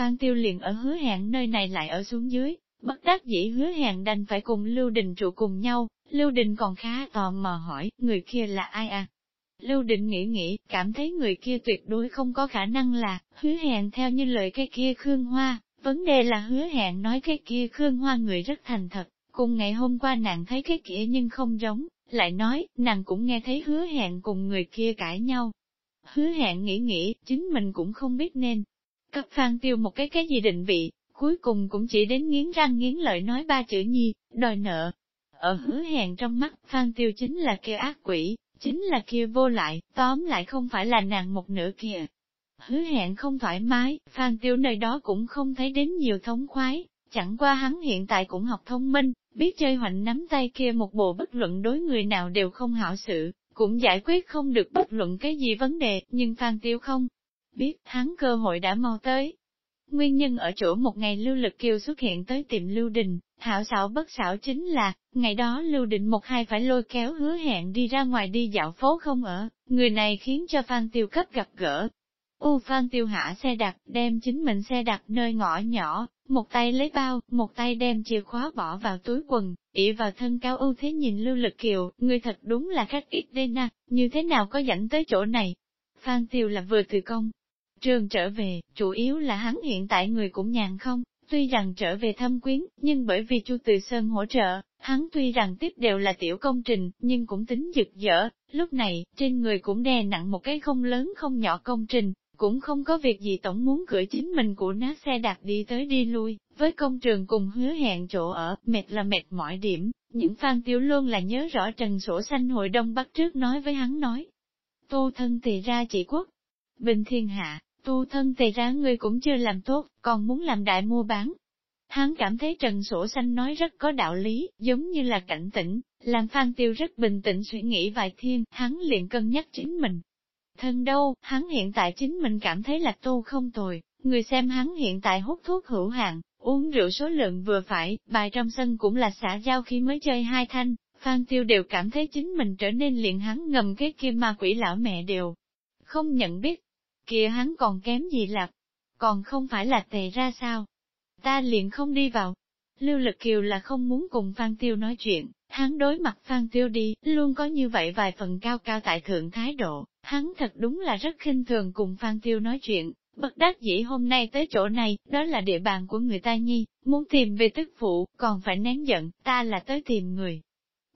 Phan Tiêu liền ở hứa hẹn nơi này lại ở xuống dưới, bất đắc dĩ hứa hẹn đành phải cùng Lưu Đình trụ cùng nhau, Lưu Đình còn khá tò mò hỏi, người kia là ai à? Lưu Định nghĩ nghĩ, cảm thấy người kia tuyệt đối không có khả năng là, hứa hẹn theo như lời cái kia Khương Hoa, vấn đề là hứa hẹn nói cái kia Khương Hoa người rất thành thật, cùng ngày hôm qua nàng thấy cái kia nhưng không giống, lại nói, nàng cũng nghe thấy hứa hẹn cùng người kia cãi nhau. Hứa hẹn nghĩ nghĩ, chính mình cũng không biết nên cấp Phan Tiêu một cái cái gì định vị, cuối cùng cũng chỉ đến nghiến răng nghiến lợi nói ba chữ nhi, đòi nợ. Ở hứa hẹn trong mắt, Phan Tiêu chính là kêu ác quỷ, chính là kia vô lại, tóm lại không phải là nàng một nửa kia. Hứa hẹn không thoải mái, Phan Tiêu nơi đó cũng không thấy đến nhiều thống khoái, chẳng qua hắn hiện tại cũng học thông minh, biết chơi hoành nắm tay kia một bộ bất luận đối người nào đều không hảo sự, cũng giải quyết không được bất luận cái gì vấn đề, nhưng Phan Tiêu không biết hắn cơ hội đã mau tới. Nguyên nhân ở chỗ một ngày Lưu Lực Kiều xuất hiện tới tiệm Lưu Đình, hảo xảo bất xảo chính là, ngày đó Lưu Định một hai phải lôi kéo hứa hẹn đi ra ngoài đi dạo phố không ở, người này khiến cho Phan Tiêu cấp gặp gỡ. U Phan Tiêu hạ xe đặt, đem chính mình xe đặt nơi ngõ nhỏ, một tay lấy bao, một tay đem chìa khóa bỏ vào túi quần, ỉ vào thân cao ưu thế nhìn Lưu Lực Kiều, người thật đúng là khách ít đây na, như thế nào có dẫn tới chỗ này. Phan Tiêu là vừa từ công, trường trở về, chủ yếu là hắn hiện tại người cũng nhàn không, tuy rằng trở về thâm quyến, nhưng bởi vì Chu Từ Sơn hỗ trợ, hắn tuy rằng tiếp đều là tiểu công trình, nhưng cũng tính dực dở, lúc này, trên người cũng đè nặng một cái không lớn không nhỏ công trình, cũng không có việc gì tổng muốn gửi chính mình của nát xe đạp đi tới đi lui, với công trường cùng hứa hẹn chỗ ở, mệt là mệt mỏi điểm, những phan tiểu luôn là nhớ rõ trần sổ xanh hội đông bắc trước nói với hắn nói. Tô thân thì ra chỉ quốc, bình thiên hạ, tu thân tề ra ngươi cũng chưa làm tốt, còn muốn làm đại mua bán. Hắn cảm thấy Trần Sổ Xanh nói rất có đạo lý, giống như là cảnh tỉnh, làm Phan Tiêu rất bình tĩnh suy nghĩ vài thiên, hắn liền cân nhắc chính mình. Thân đâu, hắn hiện tại chính mình cảm thấy là tu không tồi, người xem hắn hiện tại hút thuốc hữu hạn, uống rượu số lượng vừa phải, bài trong sân cũng là xã giao khi mới chơi hai thanh, Phan Tiêu đều cảm thấy chính mình trở nên liền hắn ngầm cái kia ma quỷ lão mẹ đều không nhận biết, kia hắn còn kém gì lạc, còn không phải là tệ ra sao. Ta liền không đi vào. Lưu Lực Kiều là không muốn cùng Phan Tiêu nói chuyện, hắn đối mặt Phan Tiêu đi, luôn có như vậy vài phần cao cao tại thượng thái độ, hắn thật đúng là rất khinh thường cùng Phan Tiêu nói chuyện, bất đắc dĩ hôm nay tới chỗ này, đó là địa bàn của người ta nhi, muốn tìm về tức phụ, còn phải nén giận, ta là tới tìm người.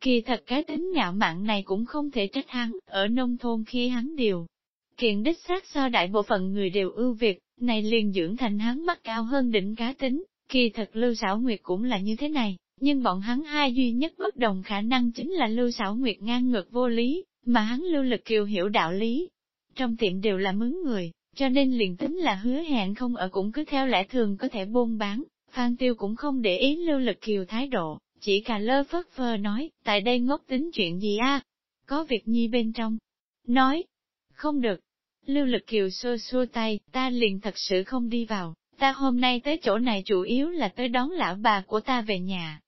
Kỳ thật cái tính ngạo mạn này cũng không thể trách hắn, ở nông thôn khi hắn điều Kiện đích xác so đại bộ phận người đều ưu việt, này liền dưỡng thành hắn mắt cao hơn đỉnh cá tính, kỳ thật Lưu Sảo Nguyệt cũng là như thế này, nhưng bọn hắn hai duy nhất bất đồng khả năng chính là Lưu Sảo Nguyệt ngang ngược vô lý, mà hắn Lưu Lực Kiều hiểu đạo lý. Trong tiệm đều là mướn người, cho nên liền tính là hứa hẹn không ở cũng cứ theo lẽ thường có thể buôn bán, Phan Tiêu cũng không để ý Lưu Lực Kiều thái độ, chỉ cả lơ phất phơ nói, tại đây ngốc tính chuyện gì a? Có việc nhi bên trong. Nói, không được. Lưu lực kiều xua xua tay, ta liền thật sự không đi vào, ta hôm nay tới chỗ này chủ yếu là tới đón lão bà của ta về nhà.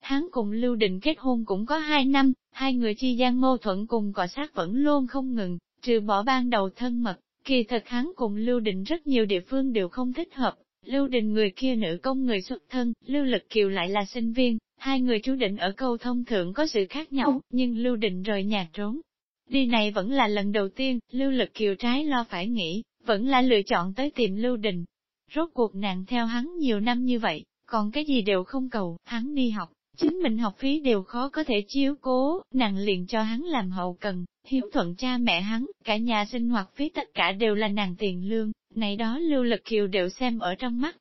Hắn cùng Lưu Định kết hôn cũng có hai năm, hai người chi gian mâu thuẫn cùng cọ sát vẫn luôn không ngừng, trừ bỏ ban đầu thân mật, kỳ thật hắn cùng Lưu Định rất nhiều địa phương đều không thích hợp. Lưu Định người kia nữ công người xuất thân, Lưu Lực Kiều lại là sinh viên, hai người chú định ở câu thông thượng có sự khác nhau, nhưng Lưu Định rời nhà trốn, Đi này vẫn là lần đầu tiên, Lưu Lực Kiều trái lo phải nghĩ, vẫn là lựa chọn tới tìm Lưu Đình. Rốt cuộc nàng theo hắn nhiều năm như vậy, còn cái gì đều không cầu, hắn đi học, chính mình học phí đều khó có thể chiếu cố, nàng liền cho hắn làm hậu cần, hiếu thuận cha mẹ hắn, cả nhà sinh hoạt phí tất cả đều là nàng tiền lương, này đó Lưu Lực Kiều đều xem ở trong mắt.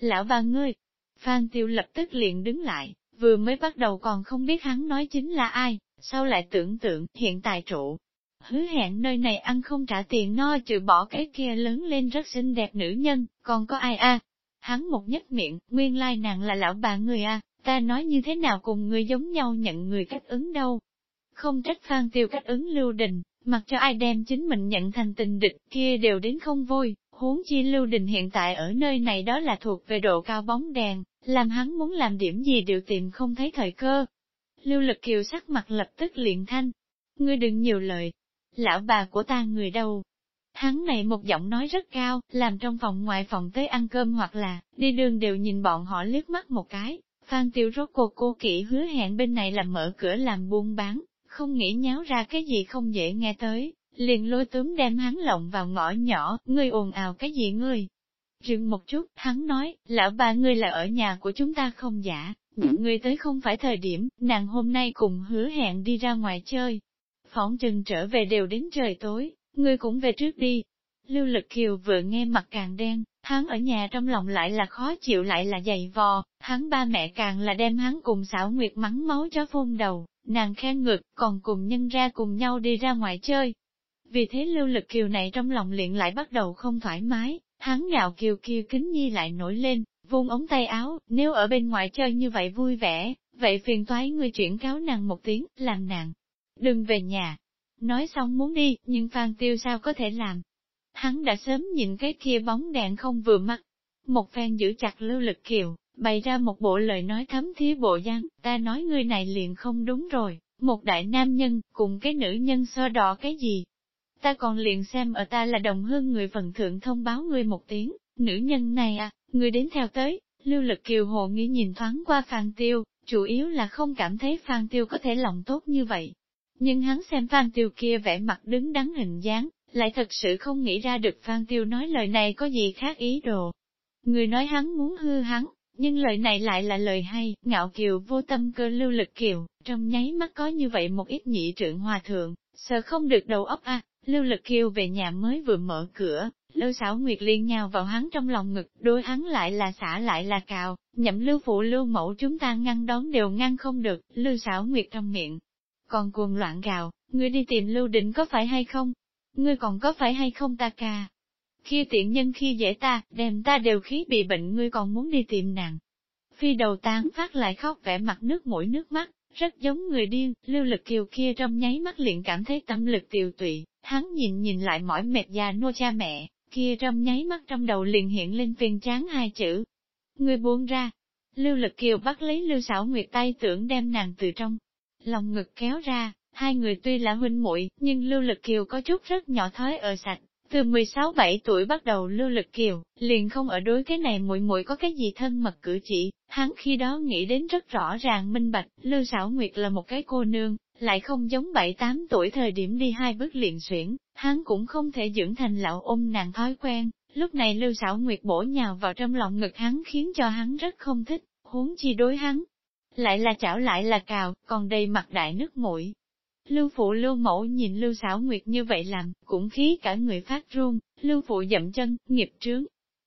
Lão ba ngươi, Phan Tiêu lập tức liền đứng lại, vừa mới bắt đầu còn không biết hắn nói chính là ai, sau lại tưởng tượng, hiện tại trụ, hứa hẹn nơi này ăn không trả tiền no trừ bỏ cái kia lớn lên rất xinh đẹp nữ nhân, còn có ai a? Hắn một nhếch miệng, nguyên lai nàng là lão bà người a, ta nói như thế nào cùng người giống nhau nhận người cách ứng đâu. Không trách phan tiêu cách ứng lưu đình, mặc cho ai đem chính mình nhận thành tình địch kia đều đến không vui, huống chi lưu đình hiện tại ở nơi này đó là thuộc về độ cao bóng đèn, làm hắn muốn làm điểm gì đều tìm không thấy thời cơ, Lưu lực kiều sắc mặt lập tức liền thanh. Ngươi đừng nhiều lời. Lão bà của ta người đâu? Hắn này một giọng nói rất cao, làm trong phòng ngoài phòng tới ăn cơm hoặc là, đi đường đều nhìn bọn họ liếc mắt một cái. Phan Tiêu rốt cô cô kỹ hứa hẹn bên này là mở cửa làm buôn bán, không nghĩ nháo ra cái gì không dễ nghe tới, liền lôi túm đem hắn lộng vào ngõ nhỏ, ngươi ồn ào cái gì ngươi. Rừng một chút, hắn nói, lão bà ngươi là ở nhà của chúng ta không giả, ngươi tới không phải thời điểm, nàng hôm nay cùng hứa hẹn đi ra ngoài chơi. Phỏng chừng trở về đều đến trời tối, ngươi cũng về trước đi. Lưu Lực Kiều vừa nghe mặt càng đen, hắn ở nhà trong lòng lại là khó chịu lại là dày vò, hắn ba mẹ càng là đem hắn cùng xảo nguyệt mắng máu chó phun đầu, nàng khen ngực, còn cùng nhân ra cùng nhau đi ra ngoài chơi. Vì thế Lưu Lực Kiều này trong lòng liền lại bắt đầu không thoải mái, hắn ngạo kiều kiều kính nhi lại nổi lên, vung ống tay áo, nếu ở bên ngoài chơi như vậy vui vẻ, vậy phiền toái ngươi chuyển cáo nàng một tiếng, làm nàng. Đừng về nhà, Nói xong muốn đi, nhưng Phan Tiêu sao có thể làm? Hắn đã sớm nhìn cái kia bóng đèn không vừa mắt. Một phen giữ chặt lưu lực kiều, bày ra một bộ lời nói thấm thía bộ gian, ta nói người này liền không đúng rồi, một đại nam nhân, cùng cái nữ nhân so đỏ cái gì? Ta còn liền xem ở ta là đồng hương người phần thượng thông báo ngươi một tiếng, nữ nhân này à, người đến theo tới, lưu lực kiều hồ nghĩ nhìn thoáng qua Phan Tiêu, chủ yếu là không cảm thấy Phan Tiêu có thể lòng tốt như vậy, nhưng hắn xem Phan Tiêu kia vẻ mặt đứng đắn hình dáng, lại thật sự không nghĩ ra được Phan Tiêu nói lời này có gì khác ý đồ. Người nói hắn muốn hư hắn, nhưng lời này lại là lời hay, ngạo kiều vô tâm cơ lưu lực kiều, trong nháy mắt có như vậy một ít nhị trượng hòa thượng, sợ không được đầu óc a lưu lực kiều về nhà mới vừa mở cửa, lưu xảo nguyệt liên nhào vào hắn trong lòng ngực, đôi hắn lại là xả lại là cào, nhậm lưu phụ lưu mẫu chúng ta ngăn đón đều ngăn không được, lưu xảo nguyệt trong miệng, còn cuồng loạn gào, ngươi đi tìm Lưu Định có phải hay không? Ngươi còn có phải hay không ta ca? Khi tiện nhân khi dễ ta, đem ta đều khí bị bệnh ngươi còn muốn đi tìm nàng. Phi đầu tán phát lại khóc vẻ mặt nước mũi nước mắt, rất giống người điên, lưu lực kiều kia trong nháy mắt liền cảm thấy tâm lực tiêu tụy, hắn nhìn nhìn lại mỏi mệt già nô cha mẹ, kia trong nháy mắt trong đầu liền hiện lên phiền chán hai chữ. Người buông ra, lưu lực kiều bắt lấy lưu Sảo nguyệt tay tưởng đem nàng từ trong lòng ngực kéo ra, hai người tuy là huynh muội, nhưng Lưu Lực Kiều có chút rất nhỏ thói ở sạch. Từ 16-7 tuổi bắt đầu Lưu Lực Kiều, liền không ở đối cái này muội muội có cái gì thân mật cử chỉ, hắn khi đó nghĩ đến rất rõ ràng minh bạch, Lưu Sảo Nguyệt là một cái cô nương, lại không giống 7-8 tuổi thời điểm đi hai bước liền xuyển, hắn cũng không thể dưỡng thành lão ôm nàng thói quen, lúc này Lưu Sảo Nguyệt bổ nhào vào trong lòng ngực hắn khiến cho hắn rất không thích, huống chi đối hắn, lại là chảo lại là cào, còn đầy mặt đại nước mũi. Lưu phụ lưu mẫu nhìn lưu xảo nguyệt như vậy làm, cũng khí cả người phát run, lưu phụ dậm chân, nghiệp trướng.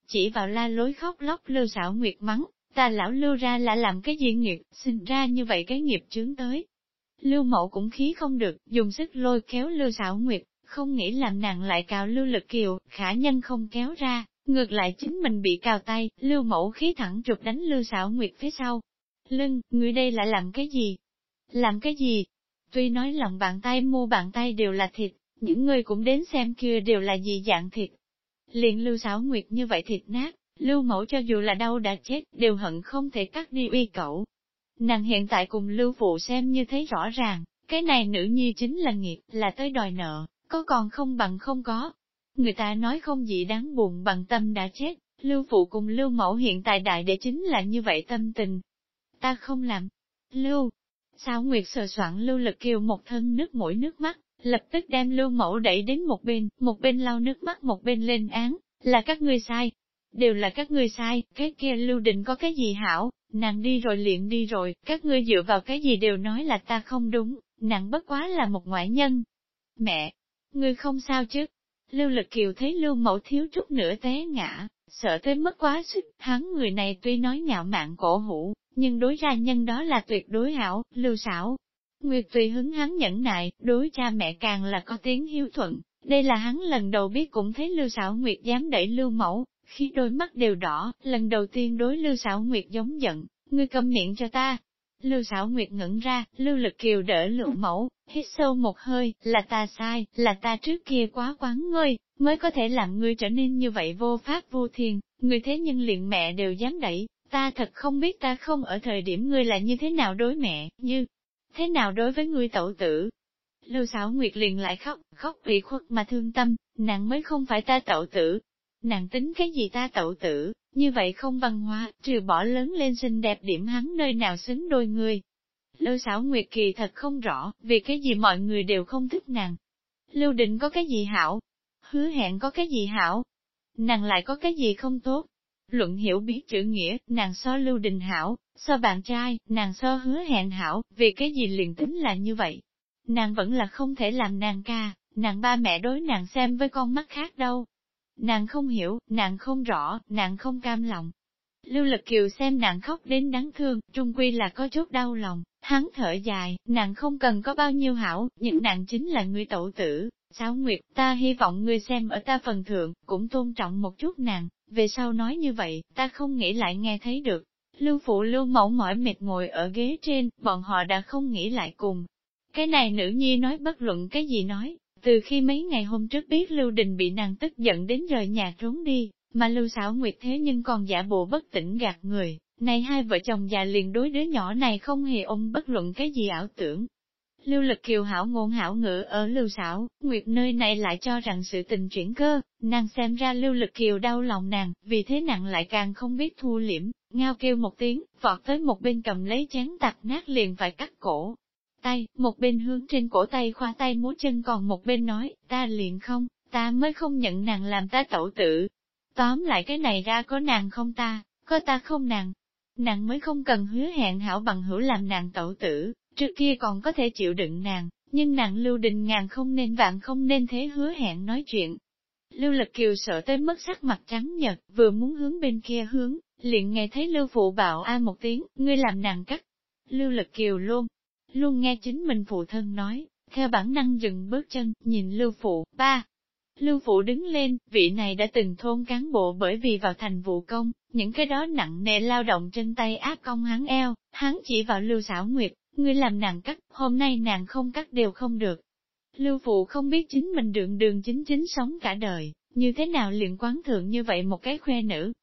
Chỉ vào la lối khóc lóc lưu xảo nguyệt mắng, ta lão lưu ra là làm cái gì nghiệp, sinh ra như vậy cái nghiệp trướng tới. Lưu mẫu cũng khí không được, dùng sức lôi kéo lưu xảo nguyệt, không nghĩ làm nàng lại cào lưu lực kiều, khả nhân không kéo ra, ngược lại chính mình bị cào tay, lưu mẫu khí thẳng trục đánh lưu xảo nguyệt phía sau, lưng, người đây lại làm cái gì? Làm cái gì? Tuy nói lòng bàn tay mua bàn tay đều là thịt, những người cũng đến xem kia đều là gì dạng thịt. Liền lưu xảo nguyệt như vậy thịt nát, lưu mẫu cho dù là đau đã chết, đều hận không thể cắt đi uy cẩu. Nàng hiện tại cùng lưu phụ xem như thấy rõ ràng, cái này nữ nhi chính là nghiệp, là tới đòi nợ, có còn không bằng không có. Người ta nói không gì đáng buồn bằng tâm đã chết, lưu phụ cùng lưu mẫu hiện tại đại để chính là như vậy tâm tình, ta không làm. Lưu, sao Nguyệt sờ soạn Lưu Lực Kiều một thân nước mũi nước mắt, lập tức đem Lưu Mẫu đẩy đến một bên, một bên lau nước mắt một bên lên án, là các ngươi sai. Đều là các ngươi sai, cái kia Lưu Định có cái gì hảo, nàng đi rồi liền đi rồi, các ngươi dựa vào cái gì đều nói là ta không đúng, nàng bất quá là một ngoại nhân. Mẹ, ngươi không sao chứ? Lưu Lực Kiều thấy Lưu Mẫu thiếu chút nữa té ngã, sợ tới mất quá sức, hắn người này tuy nói ngạo mạn cổ hủ, nhưng đối ra nhân đó là tuyệt đối hảo, lưu Sảo Nguyệt tùy hứng hắn nhẫn nại, đối cha mẹ càng là có tiếng hiếu thuận, đây là hắn lần đầu biết cũng thấy lưu Sảo Nguyệt dám đẩy lưu mẫu, khi đôi mắt đều đỏ, lần đầu tiên đối lưu Sảo Nguyệt giống giận, ngươi cầm miệng cho ta. Lưu xảo Nguyệt ngẩn ra, lưu lực kiều đỡ lưu mẫu, hít sâu một hơi, là ta sai, là ta trước kia quá quán ngươi, mới có thể làm ngươi trở nên như vậy vô pháp vô thiên, ngươi thế nhưng liền mẹ đều dám đẩy, ta thật không biết ta không ở thời điểm ngươi là như thế nào đối mẹ, như thế nào đối với ngươi tẩu tử. Lưu xảo nguyệt liền lại khóc, khóc ủy khuất mà thương tâm, nàng mới không phải ta tậu tử. Nàng tính cái gì ta tậu tử, như vậy không văn hóa, trừ bỏ lớn lên xinh đẹp điểm hắn nơi nào xứng đôi người. Lưu xảo nguyệt kỳ thật không rõ, vì cái gì mọi người đều không thích nàng. Lưu định có cái gì hảo? Hứa hẹn có cái gì hảo? Nàng lại có cái gì không tốt? Luận hiểu biết chữ nghĩa, nàng so lưu đình hảo, so bạn trai, nàng so hứa hẹn hảo, vì cái gì liền tính là như vậy. Nàng vẫn là không thể làm nàng ca, nàng ba mẹ đối nàng xem với con mắt khác đâu. Nàng không hiểu, nàng không rõ, nàng không cam lòng. Lưu Lực Kiều xem nàng khóc đến đáng thương, trung quy là có chút đau lòng, hắn thở dài, nàng không cần có bao nhiêu hảo, nhưng nàng chính là người tẩu tử. Sáu Nguyệt, ta hy vọng ngươi xem ở ta phần thượng, cũng tôn trọng một chút nàng, về sau nói như vậy, ta không nghĩ lại nghe thấy được. Lưu phụ lưu mẫu mỏi mệt ngồi ở ghế trên, bọn họ đã không nghĩ lại cùng. Cái này nữ nhi nói bất luận cái gì nói, từ khi mấy ngày hôm trước biết Lưu Đình bị nàng tức giận đến rời nhà trốn đi, mà Lưu Sảo nguyệt thế nhưng còn giả bộ bất tỉnh gạt người, này hai vợ chồng già liền đối đứa nhỏ này không hề ôm bất luận cái gì ảo tưởng. Lưu lực kiều hảo ngôn hảo ngữ ở lưu Sảo, nguyệt nơi này lại cho rằng sự tình chuyển cơ, nàng xem ra lưu lực kiều đau lòng nàng, vì thế nàng lại càng không biết thu liễm, ngao kêu một tiếng, vọt tới một bên cầm lấy chén tạc nát liền phải cắt cổ. Tay, một bên hướng trên cổ tay khoa tay múa chân còn một bên nói, ta liền không, ta mới không nhận nàng làm ta tẩu tự. Tóm lại cái này ra có nàng không ta, có ta không nàng. Nàng mới không cần hứa hẹn hảo bằng hữu làm nàng tẩu tử, trước kia còn có thể chịu đựng nàng, nhưng nàng lưu định ngàn không nên vạn không nên thế hứa hẹn nói chuyện. Lưu Lực Kiều sợ tới mất sắc mặt trắng nhật, vừa muốn hướng bên kia hướng, liền nghe thấy Lưu Phụ bảo a một tiếng, ngươi làm nàng cắt. Lưu Lực Kiều luôn, luôn nghe chính mình phụ thân nói, theo bản năng dừng bước chân, nhìn Lưu Phụ, ba. Lưu Phụ đứng lên, vị này đã từng thôn cán bộ bởi vì vào thành vụ công, những cái đó nặng nề lao động trên tay áp công hắn eo, hắn chỉ vào Lưu xảo Nguyệt, ngươi làm nàng cắt, hôm nay nàng không cắt đều không được. Lưu Phụ không biết chính mình đường đường chính chính sống cả đời, như thế nào liền quán thượng như vậy một cái khoe nữ.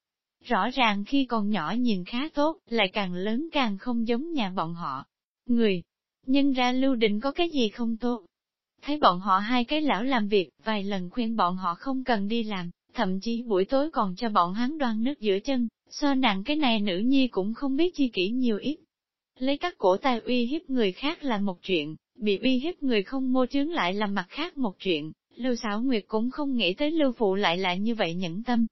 Rõ ràng khi còn nhỏ nhìn khá tốt, lại càng lớn càng không giống nhà bọn họ. Người, nhân ra Lưu Định có cái gì không tốt. Thấy bọn họ hai cái lão làm việc, vài lần khuyên bọn họ không cần đi làm, thậm chí buổi tối còn cho bọn hắn đoan nước giữa chân, so nặng cái này nữ nhi cũng không biết chi kỹ nhiều ít. Lấy các cổ tay uy hiếp người khác là một chuyện, bị uy hiếp người không mô chướng lại là mặt khác một chuyện, Lưu Sảo Nguyệt cũng không nghĩ tới Lưu Phụ lại lại như vậy nhẫn tâm.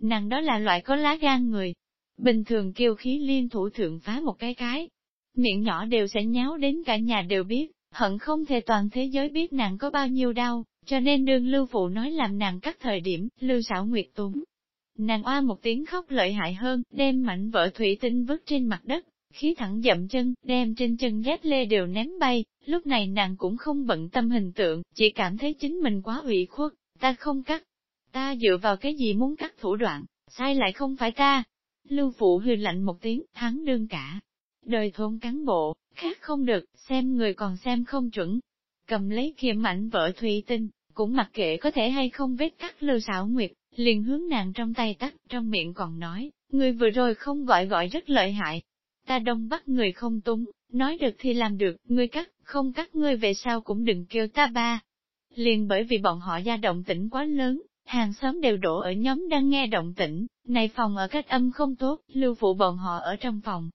Nàng đó là loại có lá gan người. Bình thường kêu khí liên thủ thượng phá một cái cái. Miệng nhỏ đều sẽ nháo đến cả nhà đều biết, hận không thể toàn thế giới biết nàng có bao nhiêu đau, cho nên đương Lưu Phụ nói làm nàng cắt thời điểm, Lưu Sảo Nguyệt túng. Nàng oa một tiếng khóc lợi hại hơn, đem mảnh vỡ thủy tinh vứt trên mặt đất, khí thẳng dậm chân, đem trên chân dép lê đều ném bay, lúc này nàng cũng không bận tâm hình tượng, chỉ cảm thấy chính mình quá ủy khuất, ta không cắt. Ta dựa vào cái gì muốn cắt thủ đoạn, sai lại không phải ta. Lưu phụ hư lạnh một tiếng, hắn đương cả. Đời thôn cán bộ, khác không được, xem người còn xem không chuẩn. Cầm lấy kia mảnh vỡ thủy tinh, cũng mặc kệ có thể hay không vết cắt lưu xảo nguyệt, liền hướng nàng trong tay tắt, trong miệng còn nói, người vừa rồi không gọi gọi rất lợi hại, ta đông bắt người không túng, nói được thì làm được, ngươi cắt, không cắt ngươi về sau cũng đừng kêu ta ba. Liền bởi vì bọn họ gia động tĩnh quá lớn, hàng xóm đều đổ ở nhóm đang nghe động tĩnh, này phòng ở cách âm không tốt, lưu phụ bọn họ ở trong phòng.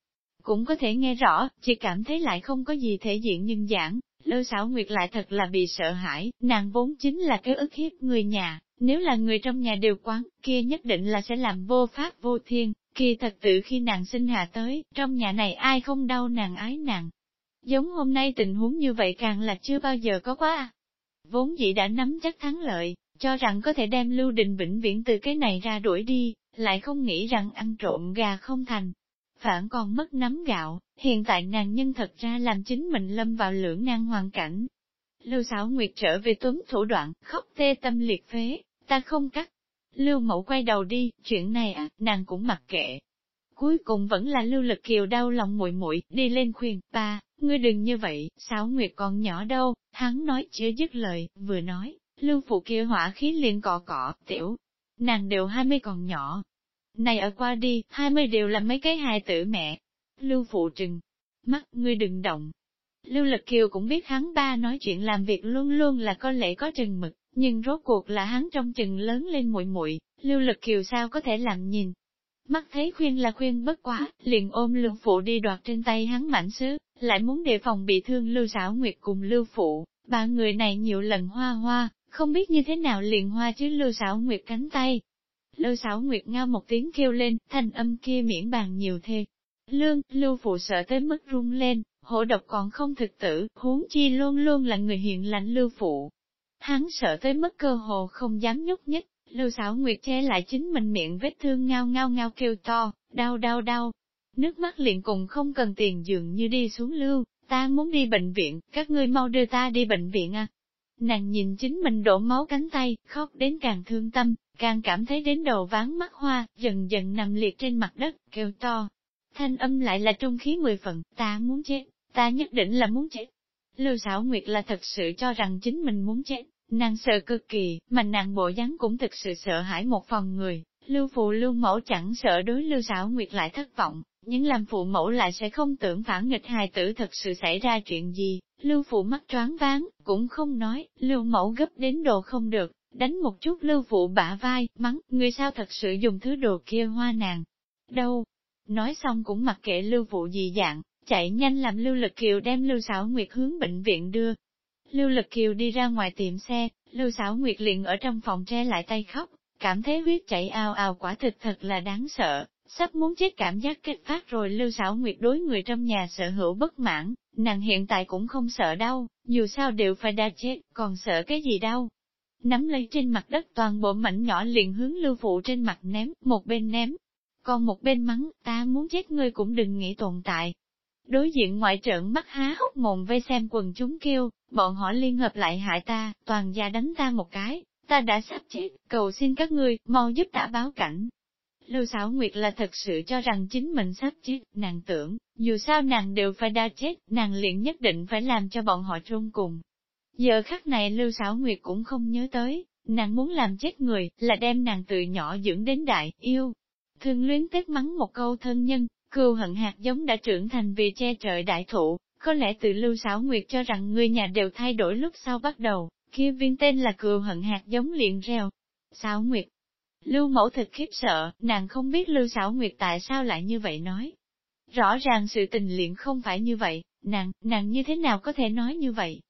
Cũng có thể nghe rõ, chỉ cảm thấy lại không có gì thể diện nhưng giảng, lôi xảo nguyệt lại thật là bị sợ hãi, nàng vốn chính là cái ức hiếp người nhà, nếu là người trong nhà đều quán, kia nhất định là sẽ làm vô pháp vô thiên, Kỳ thật tự khi nàng sinh hạ tới, trong nhà này ai không đau nàng ái nàng. Giống hôm nay tình huống như vậy càng là chưa bao giờ có quá. Vốn dĩ đã nắm chắc thắng lợi, cho rằng có thể đem Lưu Đình vĩnh viễn từ cái này ra đuổi đi, lại không nghĩ rằng ăn trộm gà không thành. Phản còn mất nắm gạo, hiện tại nàng nhân thật ra làm chính mình lâm vào lưỡng nan hoàn cảnh. Lưu sáu nguyệt trở về tuấn thủ đoạn, khóc tê tâm liệt phế, ta không cắt, Lưu mẫu quay đầu đi, chuyện này à, nàng cũng mặc kệ. Cuối cùng vẫn là lưu lực kiều đau lòng muội muội đi lên khuyên, ba, ngươi đừng như vậy, sáu nguyệt còn nhỏ đâu, hắn nói chưa dứt lời, vừa nói, lưu phụ kia hỏa khí liền cọ cọ, tiểu, nàng đều hai mươi còn nhỏ. Này ở qua đi, hai mươi đều là mấy cái hài tử mẹ. Lưu phụ trừng, mắt ngươi đừng động. Lưu Lực Kiều cũng biết hắn ba nói chuyện làm việc luôn luôn là có lẽ có chừng mực, nhưng rốt cuộc là hắn trong chừng lớn lên muội muội, Lưu Lực Kiều sao có thể làm nhìn. Mắt thấy khuyên là khuyên bất quá, liền ôm Lưu Phụ đi đoạt trên tay hắn mảnh sứ, lại muốn đề phòng bị thương Lưu Sảo Nguyệt cùng Lưu Phụ, ba người này nhiều lần hoa hoa, không biết như thế nào liền hoa chứ Lưu Sảo Nguyệt cánh tay. Lưu Sảo Nguyệt ngao một tiếng kêu lên, thanh âm kia miễn bàn nhiều thê. Lương, Lưu Phụ sợ tới mức run lên, hổ độc còn không thực tử, huống chi luôn luôn là người hiện lạnh Lưu Phụ. Hắn sợ tới mức cơ hồ không dám nhúc nhích, Lưu Sảo Nguyệt che lại chính mình miệng vết thương ngao ngao ngao kêu to, đau đau đau. Nước mắt liền cùng không cần tiền dường như đi xuống lưu, ta muốn đi bệnh viện, các ngươi mau đưa ta đi bệnh viện à. Nàng nhìn chính mình đổ máu cánh tay, khóc đến càng thương tâm, càng cảm thấy đến đầu ván mắt hoa, dần dần nằm liệt trên mặt đất, kêu to. Thanh âm lại là trung khí mười phần, ta muốn chết, ta nhất định là muốn chết. Lưu Sảo Nguyệt là thật sự cho rằng chính mình muốn chết, nàng sợ cực kỳ, mà nàng bộ dáng cũng thực sự sợ hãi một phần người. Lưu phụ lưu mẫu chẳng sợ đối Lưu Sảo Nguyệt lại thất vọng, nhưng làm phụ mẫu lại sẽ không tưởng phản nghịch hài tử thật sự xảy ra chuyện gì, lưu phụ mắt choáng váng, cũng không nói, lưu mẫu gấp đến độ không được, đánh một chút lưu phụ bả vai, mắng, người sao thật sự dùng thứ đồ kia hoa nàng. Đâu? Nói xong cũng mặc kệ lưu phụ gì dạng, chạy nhanh làm lưu lực kiều đem lưu xảo nguyệt hướng bệnh viện đưa. Lưu lực kiều đi ra ngoài tiệm xe, lưu xảo nguyệt liền ở trong phòng tre lại tay khóc, cảm thấy huyết chảy ao ao quả thực thật là đáng sợ, Sắp muốn chết cảm giác kết phát rồi lưu xảo nguyệt đối người trong nhà sở hữu bất mãn, nàng hiện tại cũng không sợ đau, dù sao đều phải đã chết, còn sợ cái gì đau. Nắm lấy trên mặt đất toàn bộ mảnh nhỏ liền hướng lưu phụ trên mặt ném, một bên ném, còn một bên mắng, ta muốn chết ngươi cũng đừng nghĩ tồn tại. Đối diện ngoại trợn mắt há hốc mồm vây xem quần chúng kêu, bọn họ liên hợp lại hại ta, toàn gia đánh ta một cái, ta đã sắp chết, cầu xin các ngươi, mau giúp ta báo cảnh. Lưu Sảo Nguyệt là thật sự cho rằng chính mình sắp chết, nàng tưởng, dù sao nàng đều phải đa chết, nàng liền nhất định phải làm cho bọn họ trung cùng. Giờ khắc này Lưu Sảo Nguyệt cũng không nhớ tới, nàng muốn làm chết người, là đem nàng từ nhỏ dưỡng đến đại, yêu. Thương luyến tết mắng một câu thân nhân, cừu hận hạt giống đã trưởng thành vì che trời đại thụ, có lẽ từ Lưu Sảo Nguyệt cho rằng người nhà đều thay đổi lúc sau bắt đầu, kia viên tên là cừu hận hạt giống liền reo. Sảo Nguyệt, Lưu mẫu thật khiếp sợ, nàng không biết Lưu xảo Nguyệt tại sao lại như vậy nói. Rõ ràng sự tình liền không phải như vậy, nàng, nàng như thế nào có thể nói như vậy?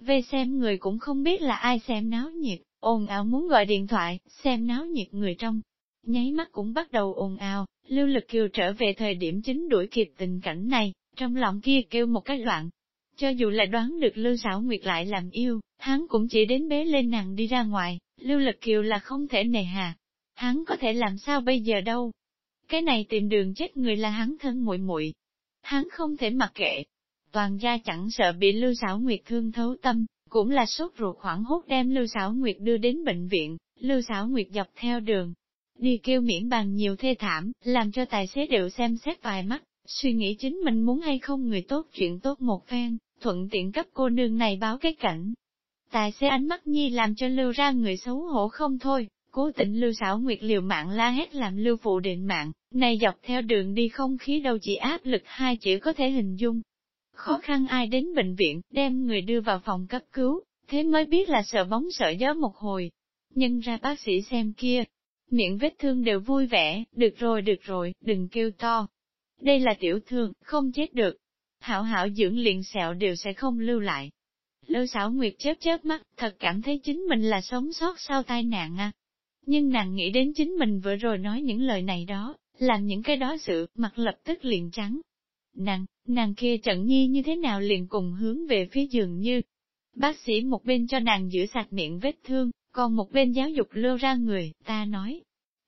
Về xem người cũng không biết là ai xem náo nhiệt, ồn ào muốn gọi điện thoại, xem náo nhiệt người trong. Nháy mắt cũng bắt đầu ồn ào, Lưu Lực Kiều trở về thời điểm chính đuổi kịp tình cảnh này, trong lòng kia kêu một cái loạn. Cho dù là đoán được Lưu Sảo Nguyệt lại làm yêu, hắn cũng chỉ đến bế lên nàng đi ra ngoài, Lưu Lực Kiều là không thể nề hà, hắn có thể làm sao bây giờ đâu. Cái này tìm đường chết người là hắn thân muội muội, Hắn không thể mặc kệ. Toàn gia chẳng sợ bị Lưu Sảo Nguyệt thương thấu tâm, cũng là sốt ruột khoảng hốt đem Lưu Sảo Nguyệt đưa đến bệnh viện, Lưu Sảo Nguyệt dọc theo đường. Đi kêu miễn bàn nhiều thê thảm, làm cho tài xế đều xem xét vài mắt, suy nghĩ chính mình muốn hay không người tốt chuyện tốt một phen, thuận tiện cấp cô nương này báo cái cảnh. Tài xế ánh mắt nhi làm cho lưu ra người xấu hổ không thôi, Cố tình lưu sảo nguyệt liều mạng la hét làm lưu phụ định mạng, này dọc theo đường đi không khí đâu chỉ áp lực hai chữ có thể hình dung. Khó khăn ai đến bệnh viện, đem người đưa vào phòng cấp cứu, thế mới biết là sợ bóng sợ gió một hồi. Nhưng ra bác sĩ xem kia, miệng vết thương đều vui vẻ, được rồi được rồi, đừng kêu to. Đây là tiểu thương, không chết được. Hảo hảo dưỡng liền sẹo đều sẽ không lưu lại. Lưu xảo nguyệt chớp chớp mắt, thật cảm thấy chính mình là sống sót sau tai nạn à nhưng nàng nghĩ đến chính mình vừa rồi nói những lời này đó, làm những cái đó sự, mặt lập tức liền trắng. Nàng, nàng kia trận nhi như thế nào liền cùng hướng về phía giường như. Bác sĩ một bên cho nàng giữ sạch miệng vết thương, còn một bên giáo dục lưu ra người, ta nói.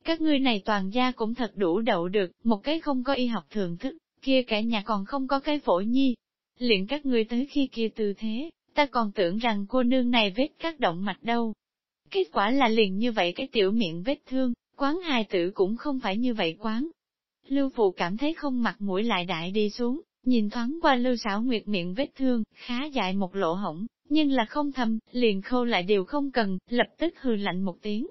Các ngươi này toàn gia cũng thật đủ đậu được, một cái không có y học thường thức, kia cả nhà còn không có cái phổi nhi. Liền các ngươi tới khi kia tư thế, ta còn tưởng rằng cô nương này vết các động mạch đâu, Kết quả là liền như vậy cái tiểu miệng vết thương, quán hài tử cũng không phải như vậy quán. Lưu phụ cảm thấy không mặt mũi lại đại đi xuống, nhìn thoáng qua lưu xảo nguyệt miệng vết thương, khá dài một lỗ hổng, nhưng là không thâm, liền khâu lại đều không cần, lập tức hư lạnh một tiếng.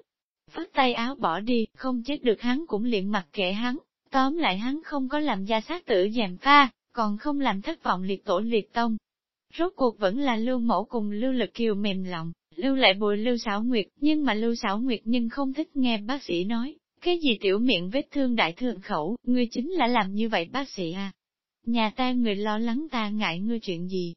Phát tay áo bỏ đi, không chết được hắn cũng liền mặc kệ hắn, tóm lại hắn không có làm gia sát tử dèm pha, còn không làm thất vọng liệt tổ liệt tông. Rốt cuộc vẫn là lưu mẫu cùng lưu lực kiều mềm lòng, lưu lại bồi lưu xảo nguyệt, nhưng mà lưu xảo nguyệt nhưng không thích nghe bác sĩ nói, cái gì tiểu miệng vết thương đại thượng khẩu, ngươi chính là làm như vậy bác sĩ à. Nhà ta người lo lắng ta ngại ngươi chuyện gì.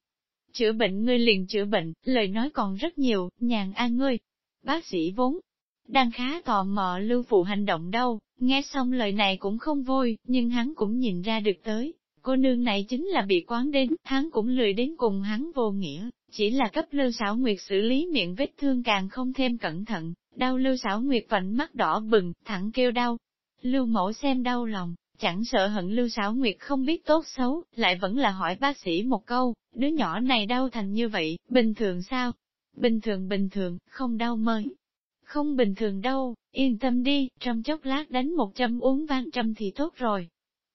Chữa bệnh ngươi liền chữa bệnh, lời nói còn rất nhiều, nhàn an ngươi. Bác sĩ vốn đang khá tò mò lưu phụ hành động đâu, nghe xong lời này cũng không vui, nhưng hắn cũng nhìn ra được tới. Cô nương này chính là bị quán đến, hắn cũng lười đến cùng hắn vô nghĩa, chỉ là cấp lưu Sảo nguyệt xử lý miệng vết thương càng không thêm cẩn thận, đau lưu Sảo nguyệt vành mắt đỏ bừng, thẳng kêu đau. Lưu mẫu xem đau lòng, chẳng sợ hận lưu Sảo nguyệt không biết tốt xấu, lại vẫn là hỏi bác sĩ một câu, đứa nhỏ này đau thành như vậy, bình thường sao? Bình thường bình thường, không đau mới. Không bình thường đâu, yên tâm đi, trong chốc lát đánh một châm uống vang trăm thì tốt rồi.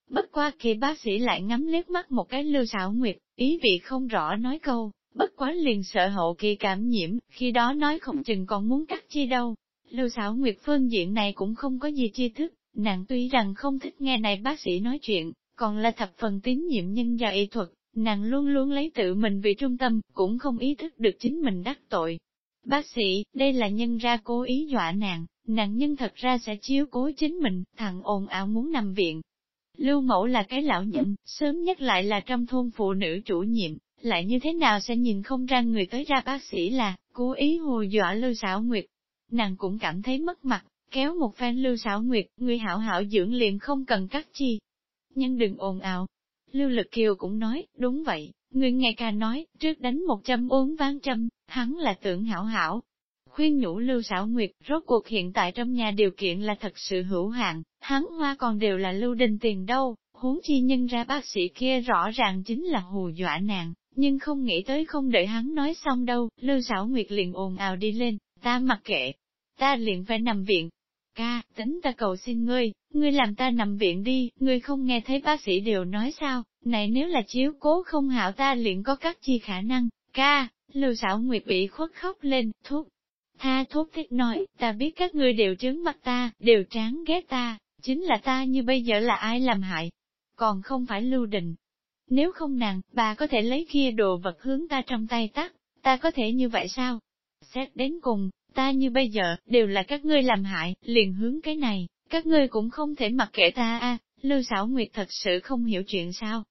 Bất qua khi bác sĩ lại ngắm liếc mắt một cái lưu xảo nguyệt, ý vị không rõ nói câu, bất quá liền sợ hậu kỳ cảm nhiễm, khi đó nói không chừng còn muốn cắt chi đâu. Lưu xảo nguyệt phương diện này cũng không có gì chi thức, nàng tuy rằng không thích nghe này bác sĩ nói chuyện, còn là thập phần tín nhiệm nhân gia y thuật, nàng luôn luôn lấy tự mình vì trung tâm, cũng không ý thức được chính mình đắc tội. Bác sĩ, đây là nhân ra cố ý dọa nàng, nàng nhân thật ra sẽ chiếu cố chính mình, thằng ồn ào muốn nằm viện. Lưu mẫu là cái lão nhân, sớm nhất lại là trong thôn phụ nữ chủ nhiệm, lại như thế nào sẽ nhìn không ra người tới ra bác sĩ là, cố ý hù dọa Lưu Sảo Nguyệt. Nàng cũng cảm thấy mất mặt, kéo một phen Lưu Sảo Nguyệt, người hảo hảo dưỡng liền không cần cắt chi. Nhưng đừng ồn ào. Lưu Lực Kiều cũng nói, đúng vậy, người ngày ca nói, trước đánh một trăm uống ván trăm, hắn là tưởng hảo hảo. Khuyên nhủ Lưu Sảo Nguyệt, rốt cuộc hiện tại trong nhà điều kiện là thật sự hữu hạn, hắn hoa còn đều là lưu đình tiền đâu, huống chi nhân ra bác sĩ kia rõ ràng chính là hù dọa nàng, nhưng không nghĩ tới không đợi hắn nói xong đâu, Lưu Sảo Nguyệt liền ồn ào đi lên, ta mặc kệ, ta liền phải nằm viện. Ca, tính ta cầu xin ngươi, ngươi làm ta nằm viện đi, ngươi không nghe thấy bác sĩ đều nói sao, này nếu là chiếu cố không hảo ta liền có các chi khả năng, ca, Lưu Sảo Nguyệt bị khuất khóc lên, thuốc. Tha thuốc thích nói, ta biết các ngươi đều trướng mặt ta, đều tráng ghét ta, chính là ta như bây giờ là ai làm hại, còn không phải Lưu Đình, nếu không nàng, bà có thể lấy kia đồ vật hướng ta trong tay tắt, ta có thể như vậy sao? Xét đến cùng, ta như bây giờ, đều là các ngươi làm hại, liền hướng cái này, các ngươi cũng không thể mặc kệ ta a. Lưu Sảo Nguyệt thật sự không hiểu chuyện sao?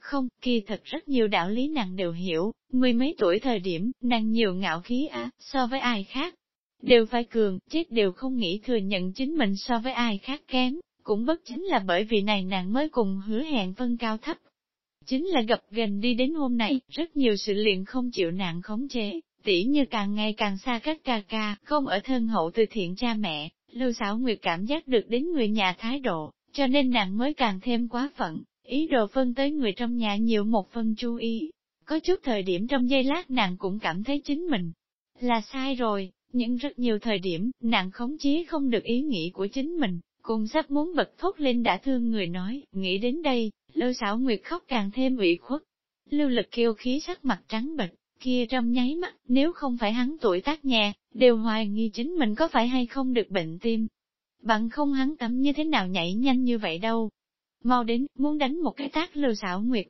Không, kỳ thật rất nhiều đạo lý nàng đều hiểu, mười mấy tuổi thời điểm, nàng nhiều ngạo khí á, so với ai khác. Đều phải cường, chết đều không nghĩ thừa nhận chính mình so với ai khác kém, cũng bất chính là bởi vì này nàng mới cùng hứa hẹn phân cao thấp, Chính là gặp gần đi đến hôm nay, rất nhiều sự liền không chịu nạn khống chế, tỉ như càng ngày càng xa các ca ca, không ở thân hậu từ thiện cha mẹ, Lưu Sảo Nguyệt cảm giác được đến người nhà thái độ, cho nên nàng mới càng thêm quá phận, ý đồ phân tới người trong nhà nhiều một phân chú ý. Có chút thời điểm trong giây lát nàng cũng cảm thấy chính mình là sai rồi, nhưng rất nhiều thời điểm, nàng khống chế không được ý nghĩ của chính mình, cùng sắp muốn bật thốt lên đã thương người nói, nghĩ đến đây, Lưu xảo nguyệt khóc càng thêm ủy khuất. Lưu lực kêu khí sắc mặt trắng bệch, kia trong nháy mắt, nếu không phải hắn tuổi tác nhà, đều hoài nghi chính mình có phải hay không được bệnh tim. Bằng không hắn tắm như thế nào nhảy nhanh như vậy đâu. Mau đến, muốn đánh một cái tác lưu xảo nguyệt.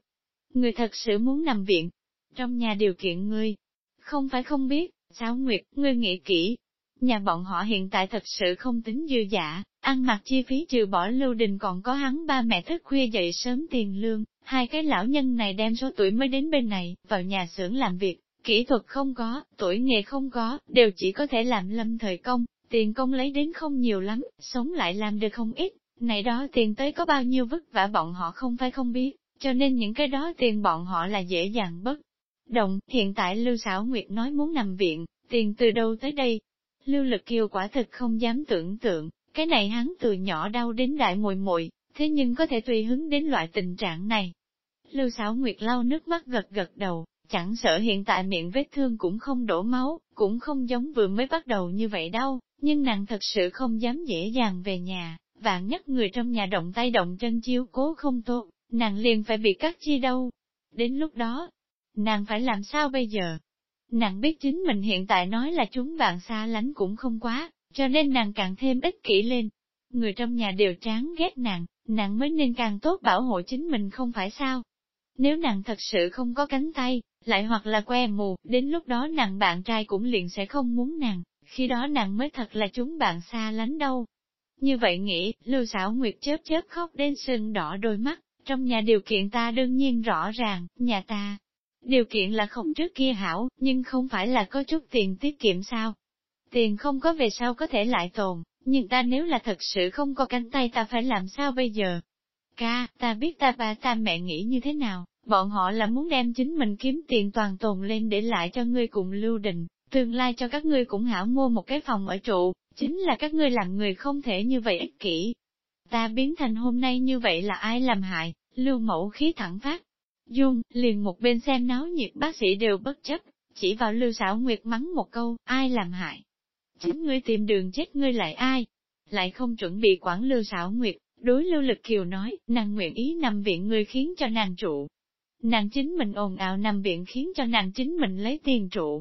Người thật sự muốn nằm viện. Trong nhà điều kiện ngươi, không phải không biết, xảo nguyệt, ngươi nghĩ kỹ. Nhà bọn họ hiện tại thật sự không tính dư giả, Ăn mặc chi phí trừ bỏ lưu đình còn có hắn ba mẹ thức khuya dậy sớm tiền lương, hai cái lão nhân này đem số tuổi mới đến bên này, vào nhà xưởng làm việc, kỹ thuật không có, tuổi nghề không có, đều chỉ có thể làm lâm thời công, tiền công lấy đến không nhiều lắm, sống lại làm được không ít, này đó tiền tới có bao nhiêu vất vả bọn họ không phải không biết, cho nên những cái đó tiền bọn họ là dễ dàng bất. Động, hiện tại Lưu Sảo Nguyệt nói muốn nằm viện, tiền từ đâu tới đây? Lưu Lực Kiều quả thực không dám tưởng tượng, cái này hắn từ nhỏ đau đến đại muội muội, thế nhưng có thể tùy hứng đến loại tình trạng này. Lưu Sảo Nguyệt lau nước mắt gật gật đầu, chẳng sợ hiện tại miệng vết thương cũng không đổ máu, cũng không giống vừa mới bắt đầu như vậy đâu, nhưng nàng thật sự không dám dễ dàng về nhà, vạn nhất người trong nhà động tay động chân chiếu cố không tốt, nàng liền phải bị cắt chi đâu. Đến lúc đó, nàng phải làm sao bây giờ? Nàng biết chính mình hiện tại nói là chúng bạn xa lánh cũng không quá, cho nên nàng càng thêm ích kỷ lên. Người trong nhà đều chán ghét nàng, nàng mới nên càng tốt bảo hộ chính mình không phải sao. nếu nàng thật sự không có cánh tay, lại hoặc là que mù, đến lúc đó nàng bạn trai cũng liền sẽ không muốn nàng, khi đó nàng mới thật là chúng bạn xa lánh đâu. Như vậy nghĩ, Lưu xảo Nguyệt chớp chớp khóc đến sưng đỏ đôi mắt, trong nhà điều kiện ta đương nhiên rõ ràng, nhà ta. Điều kiện là không trước kia hảo, nhưng không phải là có chút tiền tiết kiệm sao. Tiền không có về sau có thể lại tồn, nhưng ta nếu là thật sự không có cánh tay ta phải làm sao bây giờ? Ca, ta biết ta ba ta mẹ nghĩ như thế nào, bọn họ là muốn đem chính mình kiếm tiền toàn tồn lên để lại cho ngươi cùng lưu định, tương lai cho các ngươi cũng hảo mua một cái phòng ở trụ, chính là các ngươi làm người không thể như vậy ích kỷ. Ta biến thành hôm nay như vậy là ai làm hại, lưu mẫu khí thẳng phát. Dung, liền một bên xem náo nhiệt bác sĩ đều bất chấp, chỉ vào lưu xảo nguyệt mắng một câu, ai làm hại. Chính ngươi tìm đường chết ngươi lại ai? Lại không chuẩn bị quản lưu xảo nguyệt, đối lưu lực kiều nói, nàng nguyện ý nằm viện ngươi khiến cho nàng trụ. Nàng chính mình ồn ào nằm viện khiến cho nàng chính mình lấy tiền trụ.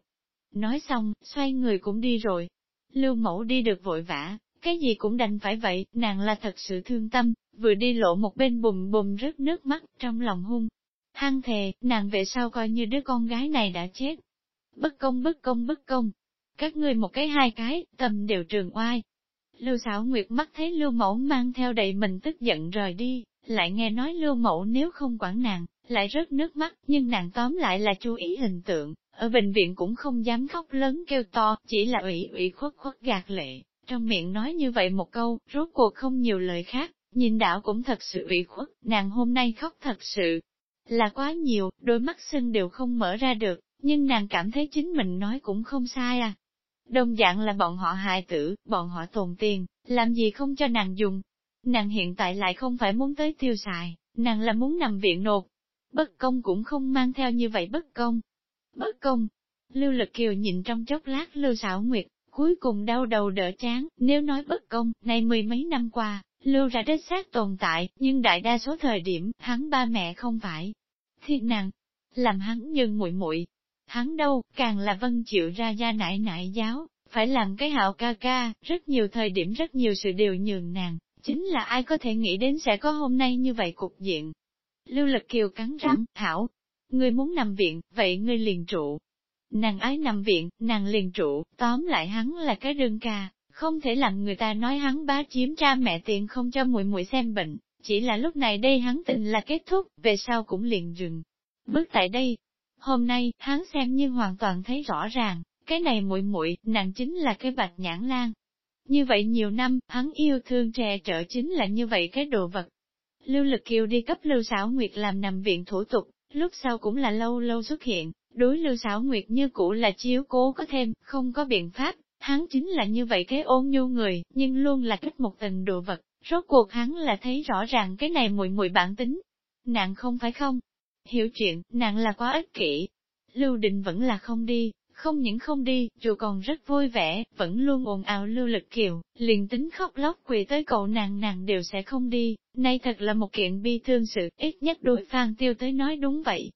Nói xong, xoay người cũng đi rồi. Lưu mẫu đi được vội vã, cái gì cũng đành phải vậy, nàng là thật sự thương tâm, vừa đi lộ một bên bùm bùm rớt nước mắt trong lòng hung. Hăng thề, nàng về sau coi như đứa con gái này đã chết. Bất công bất công bất công. Các ngươi một cái hai cái, tâm đều trường oai. Lưu xảo nguyệt mắt thấy lưu mẫu mang theo đầy mình tức giận rời đi, lại nghe nói lưu mẫu nếu không quản nàng, lại rớt nước mắt, nhưng nàng tóm lại là chú ý hình tượng, ở bệnh viện cũng không dám khóc lớn kêu to, chỉ là ủy ủy khuất khuất gạt lệ, trong miệng nói như vậy một câu, rốt cuộc không nhiều lời khác, nhìn đảo cũng thật sự ủy khuất, nàng hôm nay khóc thật sự là quá nhiều, đôi mắt sưng đều không mở ra được, nhưng nàng cảm thấy chính mình nói cũng không sai à. Đồng dạng là bọn họ hại tử, bọn họ tồn tiền, làm gì không cho nàng dùng. Nàng hiện tại lại không phải muốn tới tiêu xài, nàng là muốn nằm viện nột. Bất công cũng không mang theo như vậy bất công. Bất công. Lưu Lực Kiều nhìn trong chốc lát Lưu Sảo Nguyệt, cuối cùng đau đầu đỡ chán, nếu nói bất công, này mười mấy năm qua, Lưu ra đất xác tồn tại, nhưng đại đa số thời điểm, hắn ba mẹ không phải. Thiệt nàng, làm hắn nhưng muội muội Hắn đâu, càng là vân chịu ra gia nại nại giáo, phải làm cái hạo ca ca, rất nhiều thời điểm rất nhiều sự đều nhường nàng, chính là ai có thể nghĩ đến sẽ có hôm nay như vậy cục diện. Lưu Lực Kiều cắn răng, hảo, ngươi muốn nằm viện, vậy ngươi liền trụ. Nàng ái nằm viện, nàng liền trụ, tóm lại hắn là cái đơn ca, không thể làm người ta nói hắn bá chiếm cha mẹ tiền không cho muội muội xem bệnh, chỉ là lúc này đây hắn tình là kết thúc, về sau cũng liền dừng. Bước tại đây, hôm nay, hắn xem như hoàn toàn thấy rõ ràng, cái này muội muội, nàng chính là cái bạch nhãn lan. Như vậy nhiều năm, hắn yêu thương trẻ trợ chính là như vậy cái đồ vật. Lưu Lực Kiều đi cấp Lưu Sảo Nguyệt làm nằm viện thủ tục, lúc sau cũng là lâu lâu xuất hiện, đối Lưu Sảo Nguyệt như cũ là chiếu cố có thêm, không có biện pháp, hắn chính là như vậy cái ôn nhu người, nhưng luôn là cách một tình đồ vật, rốt cuộc hắn là thấy rõ ràng cái này mùi mùi bản tính. Nàng không phải không? Hiểu chuyện, nàng là quá ích kỷ. Lưu Định vẫn là không đi, không những không đi, dù còn rất vui vẻ, vẫn luôn ồn ào lưu lực kiều, liền tính khóc lóc quỳ tới cậu nàng nàng đều sẽ không đi, nay thật là một kiện bi thương sự, ít nhất đôi phan tiêu tới nói đúng vậy.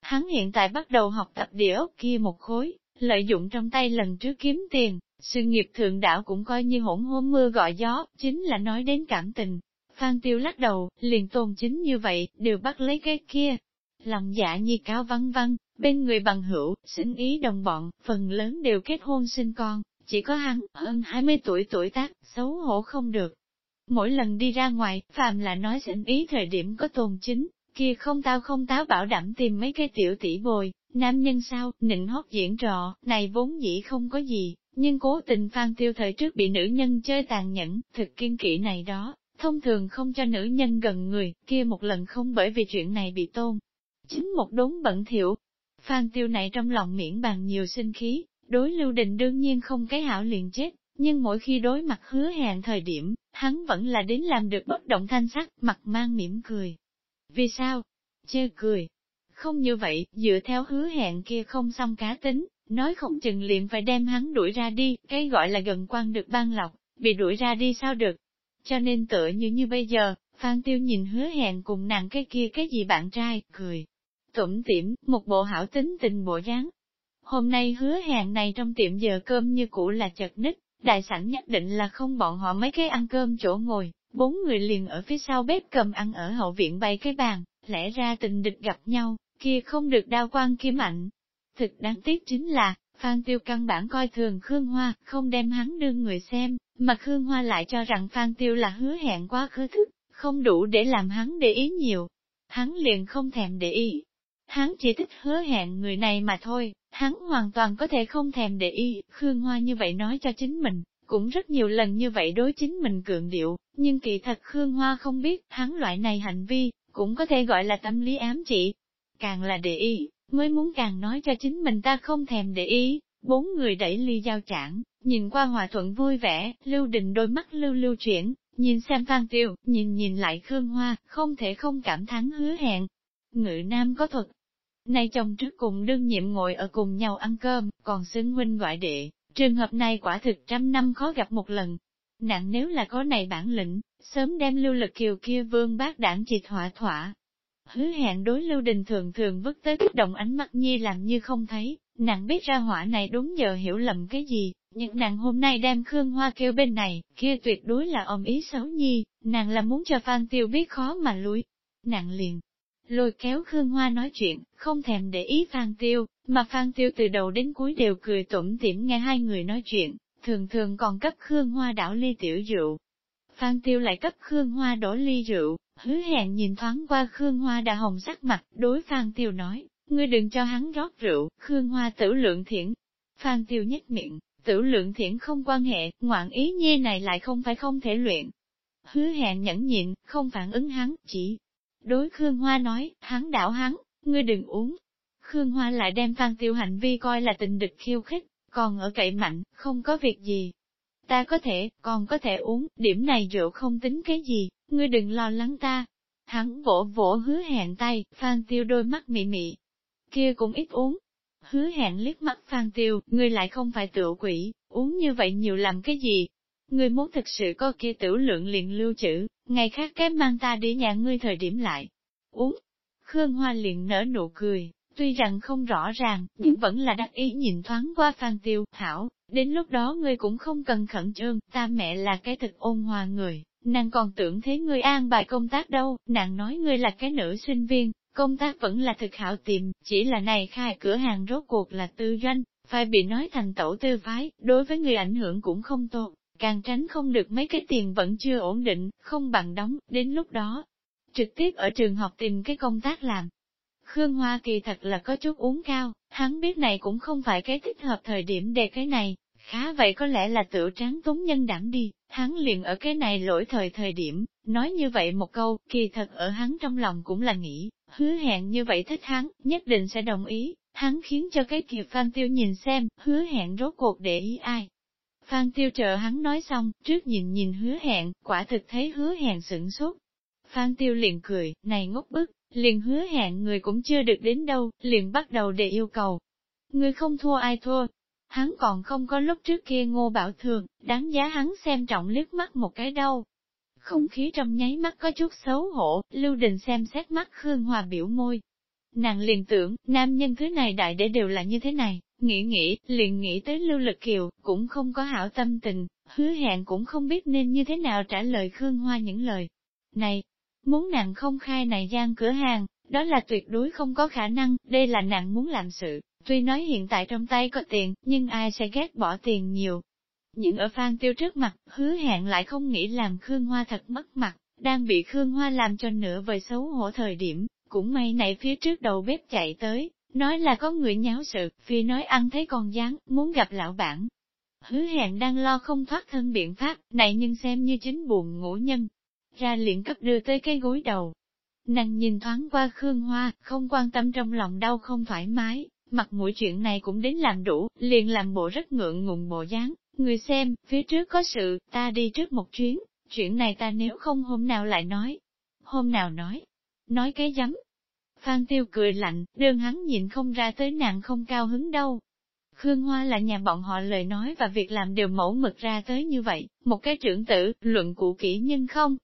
Hắn hiện tại bắt đầu học tập địa ốc kia một khối, lợi dụng trong tay lần trước kiếm tiền, sự nghiệp thượng đảo cũng coi như hỗn hôn mưa gọi gió, chính là nói đến cảm tình. Phan tiêu lắc đầu, liền tôn chính như vậy, đều bắt lấy cái kia. Lòng dạ nhi cáo văng văng, bên người bằng hữu, sinh ý đồng bọn, phần lớn đều kết hôn sinh con, chỉ có hắn, hơn 20 tuổi tuổi tác, xấu hổ không được. Mỗi lần đi ra ngoài, phàm là nói sinh ý thời điểm có tồn chính, kia không tao không táo bảo đảm tìm mấy cái tiểu tỷ bồi, nam nhân sao, nịnh hót diễn trò, này vốn dĩ không có gì, nhưng cố tình phan tiêu thời trước bị nữ nhân chơi tàn nhẫn, thực kiên kỵ này đó, thông thường không cho nữ nhân gần người, kia một lần không bởi vì chuyện này bị tôn. Chính một đốn bận thiểu phan tiêu này trong lòng miễn bàn nhiều sinh khí, đối lưu đình đương nhiên không cái hảo liền chết, nhưng mỗi khi đối mặt hứa hẹn thời điểm, hắn vẫn là đến làm được bất động thanh sắc, mặt mang mỉm cười. Vì sao? Chê cười. Không như vậy, dựa theo hứa hẹn kia không xong cá tính, nói không chừng liền phải đem hắn đuổi ra đi, cái gọi là gần quan được ban lọc, bị đuổi ra đi sao được. Cho nên tựa như như bây giờ, Phan Tiêu nhìn hứa hẹn cùng nàng cái kia cái gì bạn trai, cười. Tủm tỉm, một bộ hảo tính tình bộ dáng. Hôm nay hứa hẹn này trong tiệm giờ cơm như cũ là chật ních, đại sảnh nhất định là không bọn họ mấy cái ăn cơm chỗ ngồi, bốn người liền ở phía sau bếp cầm ăn ở hậu viện bay cái bàn, Lẽ ra tình địch gặp nhau, kia không được đao quan kia mạnh. Thực đáng tiếc chính là, Phan Tiêu căn bản coi thường Khương Hoa, không đem hắn đương người xem, mà Khương Hoa lại cho rằng Phan Tiêu là hứa hẹn quá khứ thức, không đủ để làm hắn để ý nhiều. Hắn liền không thèm để ý. Hắn chỉ thích hứa hẹn người này mà thôi, hắn hoàn toàn có thể không thèm để ý, Khương Hoa như vậy nói cho chính mình, cũng rất nhiều lần như vậy đối chính mình cường điệu, nhưng kỳ thật Khương Hoa không biết, hắn loại này hành vi, cũng có thể gọi là tâm lý ám chỉ. Càng là để ý, mới muốn càng nói cho chính mình ta không thèm để ý. Bốn người đẩy ly giao chản, nhìn qua hòa thuận vui vẻ, lưu đình đôi mắt lưu lưu chuyển, nhìn xem Phan Tiêu, nhìn nhìn lại Khương Hoa, không thể không cảm thán hứa hẹn. Ngự nam có thuật. Nay chồng trước cùng đương nhiệm ngồi ở cùng nhau ăn cơm, còn xưng huynh gọi đệ, trường hợp này quả thực trăm năm khó gặp một lần. Nặng nếu là có này bản lĩnh, sớm đem lưu lực kiều kia vương bác đảng chỉ thỏa thỏa. Hứa hẹn đối lưu đình thường thường vứt tới kích động ánh mắt nhi làm như không thấy, nàng biết ra hỏa này đúng giờ hiểu lầm cái gì, nhưng nàng hôm nay đem Khương Hoa kêu bên này, kia tuyệt đối là ôm ý xấu nhi, nàng là muốn cho Phan Tiêu biết khó mà lui. Nàng liền, lôi kéo Khương Hoa nói chuyện, không thèm để ý Phan Tiêu, mà Phan Tiêu từ đầu đến cuối đều cười tủm tỉm nghe hai người nói chuyện, thường thường còn cấp Khương Hoa đảo ly tiểu rượu, Phan Tiêu lại cấp Khương Hoa đổ ly rượu, hứa hẹn nhìn thoáng qua Khương Hoa đã hồng sắc mặt, đối Phan Tiêu nói, ngươi đừng cho hắn rót rượu, Khương Hoa tử lượng thiện. Phan Tiêu nhếch miệng, tử lượng thiện không quan hệ, ngoạn ý nhi này lại không phải không thể luyện. Hứa hẹn nhẫn nhịn, không phản ứng hắn, chỉ đối Khương Hoa nói, hắn đảo hắn, ngươi đừng uống. Khương Hoa lại đem Phan Tiêu hành vi coi là tình địch khiêu khích, còn ở cậy mạnh, không có việc gì, ta có thể, còn có thể uống, điểm này rượu không tính cái gì, ngươi đừng lo lắng ta. Hắn vỗ vỗ hứa hẹn tay, Phan Tiêu đôi mắt mị mị. Kia cũng ít uống. Hứa hẹn liếc mắt Phan Tiêu, ngươi lại không phải tựa quỷ, uống như vậy nhiều làm cái gì? Ngươi muốn thực sự có kia tiểu lượng liền lưu trữ, ngày khác kém mang ta đi nhà ngươi thời điểm lại. Uống. Khương Hoa liền nở nụ cười, tuy rằng không rõ ràng, nhưng vẫn là đắc ý nhìn thoáng qua Phan Tiêu, hảo, Đến lúc đó ngươi cũng không cần khẩn trương, ta mẹ là cái thực ôn hòa người, nàng còn tưởng thế ngươi an bài công tác đâu, nàng nói ngươi là cái nữ sinh viên, công tác vẫn là thực hảo tìm, chỉ là này khai cửa hàng rốt cuộc là tư doanh, phải bị nói thành tổ tư phái, đối với người ảnh hưởng cũng không tốt, càng tránh không được mấy cái tiền vẫn chưa ổn định, không bằng đóng, đến lúc đó, trực tiếp ở trường học tìm cái công tác làm. Khương Hoa kỳ thật là có chút uống cao, hắn biết này cũng không phải cái thích hợp thời điểm để cái này, Khá vậy có lẽ là tự tráng túng nhân đảm đi, hắn liền ở cái này lỗi thời thời điểm, nói như vậy một câu, kỳ thật ở hắn trong lòng cũng là nghĩ, hứa hẹn như vậy thích hắn, nhất định sẽ đồng ý, hắn khiến cho cái kiệp Phan Tiêu nhìn xem, hứa hẹn rốt cuộc để ý ai. Phan Tiêu chờ hắn nói xong, trước nhìn nhìn hứa hẹn, quả thực thấy hứa hẹn sửng sốt. Phan Tiêu liền cười, này ngốc bức, liền hứa hẹn người cũng chưa được đến đâu, liền bắt đầu để yêu cầu. Người không thua ai thua, hắn còn không có lúc trước kia ngô bảo thường, đáng giá hắn xem trọng liếc mắt một cái đâu. Không khí trong nháy mắt có chút xấu hổ, Lưu Đình xem xét mắt Khương Hòa biểu môi. Nàng liền tưởng, nam nhân thứ này đại để đều là như thế này, nghĩ nghĩ, liền nghĩ tới Lưu Lực Kiều, cũng không có hảo tâm tình, hứa hẹn cũng không biết nên như thế nào trả lời Khương Hoa những lời. Này, muốn nàng không khai này gian cửa hàng, đó là tuyệt đối không có khả năng, đây là nàng muốn làm sự, Tuy nói hiện tại trong tay có tiền, nhưng ai sẽ ghét bỏ tiền nhiều. những ở Phan Tiêu trước mặt, hứa hẹn lại không nghĩ làm Khương Hoa thật mất mặt, đang bị Khương Hoa làm cho nửa vời xấu hổ thời điểm, cũng may này phía trước đầu bếp chạy tới, nói là có người nháo sự, phi nói ăn thấy con dáng, muốn gặp lão bản. Hứa hẹn đang lo không thoát thân biện pháp, này nhưng xem như chính buồn ngủ nhân. Ra liền cấp đưa tới cái gối đầu. Nàng nhìn thoáng qua Khương Hoa, không quan tâm trong lòng đau không thoải mái, Mặt mũi chuyện này cũng đến làm đủ, liền làm bộ rất ngượng ngùng bộ dáng, người xem, phía trước có sự, ta đi trước một chuyến, chuyện này ta nếu không hôm nào lại nói. Hôm nào nói? Nói cái giấm, Phan Tiêu cười lạnh, đơn hắn nhìn không ra tới nàng không cao hứng đâu. Khương Hoa là nhà bọn họ lời nói và việc làm đều mẫu mực ra tới như vậy, một cái trưởng tử, luận cụ kỹ nhưng không.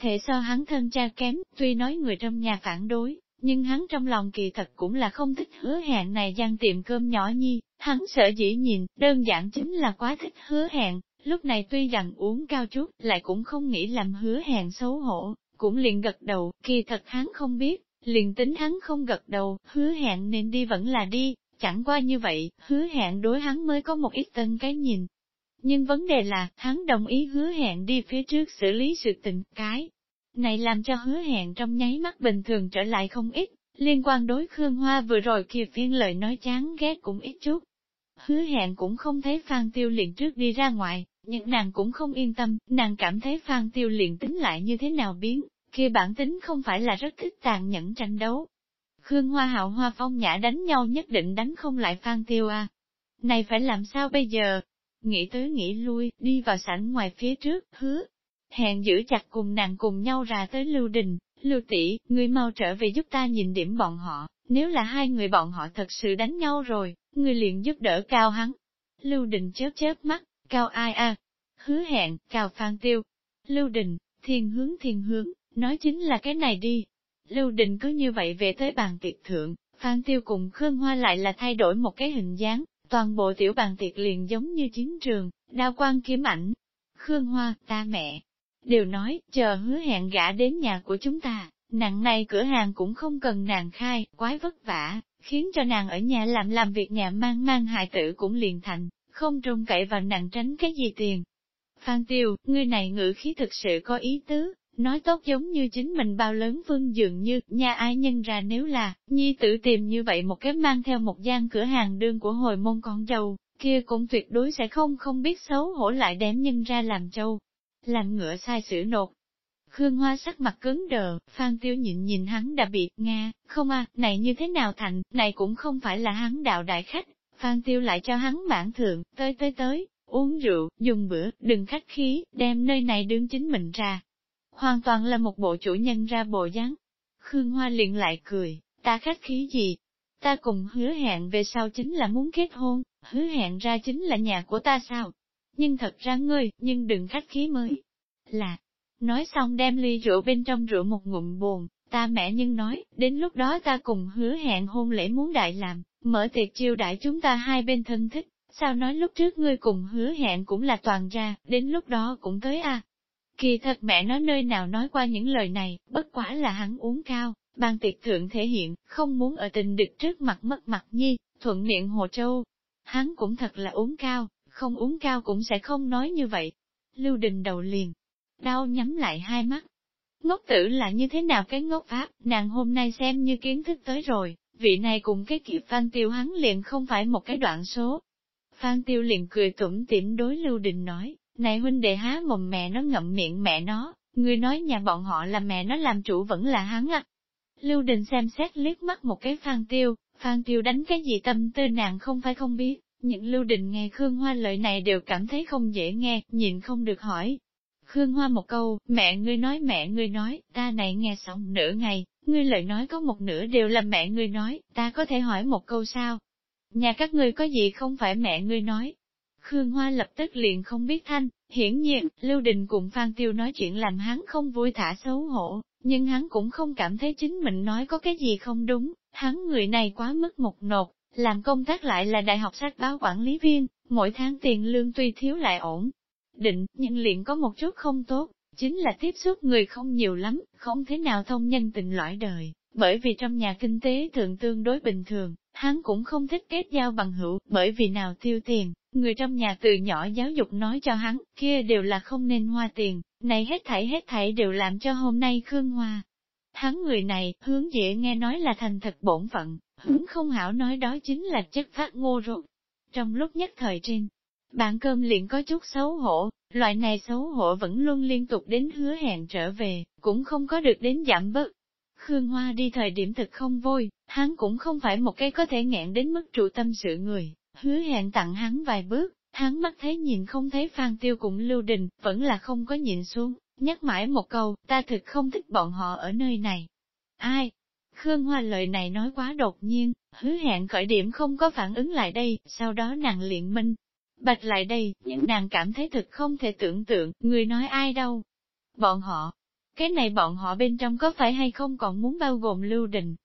Thể so hắn thân cha kém, tuy nói người trong nhà phản đối, nhưng hắn trong lòng kỳ thật cũng là không thích hứa hẹn này gian tiệm cơm nhỏ nhi, hắn sợ dĩ nhìn, đơn giản chính là quá thích hứa hẹn, lúc này tuy rằng uống cao chút, lại cũng không nghĩ làm hứa hẹn xấu hổ, cũng liền gật đầu, kỳ thật hắn không biết, Liền tính hắn không gật đầu, hứa hẹn nên đi vẫn là đi, chẳng qua như vậy, hứa hẹn đối hắn mới có một ít tân cái nhìn. Nhưng vấn đề là, hắn đồng ý hứa hẹn đi phía trước xử lý sự tình cái. Này làm cho hứa hẹn trong nháy mắt bình thường trở lại không ít, liên quan đối Khương Hoa vừa rồi kia phiên lời nói chán ghét cũng ít chút. Hứa hẹn cũng không thấy Phan Tiêu liền trước đi ra ngoài, nhưng nàng cũng không yên tâm, nàng cảm thấy Phan Tiêu liền tính lại như thế nào biến, kia bản tính không phải là rất thích tàn nhẫn tranh đấu. Khương Hoa hạo hoa phong nhã đánh nhau nhất định đánh không lại Phan Tiêu à. Này phải làm sao bây giờ? Nghĩ tới nghĩ lui, đi vào sảnh ngoài phía trước, hứa. Hẹn giữ chặt cùng nàng cùng nhau ra tới Lưu Đình, Lưu tỷ, người mau trở về giúp ta nhìn điểm bọn họ, nếu là hai người bọn họ thật sự đánh nhau rồi, người liền giúp đỡ cao hắn. Lưu Đình chớp chớp mắt, cao ai à? Hứa hẹn, cao Phan Tiêu. Lưu Đình, thiên hướng thiên hướng, nói chính là cái này đi. Lưu Đình cứ như vậy về tới bàn tiệc thượng, Phan Tiêu cùng Khương Hoa lại là thay đổi một cái hình dáng, toàn bộ tiểu bàn tiệc liền giống như chiến trường, đao quan kiếm ảnh. Khương Hoa, ta mẹ, đều nói, chờ hứa hẹn gã đến nhà của chúng ta, nặng này cửa hàng cũng không cần nàng khai, quái vất vả, khiến cho nàng ở nhà làm làm việc nhà mang mang hại tử cũng liền thành, không trông cậy vào nàng tránh cái gì tiền. Phan Tiêu, ngươi này ngữ khí thực sự có ý tứ, nói tốt giống như chính mình bao lớn vương dường như, nhà ai nhân ra nếu là, nhi tử tìm như vậy một cái mang theo một gian cửa hàng đương của hồi môn con dâu, kia cũng tuyệt đối sẽ không không biết xấu hổ lại đem nhân ra làm châu, làm ngựa sai sử nột. Khương Hoa sắc mặt cứng đờ, Phan Tiêu nhịn nhìn hắn đã bị, Nga, không à, này như thế nào thành, này cũng không phải là hắn đạo đại khách, Phan Tiêu lại cho hắn bản thượng, tới tới tới, uống rượu, dùng bữa, đừng khách khí, đem nơi này đương chính mình ra. Hoàn toàn là một bộ chủ nhân ra bộ dáng. Khương Hoa liền lại cười, ta khách khí gì? Ta cùng hứa hẹn về sau chính là muốn kết hôn, hứa hẹn ra chính là nhà của ta sao? Nhưng thật ra ngươi, nhưng đừng khách khí mới. Là, nói xong đem ly rượu bên trong rượu một ngụm buồn, ta mẹ nhưng nói, đến lúc đó ta cùng hứa hẹn hôn lễ muốn đại làm, mở tiệc chiêu đại chúng ta hai bên thân thích, sao nói lúc trước ngươi cùng hứa hẹn cũng là toàn ra, đến lúc đó cũng tới a. À. Kỳ thật mẹ nói nơi nào nói qua những lời này, bất quả là hắn uống cao, ban tiệc thượng thể hiện, không muốn ở tình địch trước mặt mất mặt nhi, thuận miệng hồ châu. Hắn cũng thật là uống cao, không uống cao cũng sẽ không nói như vậy. Lưu Đình đầu liền, đau nhắm lại hai mắt. Ngốc tử là như thế nào cái ngốc pháp, nàng hôm nay xem như kiến thức tới rồi, vị này cùng cái kịp Phan Tiêu hắn liền không phải một cái đoạn số. Phan Tiêu liền cười tủm tỉm đối Lưu Đình nói, này huynh đệ há mồm mẹ nó ngậm miệng mẹ nó, người nói nhà bọn họ là mẹ nó làm chủ vẫn là hắn à. Lưu Đình xem xét liếc mắt một cái Phan Tiêu, Phan Tiêu đánh cái gì tâm tư nàng không phải không biết, những Lưu Đình nghe Khương Hoa lời này đều cảm thấy không dễ nghe, nhìn không được hỏi. Khương Hoa một câu, mẹ ngươi nói mẹ ngươi nói, ta này nghe xong nửa ngày, ngươi lời nói có một nửa đều là mẹ ngươi nói, ta có thể hỏi một câu sao? Nhà các ngươi có gì không phải mẹ ngươi nói? Khương Hoa lập tức liền không biết thanh, hiển nhiên, Lưu Đình cùng Phan Tiêu nói chuyện làm hắn không vui thả xấu hổ, nhưng hắn cũng không cảm thấy chính mình nói có cái gì không đúng, hắn người này quá mức một nột, làm công tác lại là đại học sách báo quản lý viên, mỗi tháng tiền lương tuy thiếu lại ổn. Định, nhưng liền có một chút không tốt, chính là tiếp xúc người không nhiều lắm, không thế nào thông nhân tình lõi đời, bởi vì trong nhà kinh tế thường tương đối bình thường, hắn cũng không thích kết giao bằng hữu, bởi vì nào tiêu tiền, người trong nhà từ nhỏ giáo dục nói cho hắn, kia đều là không nên hoa tiền, này hết thảy hết thảy đều làm cho hôm nay Khương Hoa. Hắn người này, hướng dễ nghe nói là thành thật bổn phận, hướng không hảo nói đó chính là chất phát ngô rốt. Trong lúc nhất thời trên, bạn cơm liền có chút xấu hổ, loại này xấu hổ vẫn luôn liên tục đến hứa hẹn trở về, cũng không có được đến giảm bớt. Khương Hoa đi thời điểm thực không vui, hắn cũng không phải một cái có thể nghẹn đến mức trụ tâm sự người, hứa hẹn tặng hắn vài bước, hắn mắt thấy nhìn không thấy Phan Tiêu cũng lưu đình, vẫn là không có nhìn xuống, nhắc mãi một câu, ta thực không thích bọn họ ở nơi này. Ai? Khương Hoa lời này nói quá đột nhiên, hứa hẹn khởi điểm không có phản ứng lại đây, sau đó nàng liền minh, Bạch lại đây, những nàng cảm thấy thực không thể tưởng tượng, người nói ai đâu. Bọn họ, cái này bọn họ bên trong có phải hay không còn muốn bao gồm lưu đình.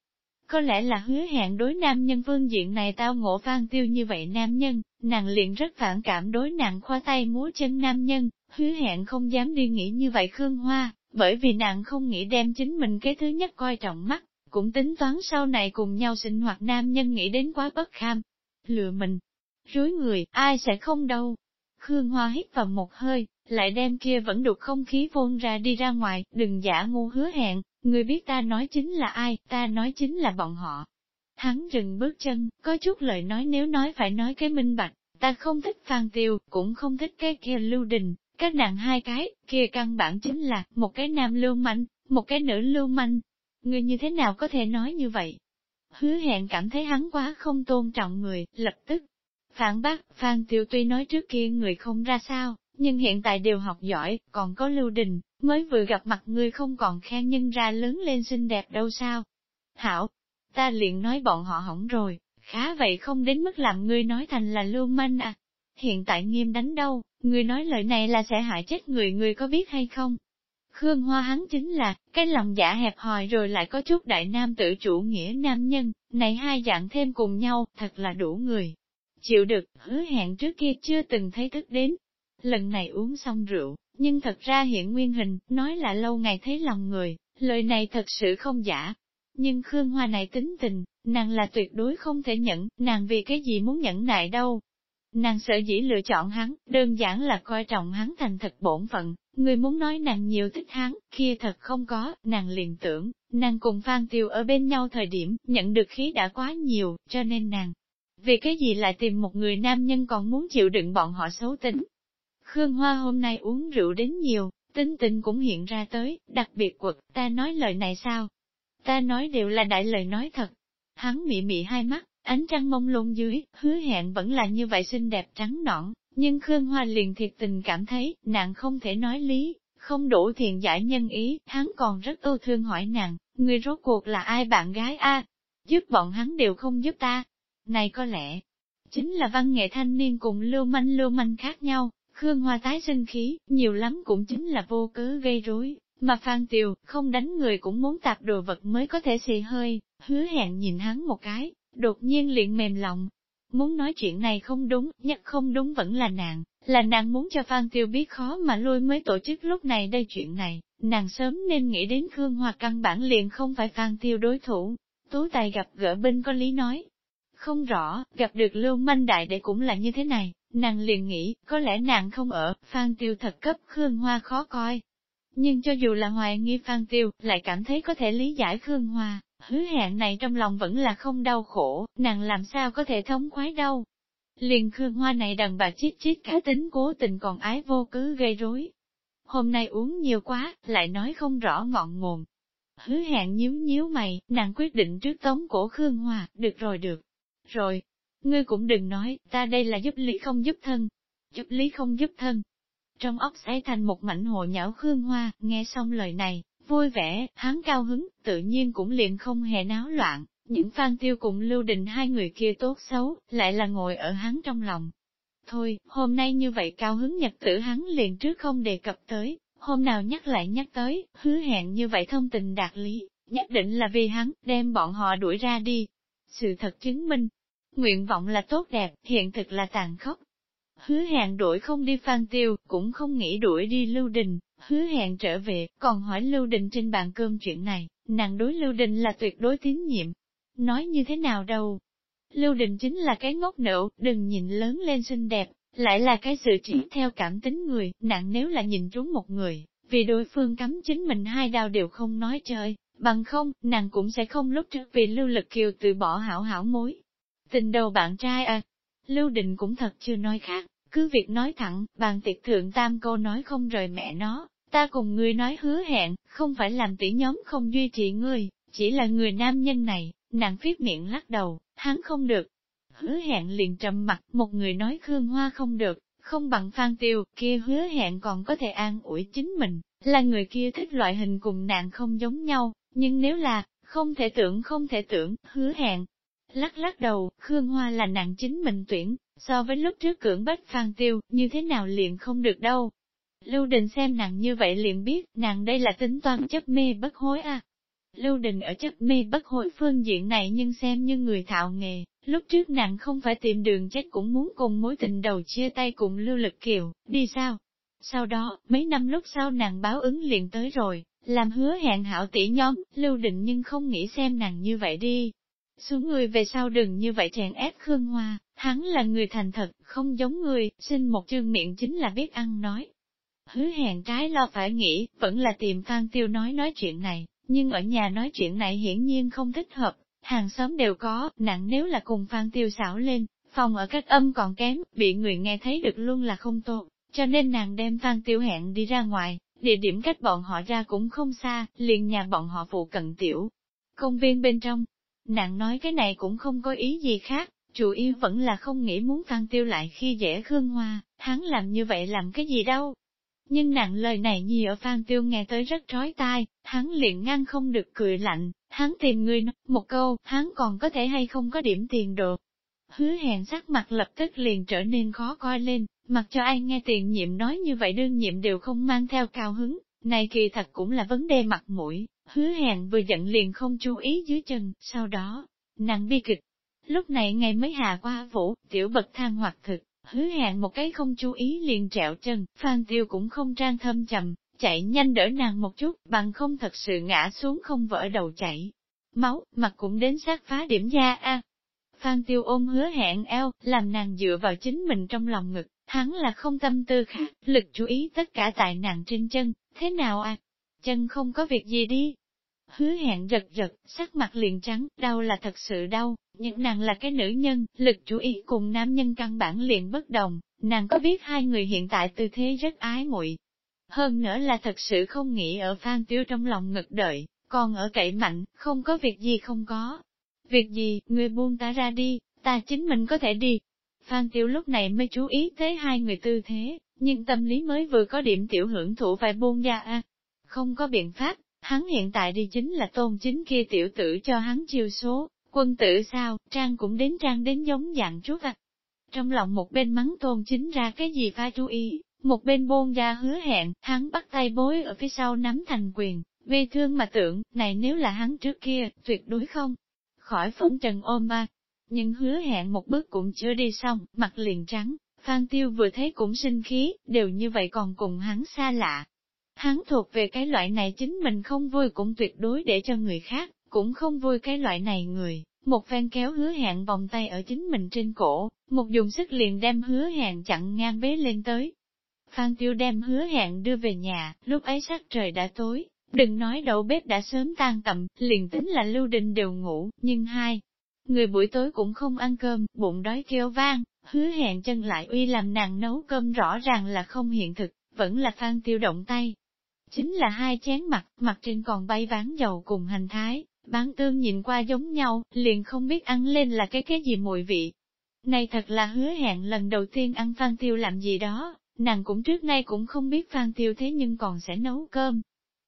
Có lẽ là hứa hẹn đối nam nhân vương diện này tao ngộ phan tiêu như vậy nam nhân, nàng liền rất phản cảm đối nàng khoa tay múa chân nam nhân, hứa hẹn không dám đi nghĩ như vậy Khương Hoa, bởi vì nàng không nghĩ đem chính mình cái thứ nhất coi trọng mắt, cũng tính toán sau này cùng nhau sinh hoạt nam nhân nghĩ đến quá bất kham. Lừa mình, rối người, ai sẽ không đâu. Khương Hoa hít vào một hơi, lại đem kia vẫn đục không khí vôn ra đi ra ngoài, đừng giả ngu hứa hẹn, người biết ta nói chính là ai, ta nói chính là bọn họ. Hắn dừng bước chân, có chút lời nói nếu nói phải nói cái minh bạch, ta không thích Phan Tiêu, cũng không thích cái kia lưu đình, các nàng hai cái, kia căn bản chính là, một cái nam lưu manh, một cái nữ lưu manh. Người như thế nào có thể nói như vậy? Hứa hẹn cảm thấy hắn quá không tôn trọng người, lập tức. Phản bác, Phan Tiêu tuy nói trước kia người không ra sao, nhưng hiện tại đều học giỏi, còn có lưu đình, mới vừa gặp mặt người không còn khen nhân ra lớn lên xinh đẹp đâu sao. Hảo, ta liền nói bọn họ hỏng rồi, khá vậy không đến mức làm ngươi nói thành là lưu manh à. Hiện tại nghiêm đánh đâu, ngươi nói lời này là sẽ hại chết người người có biết hay không? Khương Hoa hắn chính là, cái lòng giả hẹp hòi rồi lại có chút đại nam tự chủ nghĩa nam nhân, này hai dạng thêm cùng nhau, thật là đủ người. Chịu được, hứa hẹn trước kia chưa từng thấy thức đến. Lần này uống xong rượu, nhưng thật ra hiện nguyên hình, nói là lâu ngày thấy lòng người, lời này thật sự không giả. Nhưng Khương Hoa này tính tình, nàng là tuyệt đối không thể nhẫn, nàng vì cái gì muốn nhẫn nại đâu. Nàng sợ dĩ lựa chọn hắn, đơn giản là coi trọng hắn thành thật bổn phận, người muốn nói nàng nhiều thích hắn, kia thật không có, nàng liền tưởng, nàng cùng Phan Tiêu ở bên nhau thời điểm, nhận được khí đã quá nhiều, cho nên nàng, vì cái gì lại tìm một người nam nhân còn muốn chịu đựng bọn họ xấu tính. Khương Hoa hôm nay uống rượu đến nhiều, tính tình cũng hiện ra tới, đặc biệt quật, ta nói lời này sao? Ta nói đều là đại lời nói thật. Hắn mị mị hai mắt, ánh trăng mông lung dưới, hứa hẹn vẫn là như vậy xinh đẹp trắng nõn, nhưng Khương Hoa liền thiệt tình cảm thấy, nàng không thể nói lý, không đủ thiện giải nhân ý, hắn còn rất ưu thương hỏi nàng, người rốt cuộc là ai bạn gái a? Giúp bọn hắn đều không giúp ta. Này có lẽ, chính là văn nghệ thanh niên cùng lưu manh lưu manh khác nhau, Khương Hoa tái sinh khí, nhiều lắm cũng chính là vô cớ gây rối, mà Phan Tiều, không đánh người cũng muốn tạp đồ vật mới có thể xì hơi, hứa hẹn nhìn hắn một cái, đột nhiên liền mềm lòng. Muốn nói chuyện này không đúng, nhất không đúng vẫn là nàng, là nàng muốn cho Phan Tiêu biết khó mà lui mới tổ chức lúc này đây chuyện này, nàng sớm nên nghĩ đến Khương Hoa căn bản liền không phải Phan Tiêu đối thủ. Tú Tài gặp gỡ bên có lý nói. Không rõ, gặp được Lưu Manh Đại để cũng là như thế này, nàng liền nghĩ, có lẽ nàng không ở, Phan Tiêu thật cấp Khương Hoa khó coi, nhưng cho dù là hoài nghi Phan Tiêu, lại cảm thấy có thể lý giải Khương Hoa, hứa hẹn này trong lòng vẫn là không đau khổ, nàng làm sao có thể thống khoái đâu. Liền Khương Hoa này đàn bà chít chít cá tính cố tình còn ái vô cứ gây rối. Hôm nay uống nhiều quá, lại nói không rõ ngọn nguồn. Hứa hẹn nhíu nhíu mày, nàng quyết định trước tống cổ Khương Hoa, được rồi được. Rồi, ngươi cũng đừng nói, ta đây là giúp lý không giúp thân. Giúp lý không giúp thân, trong óc xé thành một mảnh hồ nhão Khương Hoa, nghe xong lời này, vui vẻ, hắn cao hứng, tự nhiên cũng liền không hề náo loạn, những phan tiêu cùng lưu đình hai người kia tốt xấu, lại là ngồi ở hắn trong lòng. Thôi, hôm nay như vậy cao hứng nhật tử hắn liền trước không đề cập tới, hôm nào nhắc lại nhắc tới, hứa hẹn như vậy thông tình đạt lý, nhất định là vì hắn, đem bọn họ đuổi ra đi. Sự thật chứng minh, nguyện vọng là tốt đẹp, hiện thực là tàn khốc, Hứa hẹn đuổi không đi Phan Tiêu, cũng không nghĩ đuổi đi Lưu Đình, hứa hẹn trở về, còn hỏi Lưu Đình trên bàn cơm chuyện này, nàng đối Lưu Đình là tuyệt đối tín nhiệm. Nói như thế nào đâu? Lưu Đình chính là cái ngốc nợ, đừng nhìn lớn lên xinh đẹp, lại là cái sự chỉ theo cảm tính người, nàng nếu là nhìn trúng một người, vì đối phương cắm chính mình hai đao đều không nói chơi, bằng không, nàng cũng sẽ không lúc trước vì Lưu Lực Kiều từ bỏ hảo hảo mối. Tình đầu bạn trai à, Lưu Định cũng thật chưa nói khác, cứ việc nói thẳng, bàn tiệc thượng tam cô nói không rời mẹ nó, ta cùng ngươi nói hứa hẹn, không phải làm tỷ nhóm không duy trì ngươi, chỉ là người nam nhân này, nàng phiết miệng lắc đầu, hắn không được. Hứa hẹn liền trầm mặt, một người nói Khương Hoa không được, không bằng Phan Tiêu, kia hứa hẹn còn có thể an ủi chính mình, là người kia thích loại hình cùng nàng không giống nhau, nhưng nếu là, không thể tưởng không thể tưởng, hứa hẹn, Lắc lắc đầu, Khương Hoa là nàng chính mình tuyển, so với lúc trước cưỡng bách Phan Tiêu, như thế nào liền không được đâu. Lưu Đình xem nàng như vậy liền biết, nàng đây là tính toán chấp mê bất hối à. Lưu Đình ở chấp mê bất hối phương diện này nhưng xem như người thạo nghề, lúc trước nàng không phải tìm đường chết cũng muốn cùng mối tình đầu chia tay cùng Lưu Lực Kiều, đi sao? Sau đó, mấy năm lúc sau nàng báo ứng liền tới rồi, Làm hứa hẹn hảo tỷ nhóm, lưu đình nhưng không nghĩ xem nàng như vậy đi. Xuống người về sau đừng như vậy chèn ép Khương Hoa, hắn là người thành thật, không giống người, xin một chương miệng chính là biết ăn nói. Hứa hẹn trái lo phải nghĩ, vẫn là tìm Phan Tiêu nói nói chuyện này, nhưng ở nhà nói chuyện này hiển nhiên không thích hợp, hàng xóm đều có, nặng nếu là cùng Phan Tiêu xảo lên, phòng ở cách âm còn kém, bị người nghe thấy được luôn là không tốt, cho nên nàng đem Phan Tiêu hẹn đi ra ngoài, địa điểm cách bọn họ ra cũng không xa, liền nhà bọn họ phụ cận tiểu. Công viên bên trong, nàng nói cái này cũng không có ý gì khác, chủ yếu vẫn là không nghĩ muốn Phan Tiêu lại khi dễ Khương Hoa, hắn làm như vậy làm cái gì đâu. Nhưng nặng lời này nhi ở Phan Tiêu nghe tới rất trói tai, hắn liền ngăn không được cười lạnh, hắn tìm người nói, một câu, hắn còn có thể hay không có điểm tiền đồ. Hứa hẹn sắc mặt lập tức liền trở nên khó coi lên, mặc cho ai nghe tiền nhiệm nói như vậy đương nhiệm đều không mang theo cao hứng, này kỳ thật cũng là vấn đề mặt mũi, hứa hẹn vừa giận liền không chú ý dưới chân, sau đó, nàng bi kịch. Lúc này ngày mới hạ qua vũ, tiểu bậc thang hoặc thực, hứa hẹn một cái không chú ý liền trẹo chân, Phan Tiêu cũng không trang thâm chậm, chạy nhanh đỡ nàng một chút, bằng không thật sự ngã xuống không vỡ đầu chảy. Máu, mặt cũng đến sát phá điểm da a. Phan Tiêu ôm hứa hẹn eo, làm nàng dựa vào chính mình trong lòng ngực, hắn là không tâm tư khác, lực chú ý tất cả tại nàng trên chân, thế nào à? Chân không có việc gì đi. Hứa hẹn giật giật, sắc mặt liền trắng, đau là thật sự đau, nhưng nàng là cái nữ nhân, lực chú ý cùng nam nhân căn bản liền bất đồng, nàng có biết hai người hiện tại tư thế rất ái muội Hơn nữa là thật sự không nghĩ ở Phan Tiêu trong lòng ngực đợi, còn ở cậy mạnh, không có việc gì không có. Việc gì, người buông ta ra đi, ta chính mình có thể đi. Phan Tiêu lúc này mới chú ý tới hai người tư thế, nhưng tâm lý mới vừa có điểm tiểu hưởng thụ phải buông ra a Không có biện pháp, hắn hiện tại đi chính là tôn chính kia tiểu tử cho hắn chiêu số, quân tử sao, trang cũng đến trang đến giống dạng chút à. Trong lòng một bên mắng tôn chính ra cái gì phải chú ý, một bên buông ra hứa hẹn, hắn bắt tay bối ở phía sau nắm thành quyền, vì thương mà tưởng, này nếu là hắn trước kia, tuyệt đối không. Khỏi phóng trần ôm ba. Nhưng hứa hẹn một bước cũng chưa đi xong, mặt liền trắng, Phan Tiêu vừa thấy cũng sinh khí, đều như vậy còn cùng hắn xa lạ. Hắn thuộc về cái loại này chính mình không vui cũng tuyệt đối để cho người khác, cũng không vui cái loại này người. Một phen kéo hứa hẹn vòng tay ở chính mình trên cổ, một dùng sức liền đem hứa hẹn chặn ngang bế lên tới. Phan Tiêu đem hứa hẹn đưa về nhà, lúc ấy sắc trời đã tối, Đừng nói đầu bếp đã sớm tan tầm, liền tính là lưu đình đều ngủ, nhưng hai, người buổi tối cũng không ăn cơm, bụng đói kêu vang, hứa hẹn chân lại uy làm nàng nấu cơm rõ ràng là không hiện thực, vẫn là phan tiêu động tay. Chính là hai chén mặt, mặt trên còn bay ván dầu cùng hành thái, bán tương nhìn qua giống nhau, liền không biết ăn lên là cái cái gì mùi vị. Này thật là hứa hẹn lần đầu tiên ăn phan tiêu làm gì đó, nàng cũng trước nay cũng không biết phan tiêu thế nhưng còn sẽ nấu cơm,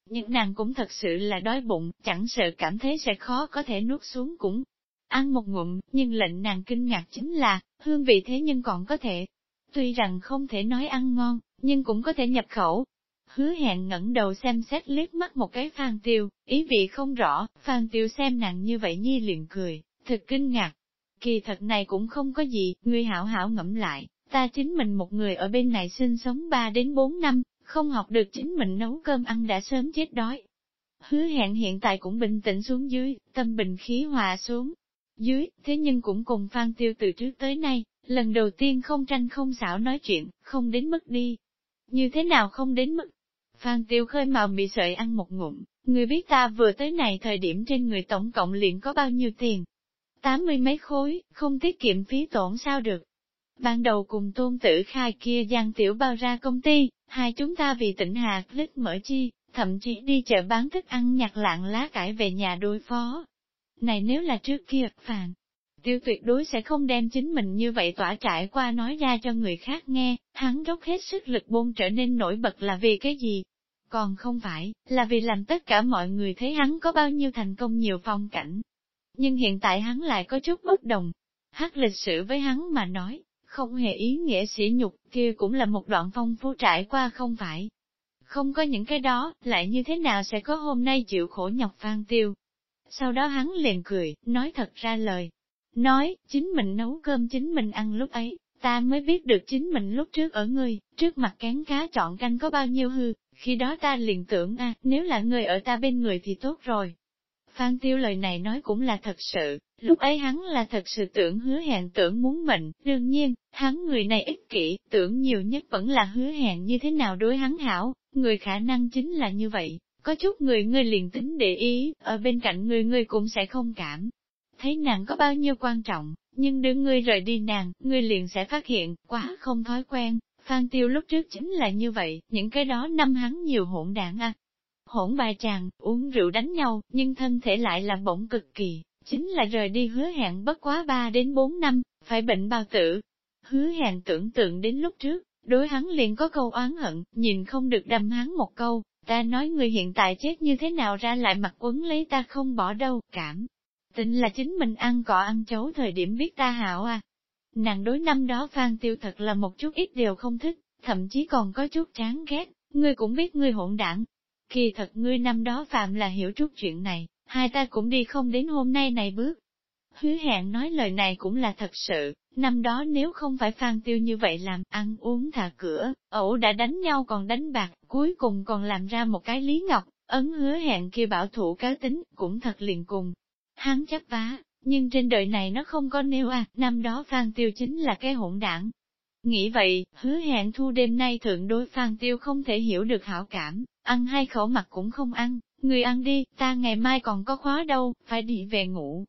nhưng nàng cũng thật sự là đói bụng, chẳng sợ cảm thấy sẽ khó có thể nuốt xuống cũng ăn một ngụm, nhưng lệnh nàng kinh ngạc chính là, hương vị thế nhưng còn có thể. Tuy rằng không thể nói ăn ngon, nhưng cũng có thể nhập khẩu. Hứa hẹn ngẩng đầu xem xét liếc mắt một cái Phan Tiêu, ý vị không rõ, Phan Tiêu xem nàng như vậy nhi liền cười, thật kinh ngạc. Kỳ thật này cũng không có gì, ngươi hảo hảo ngẫm lại, ta chính mình một người ở bên này sinh sống 3 đến 4 năm, không học được chính mình nấu cơm ăn đã sớm chết đói. Hứa hẹn hiện tại cũng bình tĩnh xuống dưới, tâm bình khí hòa xuống. Dưới, thế nhưng cũng cùng Phan Tiêu từ trước tới nay, lần đầu tiên không tranh không xảo nói chuyện, không đến mức đi. Như thế nào không đến mức? Phan Tiêu khơi màu bị sợi ăn một ngụm, người biết ta vừa tới này thời điểm trên người tổng cộng liền có bao nhiêu tiền. Tám mươi mấy khối, không tiết kiệm phí tổn sao được. Ban đầu cùng tôn tử khai kia giang tiểu bao ra công ty, hai chúng ta vì tỉnh hạt lít mở chi, thậm chí đi chợ bán thức ăn nhặt lạng lá cải về nhà đối phó. Này nếu là trước kia, phàn, tiêu tuyệt đối sẽ không đem chính mình như vậy tỏa trải qua nói ra cho người khác nghe, hắn dốc hết sức lực buông trở nên nổi bật là vì cái gì? Còn không phải, là vì làm tất cả mọi người thấy hắn có bao nhiêu thành công nhiều phong cảnh. Nhưng hiện tại hắn lại có chút bất đồng. Hát lịch sử với hắn mà nói, không hề ý nghĩa sỉ nhục, kia cũng là một đoạn phong phú trải qua không phải. Không có những cái đó, lại như thế nào sẽ có hôm nay chịu khổ nhọc phan tiêu. Sau đó hắn liền cười, nói thật ra lời. Nói, chính mình nấu cơm chính mình ăn lúc ấy, ta mới biết được chính mình lúc trước ở ngươi, trước mặt cán cá chọn canh có bao nhiêu hư, khi đó ta liền tưởng a nếu là người ở ta bên người thì tốt rồi. Phan Tiêu lời này nói cũng là thật sự, lúc ấy hắn là thật sự tưởng hứa hẹn tưởng muốn mình đương nhiên, hắn người này ích kỷ, tưởng nhiều nhất vẫn là hứa hẹn như thế nào đối hắn hảo, người khả năng chính là như vậy, có chút người ngươi liền tính để ý, ở bên cạnh người ngươi cũng sẽ không cảm. Thấy nàng có bao nhiêu quan trọng, nhưng đưa ngươi rời đi nàng, ngươi liền sẽ phát hiện, quá không thói quen. Phan Tiêu lúc trước chính là như vậy, những cái đó năm hắn nhiều hỗn đảng à. Hỗn bài chàng uống rượu đánh nhau, nhưng thân thể lại là bỗng cực kỳ, chính là rời đi hứa hẹn bất quá 3 đến 4 năm, phải bệnh bao tử. Hứa hẹn tưởng tượng đến lúc trước, đối hắn liền có câu oán hận, nhìn không được đâm hắn một câu, ta nói người hiện tại chết như thế nào ra lại mặt quấn lấy ta không bỏ đâu, cảm. Tình là chính mình ăn cỏ ăn chấu thời điểm biết ta hảo à. Nàng đối năm đó Phan Tiêu thật là một chút ít đều không thích, thậm chí còn có chút chán ghét, ngươi cũng biết ngươi hỗn đảng. Kỳ thật ngươi năm đó phạm là hiểu chút chuyện này, hai ta cũng đi không đến hôm nay này bước. Hứa hẹn nói lời này cũng là thật sự, năm đó nếu không phải Phan Tiêu như vậy làm, ăn uống thả cửa, ẩu đã đánh nhau còn đánh bạc, cuối cùng còn làm ra một cái lý ngọc, ấn hứa hẹn kia bảo thủ cá tính, cũng thật liền cùng. Hắn chấp vá, nhưng trên đời này nó không có nêu à, năm đó Phan Tiêu chính là cái hỗn đảng. Nghĩ vậy, hứa hẹn thu đêm nay thượng đối Phan Tiêu không thể hiểu được hảo cảm, ăn hai khẩu mặt cũng không ăn, người ăn đi, ta ngày mai còn có khóa đâu, phải đi về ngủ.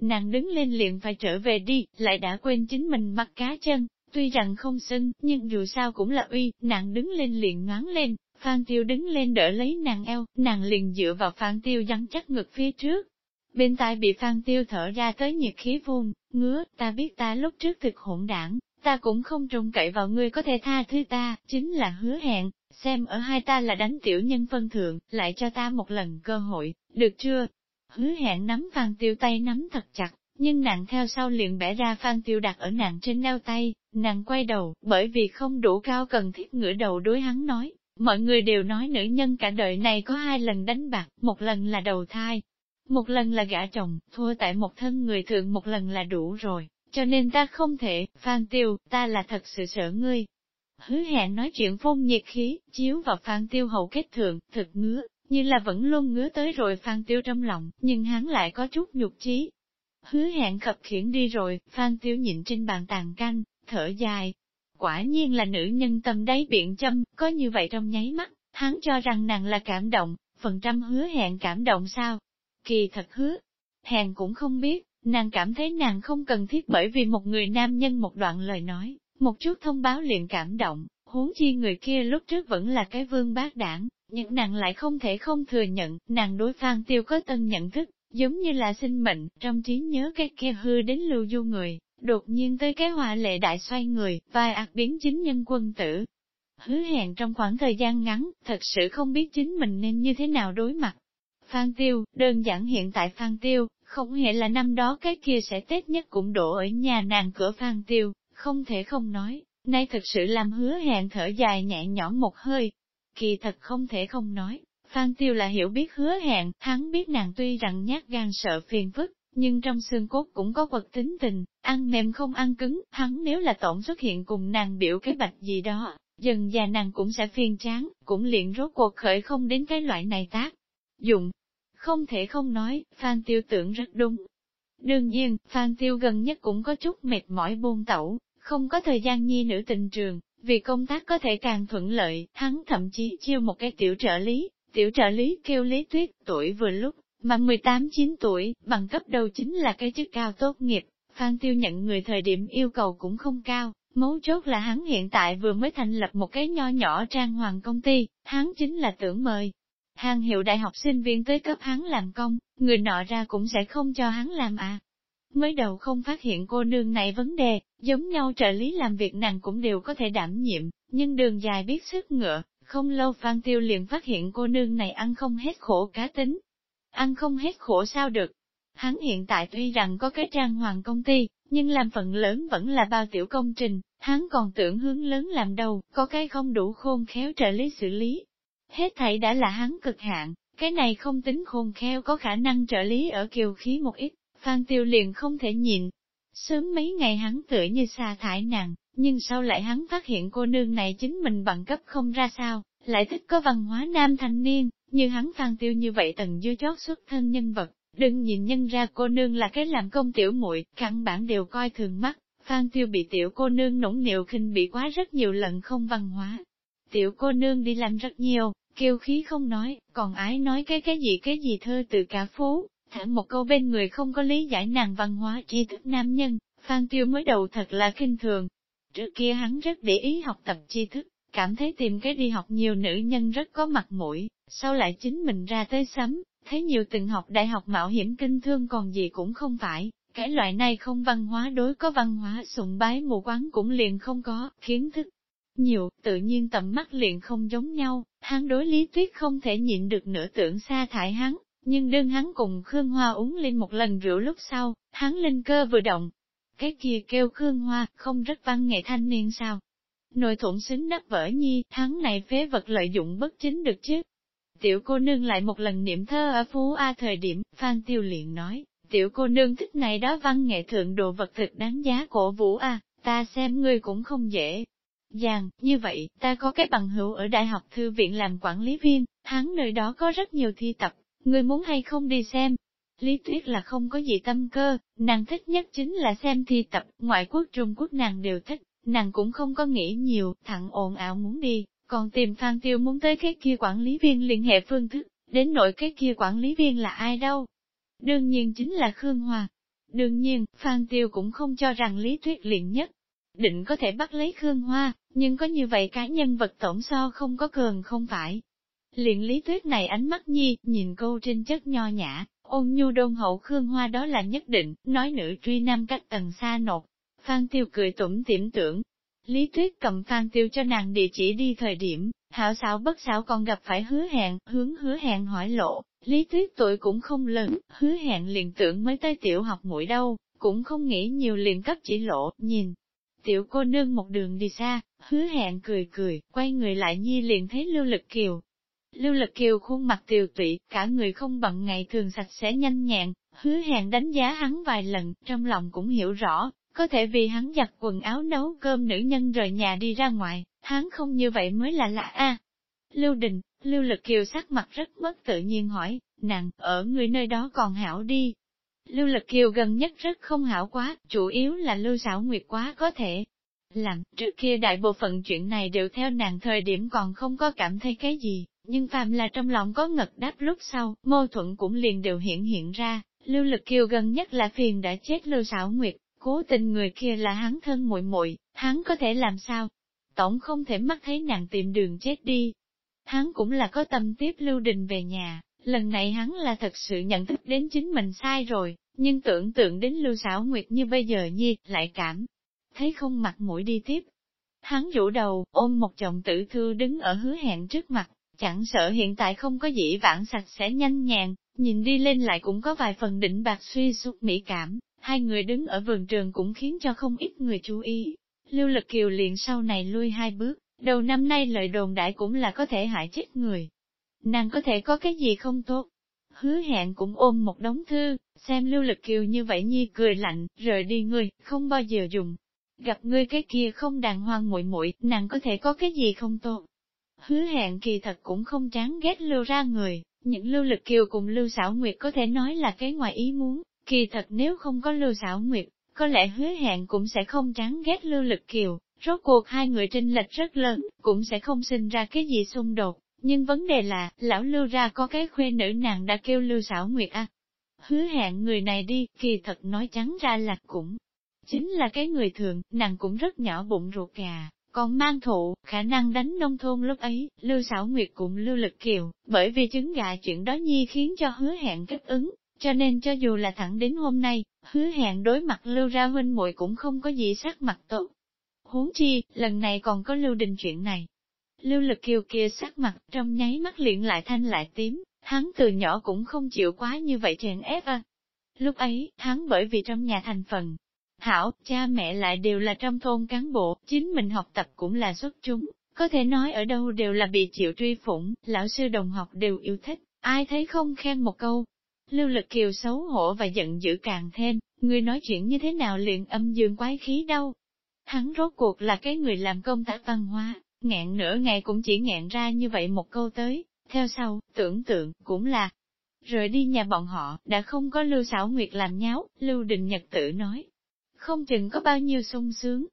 Nàng đứng lên liền phải trở về đi, lại đã quên chính mình mặc cá chân, tuy rằng không xưng, nhưng dù sao cũng là uy, nàng đứng lên liền ngoán lên, Phan Tiêu đứng lên đỡ lấy nàng eo, nàng liền dựa vào Phan Tiêu dắn chắc ngực phía trước. Bên tai bị Phan Tiêu thở ra tới nhiệt khí vung, ngứa, ta biết ta lúc trước thực hỗn đảng, ta cũng không trông cậy vào ngươi có thể tha thứ ta, chính là hứa hẹn, xem ở hai ta là đánh tiểu nhân phân thượng, lại cho ta một lần cơ hội, được chưa? Hứa hẹn nắm Phan Tiêu tay nắm thật chặt, nhưng nàng theo sau liền bẻ ra Phan Tiêu đặt ở nàng trên neo tay, nàng quay đầu, bởi vì không đủ cao cần thiết ngửa đầu đối hắn nói, mọi người đều nói nữ nhân cả đời này có hai lần đánh bạc, một lần là đầu thai, một lần là gả chồng, thua tại một thân người thượng một lần là đủ rồi, cho nên ta không thể, Phan Tiêu, ta là thật sự sợ ngươi. Hứa hẹn nói chuyện phong nhiệt khí, chiếu vào Phan Tiêu hậu kết thượng, thực ngứa, như là vẫn luôn ngứa tới rồi Phan Tiêu trong lòng, nhưng hắn lại có chút nhục trí. Hứa hẹn khập khiển đi rồi, Phan Tiêu nhịn trên bàn tàn canh, thở dài. Quả nhiên là nữ nhân tâm đáy biện châm, có như vậy trong nháy mắt, hắn cho rằng nàng là cảm động, phần trăm hứa hẹn cảm động sao? Kỳ thật hứa, hẹn cũng không biết, nàng cảm thấy nàng không cần thiết bởi vì một người nam nhân một đoạn lời nói, một chút thông báo liền cảm động, huống chi người kia lúc trước vẫn là cái vương bác đảng, nhưng nàng lại không thể không thừa nhận, nàng đối Phan Tiêu có tân nhận thức, giống như là sinh mệnh, trong trí nhớ cái kia hư đến lưu du người, đột nhiên tới cái hòa lệ đại xoay người, vai ạc biến chính nhân quân tử. Hứa hẹn trong khoảng thời gian ngắn, thật sự không biết chính mình nên như thế nào đối mặt. Phan Tiêu, đơn giản hiện tại Phan Tiêu, không hề là năm đó cái kia sẽ Tết nhất cũng đổ ở nhà nàng cửa Phan Tiêu, không thể không nói, nay thật sự làm hứa hẹn thở dài nhẹ nhõm một hơi, Kỳ thật không thể không nói, Phan Tiêu là hiểu biết hứa hẹn, hắn biết nàng tuy rằng nhát gan sợ phiền phức, nhưng trong xương cốt cũng có vật tính tình, ăn mềm không ăn cứng, hắn nếu là tổng xuất hiện cùng nàng biểu cái bạch gì đó, dần già nàng cũng sẽ phiền chán, cũng liền rốt cuộc khởi không đến cái loại này tác. Dụng, không thể không nói, Phan Tiêu tưởng rất đúng. Đương nhiên, Phan Tiêu gần nhất cũng có chút mệt mỏi buông tẩu, không có thời gian nhi nữ tình trường, vì công tác có thể càng thuận lợi, hắn thậm chí chiêu một cái tiểu trợ lý, tiểu trợ lý kêu Lý Tuyết, tuổi vừa lúc, mà 18-9 tuổi, bằng cấp đầu chính là cái chức cao tốt nghiệp, Phan Tiêu nhận người thời điểm yêu cầu cũng không cao, mấu chốt là hắn hiện tại vừa mới thành lập một cái nho nhỏ trang hoàng công ty, hắn chính là tưởng mời. Hàng hiệu đại học sinh viên tới cấp hắn làm công, người nọ ra cũng sẽ không cho hắn làm à, Mới đầu không phát hiện cô nương này vấn đề, giống nhau trợ lý làm việc nàng cũng đều có thể đảm nhiệm, nhưng đường dài biết sức ngựa, không lâu Phan Tiêu liền phát hiện cô nương này ăn không hết khổ cá tính. Ăn không hết khổ sao được. Hắn hiện tại tuy rằng có cái trang hoàng công ty, nhưng làm phần lớn vẫn là bao tiểu công trình, hắn còn tưởng hướng lớn làm đầu, có cái không đủ khôn khéo trợ lý xử lý. Hết thảy đã là hắn cực hạn, cái này không tính khôn khéo có khả năng trợ lý ở kiều khí một ít, Phan Tiêu liền không thể nhịn, Sớm mấy ngày hắn tựa như xa thải nàng, nhưng sau lại hắn phát hiện cô nương này chính mình bằng cấp không ra sao, lại thích có văn hóa nam thanh niên, như hắn Phan Tiêu như vậy tầng dư chót xuất thân nhân vật, đừng nhìn nhân ra cô nương là cái làm công tiểu muội, căn bản đều coi thường mắt, Phan Tiêu bị tiểu cô nương nũng nịu khinh bị quá rất nhiều lần không văn hóa. Tiểu cô nương đi làm rất nhiều, kêu khí không nói, còn ái nói cái cái gì cái gì thơ từ cả phố, thẳng một câu bên người không có lý giải nàng văn hóa tri thức nam nhân, Phan Tiêu mới đầu thật là kinh thường. Trước kia hắn rất để ý học tập tri thức, cảm thấy tìm cái đi học nhiều nữ nhân rất có mặt mũi, sau lại chính mình ra tới sắm, thấy nhiều từng học đại học mạo hiểm kinh thương còn gì cũng không phải, cái loại này không văn hóa đối có văn hóa sùng bái mù quán cũng liền không có, kiến thức nhiều, tự nhiên tầm mắt liền không giống nhau, hắn đối lý tuyết không thể nhịn được nửa tưởng xa thải hắn, nhưng đương hắn cùng Khương Hoa uống lên một lần rượu lúc sau, hắn linh cơ vừa động. Cái kia kêu Khương Hoa, không rất văn nghệ thanh niên sao? Nội thủng xứng đắc vỡ nhi, hắn này phế vật lợi dụng bất chính được chứ. Tiểu cô nương lại một lần niệm thơ ở Phú A thời điểm, Phan Tiêu liền nói, tiểu cô nương thích này đó văn nghệ thượng đồ vật thực đáng giá cổ vũ A, ta xem ngươi cũng không dễ. Dàng, như vậy, ta có cái bằng hữu ở Đại học Thư viện làm quản lý viên, hắn nơi đó có rất nhiều thi tập, ngươi muốn hay không đi xem. Lý Tuyết là không có gì tâm cơ, nàng thích nhất chính là xem thi tập, ngoại quốc Trung Quốc nàng đều thích, nàng cũng không có nghĩ nhiều, thẳng ồn ảo muốn đi, còn tìm Phan Tiêu muốn tới cái kia quản lý viên liên hệ phương thức, đến nội cái kia quản lý viên là ai đâu. Đương nhiên chính là Khương Hòa. Đương nhiên, Phan Tiêu cũng không cho rằng Lý Tuyết liền nhất định có thể bắt lấy Khương Hoa, nhưng có như vậy cá nhân vật tổng so không có cường không phải. Liền lý tuyết này ánh mắt nhi, nhìn cô trên chất nho nhã, ôn nhu đôn hậu Khương Hoa đó là nhất định, nói nữ truy nam cách tầng xa nột. Phan Tiêu cười tủm tỉm tưởng. Lý Tuyết cầm Phan Tiêu cho nàng địa chỉ đi thời điểm, hảo xảo bất xảo còn gặp phải hứa hẹn, hướng hứa hẹn hỏi lộ, Lý Tuyết tuổi cũng không lớn, hứa hẹn liền tưởng mới tới tiểu học mũi đâu, cũng không nghĩ nhiều liền cấp chỉ lộ, nhìn. Tiểu cô nương một đường đi xa, hứa hẹn cười cười, quay người lại nhi liền thấy Lưu Lực Kiều, Lưu Lực Kiều khuôn mặt tiều tụy, cả người không bận ngày thường sạch sẽ nhanh nhẹn, hứa hẹn đánh giá hắn vài lần, trong lòng cũng hiểu rõ, có thể vì hắn giặt quần áo nấu cơm nữ nhân rời nhà đi ra ngoài, hắn không như vậy mới là lạ a. Lưu Đình, Lưu Lực Kiều sắc mặt rất mất tự nhiên hỏi, nàng, ở người nơi đó còn hảo đi. Lưu Lực Kiều gần nhất rất không hảo quá, chủ yếu là Lưu Sảo Nguyệt quá có thể. Làm, trước kia đại bộ phận chuyện này đều theo nàng thời điểm còn không có cảm thấy cái gì, nhưng phàm là trong lòng có ngật đáp lúc sau, mâu thuẫn cũng liền đều hiện hiện ra, lưu lực kiều gần nhất là phiền đã chết lưu xảo nguyệt, cố tình người kia là hắn thân muội muội hắn có thể làm sao? Tổng không thể mắt thấy nàng tìm đường chết đi. Hắn cũng là có tâm tiếp lưu đình về nhà, lần này hắn là thật sự nhận thức đến chính mình sai rồi, nhưng tưởng tượng đến lưu xảo nguyệt như bây giờ nhi, lại cảm thấy không mặt mũi đi tiếp. Hắn rũ đầu, ôm một chồng tử thư đứng ở hứa hẹn trước mặt, Chẳng sợ hiện tại không có dĩ vãng sạch sẽ nhanh nhàng, nhìn đi lên lại cũng có vài phần đỉnh bạc suy sụp mỹ cảm, hai người đứng ở vườn trường cũng khiến cho không ít người chú ý. Lưu Lực Kiều liền sau này lui hai bước, đầu năm nay lời đồn đại cũng là có thể hại chết người. Nàng có thể có cái gì không tốt? Hứa hẹn cũng ôm một đống thư, xem Lưu Lực Kiều như vậy nhi cười lạnh, rời đi người, không bao giờ dùng. Gặp ngươi cái kia không đàng hoàng muội muội, nàng có thể có cái gì không tốt? Hứa hẹn kỳ thật cũng không chán ghét lưu ra người, những lưu lực kiều cùng lưu xảo nguyệt có thể nói là cái ngoài ý muốn, kỳ thật nếu không có lưu xảo nguyệt, có lẽ hứa hẹn cũng sẽ không chán ghét lưu lực kiều, rốt cuộc hai người tranh lệch rất lớn, cũng sẽ không sinh ra cái gì xung đột, nhưng vấn đề là, lão lưu ra có cái khuê nữ nàng đã kêu lưu xảo nguyệt à. Hứa hẹn người này đi, kỳ thật nói trắng ra là cũng chính là cái người thường, nàng cũng rất nhỏ bụng ruột gà, còn mang thụ, khả năng đánh nông thôn lúc ấy, Lưu Sảo Nguyệt cũng Lưu Lực Kiều, bởi vì trứng gà chuyện đó nhi khiến cho hứa hẹn kích ứng, cho nên cho dù là thẳng đến hôm nay, hứa hẹn đối mặt Lưu Ra huynh muội cũng không có gì sắc mặt tốt. Huống chi, lần này còn có Lưu Đình chuyện này. Lưu Lực Kiều kia sắc mặt trong nháy mắt liền lại thanh lại tím, hắn từ nhỏ cũng không chịu quá như vậy chèn ép à. Lúc ấy, hắn bởi vì trong nhà thành phần, Hảo, cha mẹ lại đều là trong thôn cán bộ, chính mình học tập cũng là xuất chúng, có thể nói ở đâu đều là bị chịu truy phủng, lão sư đồng học đều yêu thích, ai thấy không khen một câu. Lưu lực kiều xấu hổ và giận dữ càng thêm, người nói chuyện như thế nào liền âm dương quái khí đâu. Hắn rốt cuộc là cái người làm công tác văn hóa, Ngẹn nửa ngày cũng chỉ ngẹn ra như vậy một câu tới, theo sau, tưởng tượng, cũng là, rời đi nhà bọn họ, đã không có Lưu Sảo Nguyệt làm nháo, Lưu Đình Nhật tự nói. Không chừng có bao nhiêu sung sướng.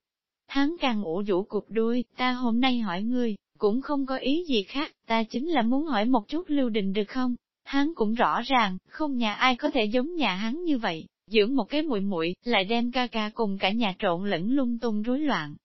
Hắn càng ủ rũ cục đuôi, ta hôm nay hỏi ngươi, cũng không có ý gì khác, ta chính là muốn hỏi một chút Lưu Đình được không? Hắn cũng rõ ràng, không nhà ai có thể giống nhà hắn như vậy, dưỡng một cái muội muội lại đem ca ca cùng cả nhà trộn lẫn lung tung rối loạn.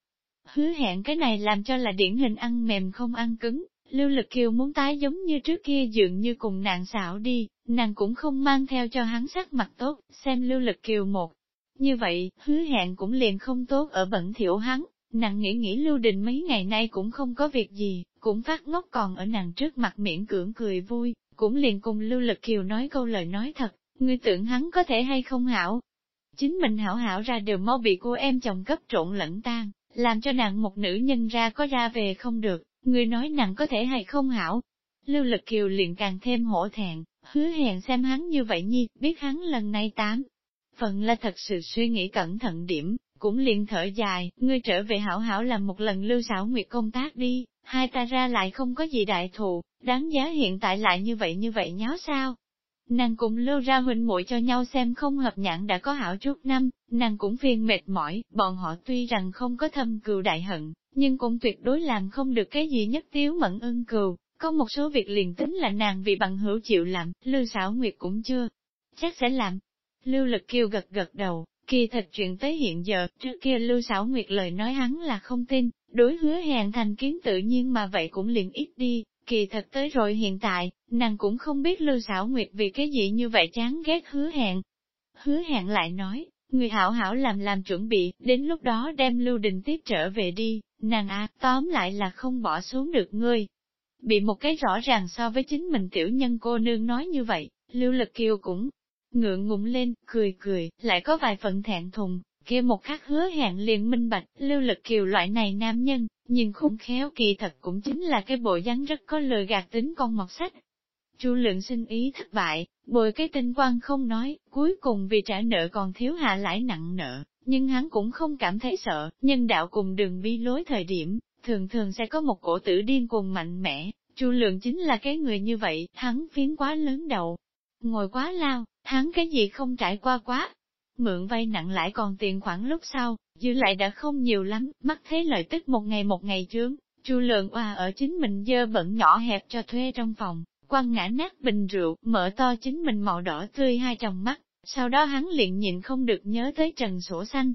Hứa hẹn cái này làm cho là điển hình ăn mềm không ăn cứng, Lưu Lực Kiều muốn tái giống như trước kia dường như cùng nàng xảo đi, nàng cũng không mang theo cho hắn sắc mặt tốt, xem Lưu Lực Kiều một. Như vậy, hứa hẹn cũng liền không tốt ở bẩn thiểu hắn, nàng nghĩ nghĩ Lưu Đình mấy ngày nay cũng không có việc gì, cũng phát ngốc còn ở nàng trước mặt miễn cưỡng cười vui, cũng liền cùng Lưu Lực Kiều nói câu lời nói thật, ngươi tưởng hắn có thể hay không hảo. Chính mình hảo hảo ra đều mau bị cô em chồng cấp trộn lẫn tan, làm cho nàng một nữ nhân ra có ra về không được, người nói nàng có thể hay không hảo. Lưu Lực Kiều liền càng thêm hổ thẹn, hứa hẹn xem hắn như vậy nhi, biết hắn lần này tám. Phần là thật sự suy nghĩ cẩn thận điểm, cũng liền thở dài, ngươi trở về hảo hảo làm một lần lưu xảo nguyệt công tác đi, hai ta ra lại không có gì đại thù, đáng giá hiện tại lại như vậy như vậy nháo sao. Nàng cũng lưu ra huynh muội cho nhau xem không hợp nhãn đã có hảo chút năm, nàng cũng phiền mệt mỏi, bọn họ tuy rằng không có thâm cừu đại hận, nhưng cũng tuyệt đối làm không được cái gì nhất tiếu mẫn ưng cừu, có một số việc liền tính là nàng vì bằng hữu chịu làm, Lưu xảo Nguyệt cũng chưa, chắc sẽ làm. Lưu Lực kiêu gật gật đầu, kỳ thật chuyện tới hiện giờ, trước kia Lưu xảo Nguyệt lời nói hắn là không tin, đối hứa hẹn thành kiến tự nhiên mà vậy cũng liền ít đi, kỳ thật tới rồi hiện tại, nàng cũng không biết Lưu xảo Nguyệt vì cái gì như vậy chán ghét hứa hẹn. Hứa hẹn lại nói, người hảo hảo làm làm chuẩn bị, đến lúc đó đem Lưu Đình tiếp trở về đi, nàng à, tóm lại là không bỏ xuống được ngươi. Bị một cái rõ ràng so với chính mình tiểu nhân cô nương nói như vậy, Lưu Lực Kiều cũng ngượng ngụng lên, cười cười, lại có vài phần thẹn thùng, kia một khắc hứa hẹn liền minh bạch, Lưu Lực Kiều loại này nam nhân, nhưng khủng khéo kỳ thật cũng chính là cái bộ dáng rất có lời gạt tính con mọt sách. Chu lượng sinh ý thất bại, bồi cái tinh quan không nói, cuối cùng vì trả nợ còn thiếu hạ lãi nặng nợ, nhưng hắn cũng không cảm thấy sợ, nhân đạo cùng đường bi lối thời điểm, thường thường sẽ có một cổ tử điên cuồng mạnh mẽ, Chu lượng chính là cái người như vậy, hắn phiến quá lớn đầu, ngồi quá lao, hắn cái gì không trải qua quá. Mượn vay nặng lãi còn tiền khoản lúc sau, dư lại đã không nhiều lắm, mắt thế lợi tức một ngày một ngày trướng, Chu lượng oa ở chính mình dơ bẩn nhỏ hẹp cho thuê trong phòng, quăng ngã nát bình rượu, mở to chính mình màu đỏ tươi hai tròng mắt, sau đó hắn liền nhịn không được nhớ tới Trần Sổ Xanh.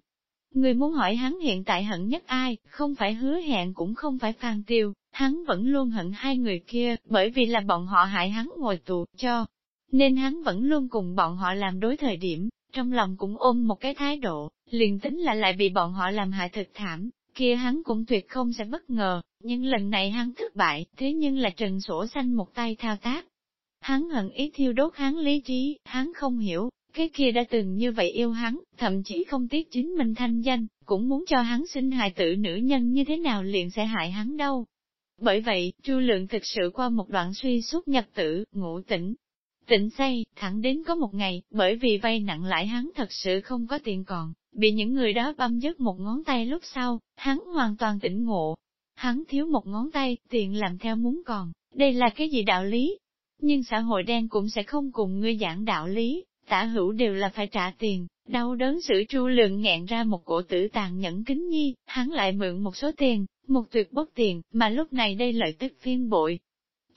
Người muốn hỏi hắn hiện tại hận nhất ai, không phải hứa hẹn cũng không phải Phan Tiêu, hắn vẫn luôn hận hai người kia, bởi vì là bọn họ hại hắn ngồi tù, cho. Nên hắn vẫn luôn cùng bọn họ làm đối thời điểm, trong lòng cũng ôm một cái thái độ, liền tính là lại bị bọn họ làm hại thực thảm, kia hắn cũng tuyệt không sẽ bất ngờ, nhưng lần này hắn thất bại, thế nhưng là Trần Sổ Xanh một tay thao tác. Hắn hận ý thiêu đốt hắn lý trí, hắn không hiểu, cái kia đã từng như vậy yêu hắn, thậm chí không tiếc chính mình thanh danh, cũng muốn cho hắn sinh hài tử nữ nhân như thế nào liền sẽ hại hắn đâu. Bởi vậy, Chu Lượng thực sự qua một đoạn suy suốt nhật tử, ngủ tỉnh. Tỉnh say, thẳng đến có một ngày, bởi vì vay nặng lãi hắn thật sự không có tiền còn, bị những người đó băm dứt một ngón tay lúc sau, hắn hoàn toàn tỉnh ngộ. Hắn thiếu một ngón tay, tiền làm theo muốn còn, đây là cái gì đạo lý? Nhưng xã hội đen cũng sẽ không cùng ngươi giảng đạo lý, tả hữu đều là phải trả tiền, đau đớn sự tru lượng nghẹn ra một cổ tử tàn nhẫn kính nhi, hắn lại mượn một số tiền, một tuyệt bốc tiền, mà lúc này đây lợi tức phiên bội.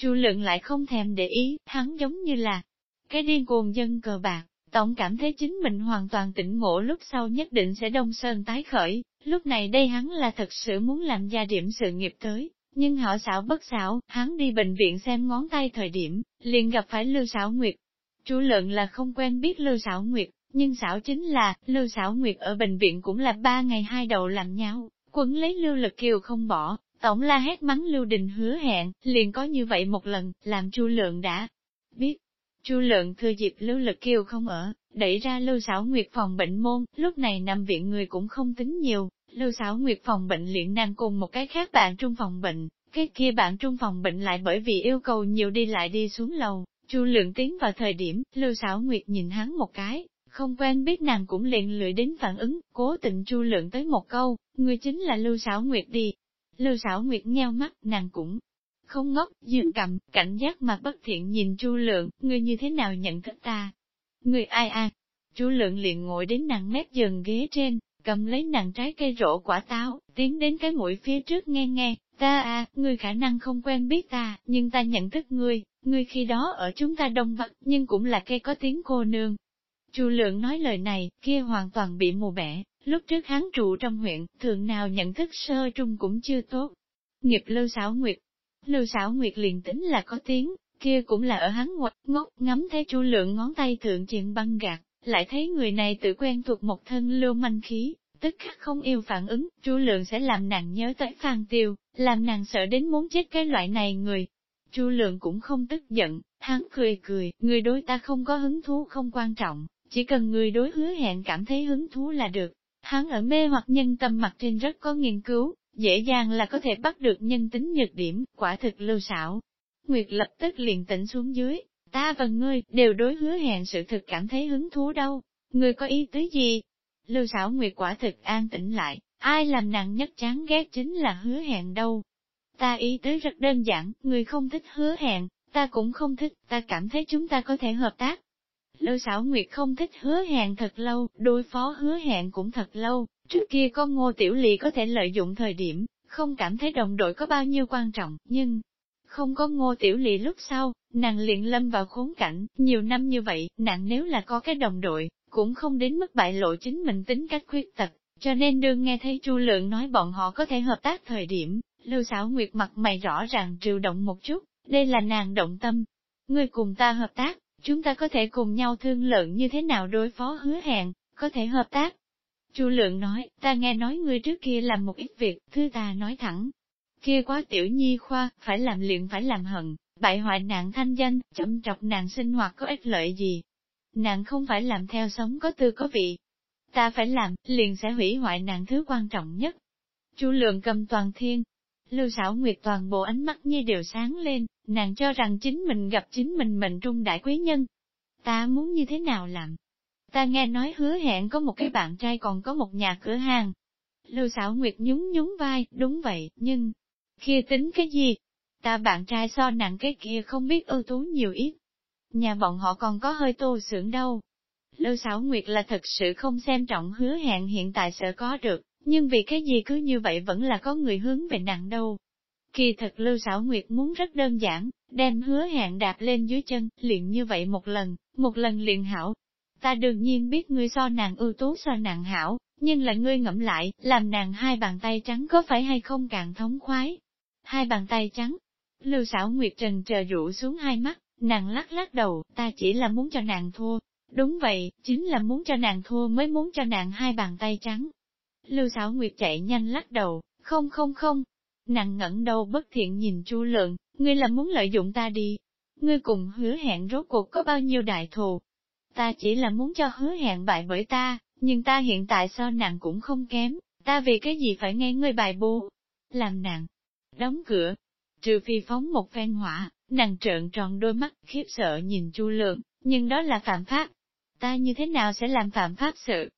Chu lượng lại không thèm để ý, hắn giống như là cái điên cuồng dân cờ bạc, tổng cảm thấy chính mình hoàn toàn tỉnh ngộ lúc sau nhất định sẽ đông sơn tái khởi, lúc này đây hắn là thật sự muốn làm gia điểm sự nghiệp tới. Nhưng họ xảo bất xảo, hắn đi bệnh viện xem ngón tay thời điểm, liền gặp phải Lưu sảo Nguyệt, Chu lượng là không quen biết Lưu Sảo Nguyệt, nhưng xảo chính là, Lưu Sảo Nguyệt ở bệnh viện cũng là ba ngày hai đầu làm nhau, quấn lấy Lưu Lực Kiều không bỏ, tổng la hét mắng Lưu Đình hứa hẹn, liền có như vậy một lần, làm Chu Lượng đã biết. Chu Lượng thừa dịp Lưu Lực Kiều không ở, đẩy ra Lưu Sảo Nguyệt phòng bệnh môn, lúc này nằm viện người cũng không tính nhiều, Lưu Sảo Nguyệt phòng bệnh liền nàng cùng một cái khác bạn trung phòng bệnh, cái kia bạn trung phòng bệnh lại bởi vì yêu cầu nhiều đi lại đi xuống lầu, Chu lượng tiến vào thời điểm, Lưu Sảo Nguyệt nhìn hắn một cái, không quen biết nàng cũng liền lười đến phản ứng, cố tình Chu lượng tới một câu, người chính là Lưu Sảo Nguyệt đi. Lưu xảo nguyệt nheo mắt, nàng cũng không ngốc, dường cầm, cảnh giác mà bất thiện nhìn Chu Lượng, ngươi như thế nào nhận thức ta? Người ai à? Chu Lượng liền ngồi đến nàng mép giường ghế trên, cầm lấy nàng trái cây rổ quả táo, tiến đến cái mũi phía trước nghe nghe, ta à, ngươi khả năng không quen biết ta, nhưng ta nhận thức ngươi, ngươi khi đó ở chúng ta đông bắc, nhưng cũng là cây có tiếng cô nương. Chu Lượng nói lời này, kia hoàn toàn bị mù bẻ, lúc trước hắn trụ trong huyện, thường nào nhận thức sơ trung cũng chưa tốt. Nghiệp lưu xảo nguyệt, lưu xảo nguyệt liền tính là có tiếng, kia cũng là ở hắn ngoặt ngốc, ngắm thấy Chu Lượng ngón tay thượng chuyện băng gạt, lại thấy người này tự quen thuộc một thân lưu manh khí, tức khắc không yêu phản ứng, Chu Lượng sẽ làm nàng nhớ tới Phan Tiêu, làm nàng sợ đến muốn chết cái loại này người. Chu Lượng cũng không tức giận, hắn cười cười, người đối ta không có hứng thú không quan trọng, chỉ cần người đối hứa hẹn cảm thấy hứng thú là được. Hắn ở mê hoặc nhân tâm mặt trên rất có nghiên cứu, dễ dàng là có thể bắt được nhân tính nhược điểm, quả thực lưu xảo. Nguyệt lập tức liền tỉnh xuống dưới, ta và ngươi đều đối hứa hẹn sự thực cảm thấy hứng thú đâu, ngươi có ý tứ gì? Lưu xảo Nguyệt quả thực an tĩnh lại, ai làm nặng nhất chán ghét chính là hứa hẹn đâu. Ta ý tứ rất đơn giản, người không thích hứa hẹn, ta cũng không thích, ta cảm thấy chúng ta có thể hợp tác. Lưu Sảo Nguyệt không thích hứa hẹn thật lâu, đối phó hứa hẹn cũng thật lâu, trước kia có ngô tiểu lì có thể lợi dụng thời điểm, không cảm thấy đồng đội có bao nhiêu quan trọng, nhưng không có ngô tiểu lì lúc sau, nàng liền lâm vào khốn cảnh, nhiều năm như vậy, nàng nếu là có cái đồng đội, cũng không đến mức bại lộ chính mình tính cách khuyết tật, cho nên đương nghe thấy Chu Lượng nói bọn họ có thể hợp tác thời điểm, Lưu Sảo Nguyệt mặt mày rõ ràng triều động một chút, đây là nàng động tâm. Ngươi cùng ta hợp tác, chúng ta có thể cùng nhau thương lượng như thế nào đối phó hứa hẹn, có thể hợp tác. Chu Lượng nói, ta nghe nói ngươi trước kia làm một ít việc, thứ ta nói thẳng. Kia quá tiểu nhi khoa, phải làm luyện phải làm hận, bại hoại nạn thanh danh, chậm trọc nàng sinh hoạt có ích lợi gì. nạn không phải làm theo sống có tư có vị. Ta phải làm, liền sẽ hủy hoại nạn thứ quan trọng nhất. Chu lượng cầm toàn thiên. Lưu xảo nguyệt toàn bộ ánh mắt như đều sáng lên, nàng cho rằng chính mình gặp chính mình mệnh trung đại quý nhân. Ta muốn như thế nào làm? Ta nghe nói hứa hẹn có một cái bạn trai còn có một nhà cửa hàng. Lưu xảo nguyệt nhún nhún vai, đúng vậy, nhưng, kia tính cái gì? Ta bạn trai so nặng cái kia không biết ưu tú nhiều ít. Nhà bọn họ còn có hơi tô sưởng đâu. Lưu xảo Nguyệt là thật sự không xem trọng hứa hẹn hiện tại sợ có được, nhưng vì cái gì cứ như vậy vẫn là có người hướng về nặng đâu. Kỳ thật Lưu Sảo Nguyệt muốn rất đơn giản, đem hứa hẹn đạp lên dưới chân, liền như vậy một lần, một lần liền hảo. Ta đương nhiên biết ngươi so nàng ưu tú so nàng hảo, nhưng là ngươi ngẫm lại, làm nàng hai bàn tay trắng có phải hay không càng thống khoái. Hai bàn tay trắng, Lưu sảo Nguyệt Trần chờ rũ xuống hai mắt, nàng lắc lắc đầu, ta chỉ là muốn cho nàng thua. Đúng vậy, chính là muốn cho nàng thua mới muốn cho nàng hai bàn tay trắng. Lưu sảo Nguyệt chạy nhanh lắc đầu, không không không. Nàng ngẩng đầu bất thiện nhìn Chu Lượng, ngươi là muốn lợi dụng ta đi. Ngươi cùng hứa hẹn rốt cuộc có bao nhiêu đại thù. Ta chỉ là muốn cho hứa hẹn bại bởi ta, nhưng ta hiện tại so nàng cũng không kém, ta vì cái gì phải nghe ngươi bài bù. Làm nàng đóng cửa, trừ phi phóng một phen hỏa, nàng trợn tròn đôi mắt, khiếp sợ nhìn Chu Lượng, nhưng đó là phạm pháp. Ta như thế nào sẽ làm phạm pháp sự?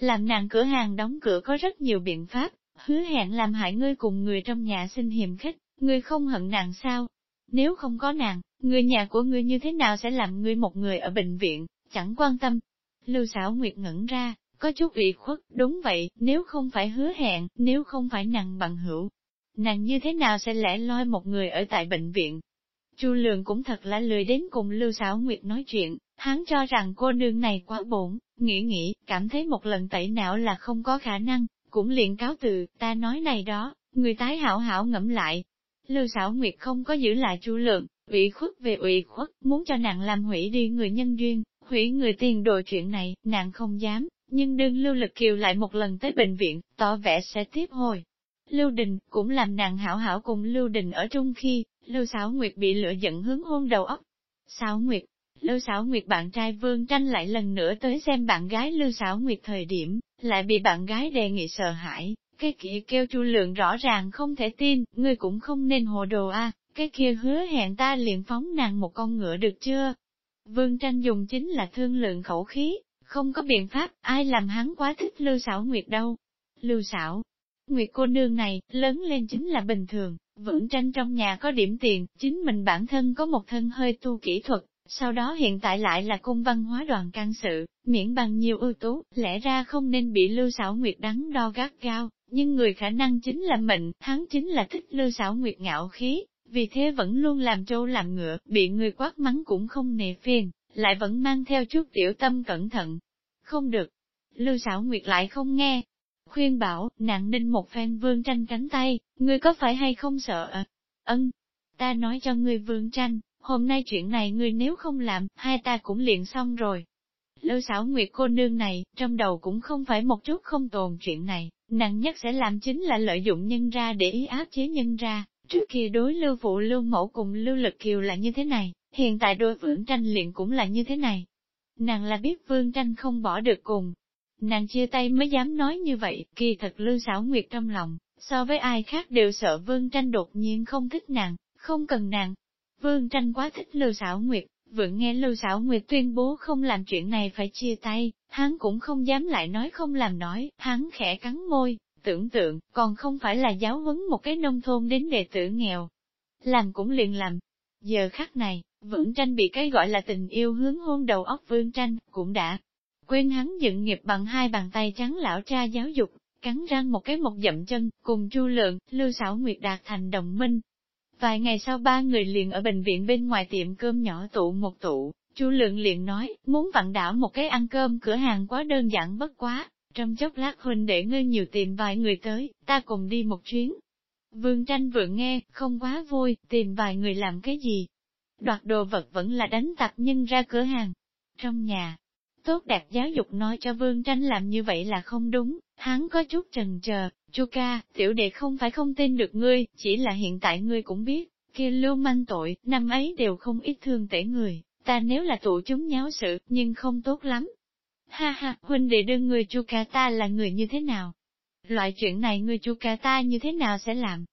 Làm nàng cửa hàng đóng cửa có rất nhiều biện pháp, hứa hẹn làm hại ngươi cùng người trong nhà xin hiểm khích, ngươi không hận nàng sao? Nếu không có nàng, người nhà của ngươi như thế nào sẽ làm ngươi một người ở bệnh viện, chẳng quan tâm. Lưu xảo Nguyệt ngẩn ra, có chút ủy khuất, đúng vậy, nếu không phải hứa hẹn, nếu không phải nàng bằng hữu, nàng như thế nào sẽ lẻ loi một người ở tại bệnh viện. Chu lường cũng thật là lười đến cùng Lưu Sảo Nguyệt nói chuyện, hắn cho rằng cô nương này quá bổn, nghĩ nghĩ, cảm thấy một lần tẩy não là không có khả năng, cũng liền cáo từ, ta nói này đó, người tái hảo hảo ngẫm lại. Lưu xảo Nguyệt không có giữ lại Chu Lượng, ủy khuất về ủy khuất, muốn cho nàng làm hủy đi người nhân duyên, hủy người tiền đồ chuyện này, nàng không dám, nhưng đương Lưu Lực Kiều lại một lần tới bệnh viện, tỏ vẻ sẽ tiếp hồi, Lưu Đình cũng làm nàng hảo hảo cùng Lưu Đình ở chung khi, Lưu Sảo Nguyệt bị lửa giận hướng hôn đầu óc. Sảo Nguyệt, Lưu Sảo Nguyệt bạn trai Vương Tranh lại lần nữa tới xem bạn gái Lưu Sảo Nguyệt thời điểm, lại bị bạn gái đề nghị sợ hãi, cái kia kêu chu lượng rõ ràng không thể tin, ngươi cũng không nên hồ đồ a, cái kia hứa hẹn ta liền phóng nàng một con ngựa được chưa? Vương Tranh dùng chính là thương lượng khẩu khí, không có biện pháp, ai làm hắn quá thích Lưu Sảo Nguyệt đâu. Lưu Sảo Nguyệt cô nương này, lớn lên chính là bình thường, vững tranh trong nhà có điểm tiền, chính mình bản thân có một thân hơi tu kỹ thuật, sau đó hiện tại lại là cung văn hóa đoàn can sự, miễn bằng nhiều ưu tú, lẽ ra không nên bị lưu xảo nguyệt đắng đo gắt gao, nhưng người khả năng chính là mệnh, hắn chính là thích lưu xảo nguyệt ngạo khí, vì thế vẫn luôn làm trâu làm ngựa, bị người quát mắng cũng không nề phiền, lại vẫn mang theo chút tiểu tâm cẩn thận. Không được, lưu xảo nguyệt lại không nghe. Khuyên bảo, nàng ninh một phen vương tranh cánh tay, ngươi có phải hay không sợ à? Ân, ta nói cho ngươi vương tranh, hôm nay chuyện này ngươi nếu không làm, hai ta cũng liền xong rồi. Lưu xảo nguyệt cô nương này, trong đầu cũng không phải một chút không tồn chuyện này, nặng nhất sẽ làm chính là lợi dụng nhân ra để ý áp chế nhân ra. Trước kia đối lưu phụ lưu mẫu cùng lưu lực kiều là như thế này, hiện tại đôi vượng tranh liền cũng là như thế này. Nàng là biết vương tranh không bỏ được cùng. Nàng chia tay mới dám nói như vậy, kỳ thật lưu xảo nguyệt trong lòng, so với ai khác đều sợ vương tranh đột nhiên không thích nàng, không cần nàng, Vương tranh quá thích Lưu Sảo Nguyệt, vừa nghe Lưu Sảo Nguyệt tuyên bố không làm chuyện này phải chia tay, hắn cũng không dám lại nói không làm nói, hắn khẽ cắn môi, tưởng tượng, còn không phải là giáo huấn một cái nông thôn đến đệ tử nghèo. Làm cũng liền làm. Giờ khắc này, vượng tranh bị cái gọi là tình yêu hướng hôn đầu óc vương tranh, cũng đã quên hắn dựng nghiệp bằng hai bàn tay trắng lão cha giáo dục, cắn răng một cái một dậm chân, cùng chu lượng, lưu xảo nguyệt đạt thành đồng minh, Vài ngày sau ba người liền ở bệnh viện bên ngoài tiệm cơm nhỏ tụ một tụ, Chu Lượng liền nói, muốn vặn đảo một cái ăn cơm cửa hàng quá đơn giản bất quá, trong chốc lát huynh để ngươi nhiều tìm vài người tới, ta cùng đi một chuyến. Vương tranh vượng nghe, không quá vui, tìm vài người làm cái gì? Đoạt đồ vật vẫn là đánh tặc nhân ra cửa hàng. Trong nhà, tốt đẹp giáo dục nói cho Vương tranh làm như vậy là không đúng, hắn có chút trần chờ, Chu ca, tiểu đệ không phải không tin được ngươi, chỉ là hiện tại ngươi cũng biết, kia lưu manh tội, năm ấy đều không ít thương tể người, ta nếu là tụ chúng nháo sự, nhưng không tốt lắm. Ha ha, huynh đệ đương người chu ca ta là người như thế nào? Loại chuyện này người chu ca ta như thế nào sẽ làm?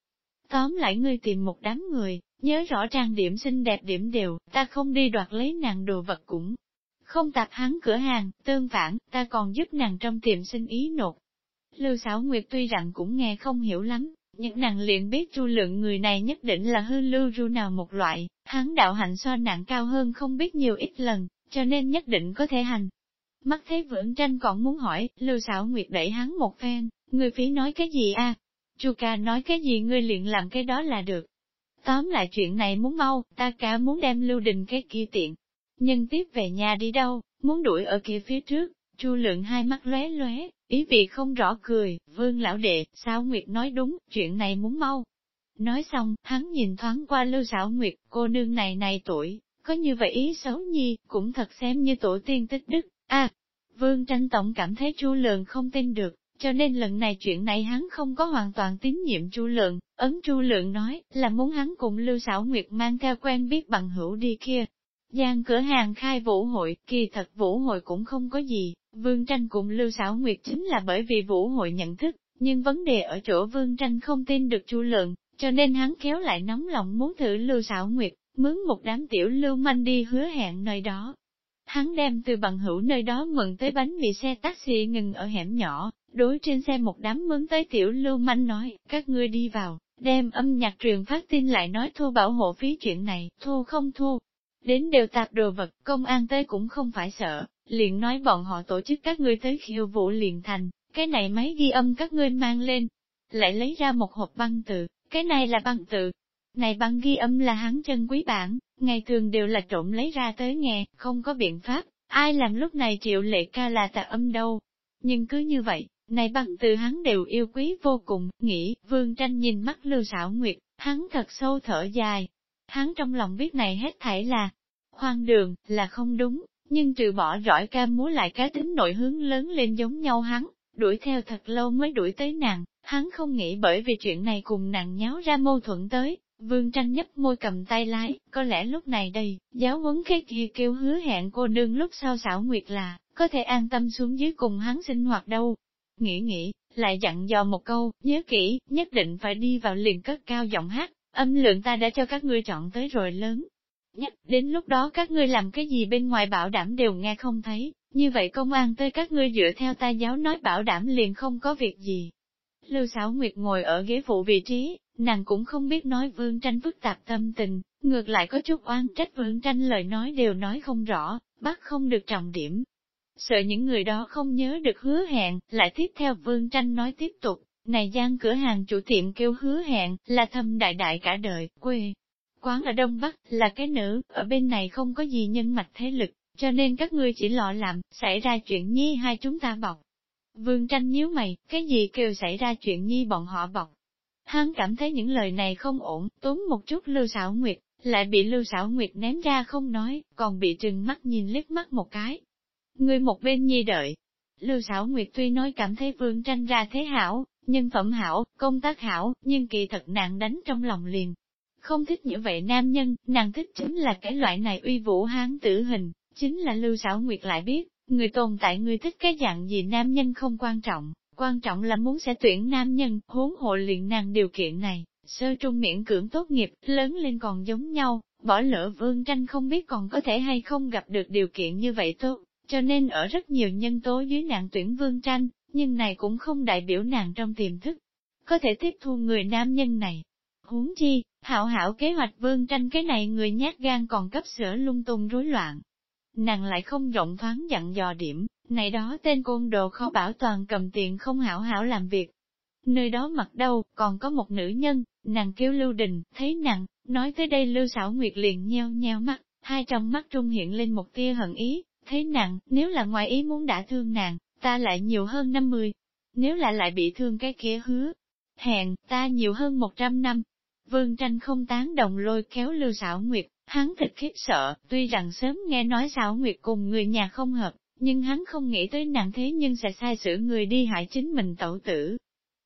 Tóm lại ngươi tìm một đám người, nhớ rõ trang điểm xinh đẹp điểm đều, ta không đi đoạt lấy nàng đồ vật cũng không tạp hắn cửa hàng, tương phản, ta còn giúp nàng trong tiệm sinh ý nột, Lưu Sảo Nguyệt tuy rằng cũng nghe không hiểu lắm, nhưng nàng liền biết chu lượng người này nhất định là hư lưu ru nào một loại, hắn đạo hạnh so nặng cao hơn không biết nhiều ít lần, cho nên nhất định có thể hành. Mắt thấy vượng tranh còn muốn hỏi, Lưu Sảo Nguyệt đẩy hắn một phen, người phí nói cái gì a? Chu ca nói cái gì ngươi liền làm cái đó là được. Tóm lại chuyện này muốn mau, ta cả muốn đem lưu đình cái kia tiện. Nhân tiếp về nhà đi đâu, muốn đuổi ở kia phía trước, chu lượng hai mắt lóe lóe, Ý vị không rõ cười, vương lão đệ, sao Nguyệt nói đúng, chuyện này muốn mau. Nói xong, hắn nhìn thoáng qua lưu xảo Nguyệt, cô nương này này tuổi, có như vậy ý xấu nhi, cũng thật xem như tổ tiên tích đức. À, vương tranh tổng cảm thấy chu lượng không tin được, cho nên lần này chuyện này hắn không có hoàn toàn tín nhiệm chu lượng, ấn chu lượng nói, là muốn hắn cùng lưu xảo Nguyệt mang theo quen biết bằng hữu đi kia. Giang cửa hàng khai vũ hội, kỳ thật vũ hội cũng không có gì, Vương tranh cùng Lưu Sảo Nguyệt chính là bởi vì vũ hội nhận thức, nhưng vấn đề ở chỗ Vương tranh không tin được chu lượng, cho nên hắn kéo lại nóng lòng muốn thử Lưu Sảo Nguyệt, mướn một đám tiểu lưu manh đi hứa hẹn nơi đó. Hắn đem từ bằng hữu nơi đó mượn tới bánh mì xe taxi ngừng ở hẻm nhỏ, đối trên xe một đám mướn tới tiểu lưu manh nói, các ngươi đi vào, đem âm nhạc truyền phát tin lại nói thu bảo hộ phí chuyện này, thu không thu. Đến đều tạp đồ vật, công an tới cũng không phải sợ, liền nói bọn họ tổ chức các ngươi tới khiêu vũ liền thành, cái này máy ghi âm các ngươi mang lên, lại lấy ra một hộp băng tự, cái này là băng tự. Này băng ghi âm là hắn chân quý bản, ngày thường đều là trộm lấy ra tới nghe, không có biện pháp, ai làm lúc này triệu lệ ca là tà âm đâu. Nhưng cứ như vậy, này băng từ hắn đều yêu quý vô cùng, nghĩ, vương tranh nhìn mắt lưu xảo nguyệt, hắn thật sâu thở dài. Hắn trong lòng biết này hết thảy là hoang đường, là không đúng, nhưng trừ bỏ giỏi ca múa lại cá tính nội hướng lớn lên giống nhau hắn, đuổi theo thật lâu mới đuổi tới nàng, hắn không nghĩ bởi vì chuyện này cùng nàng nháo ra mâu thuẫn tới, vương tranh nhấp môi cầm tay lái, có lẽ lúc này đây, giáo huấn cái kia kêu hứa hẹn cô nương lúc sau xảo nguyệt là, có thể an tâm xuống dưới cùng hắn sinh hoạt đâu. Nghĩ nghĩ, lại dặn dò một câu, nhớ kỹ, nhất định phải đi vào liền cất cao giọng hát, âm lượng ta đã cho các ngươi chọn tới rồi lớn, Nhất đến lúc đó các ngươi làm cái gì bên ngoài bảo đảm đều nghe không thấy, như vậy công an tới các ngươi dựa theo ta giáo nói bảo đảm liền không có việc gì. Lưu Sảo Nguyệt ngồi ở ghế phụ vị trí, nàng cũng không biết nói vương tranh phức tạp tâm tình, ngược lại có chút oan trách vương tranh lời nói đều nói không rõ, bắt không được trọng điểm. Sợ những người đó không nhớ được hứa hẹn, lại tiếp theo vương tranh nói tiếp tục, này gian cửa hàng chủ tiệm kêu hứa hẹn, là thâm đại đại cả đời, quê. Quán ở Đông Bắc, là cái nữ, ở bên này không có gì nhân mạch thế lực, cho nên các ngươi chỉ lọ làm, xảy ra chuyện nhi hai chúng ta bọc. Vương tranh nhíu mày, cái gì kêu xảy ra chuyện nhi bọn họ bọc. Hắn cảm thấy những lời này không ổn, tốn một chút lưu xảo nguyệt, lại bị lưu xảo nguyệt ném ra không nói, còn bị trừng mắt nhìn liếc mắt một cái. Người một bên nhi đợi. Lưu xảo nguyệt tuy nói cảm thấy vương tranh ra thế hảo, nhân phẩm hảo, công tác hảo, nhưng kỳ thật nàng đánh trong lòng liền. Không thích như vậy nam nhân, nàng thích chính là cái loại này uy vũ hán tử hình, chính là Lưu Sảo Nguyệt lại biết, người tồn tại người thích cái dạng gì nam nhân không quan trọng, quan trọng là muốn sẽ tuyển nam nhân, huống hộ liền nàng điều kiện này, sơ trung miễn cưỡng tốt nghiệp, lớn lên còn giống nhau, bỏ lỡ vương tranh không biết còn có thể hay không gặp được điều kiện như vậy tốt, cho nên ở rất nhiều nhân tố dưới nàng tuyển vương tranh, nhưng này cũng không đại biểu nàng trong tiềm thức, có thể tiếp thu người nam nhân này. Huống chi, hảo hảo kế hoạch vương tranh cái này người nhát gan còn cấp sửa lung tung rối loạn. Nàng lại không rộng thoáng dặn dò điểm, này đó tên côn đồ khó bảo toàn cầm tiền không hảo hảo làm việc. Nơi đó mặt đâu, còn có một nữ nhân, nàng kêu Lưu Đình, thấy nàng, nói tới đây Lưu xảo Nguyệt liền nheo nheo mắt, hai trong mắt trung hiện lên một tia hận ý, thấy nàng, nếu là ngoài ý muốn đã thương nàng, ta lại nhiều hơn 50. Nếu là lại bị thương cái kia hứa, hẹn, ta nhiều hơn 100 năm. Vương tranh không tán đồng lôi kéo Lưu xảo Nguyệt, hắn thật khiếp sợ, tuy rằng sớm nghe nói xảo Nguyệt cùng người nhà không hợp, nhưng hắn không nghĩ tới nàng thế nhưng sẽ sai sử người đi hại chính mình tẩu tử.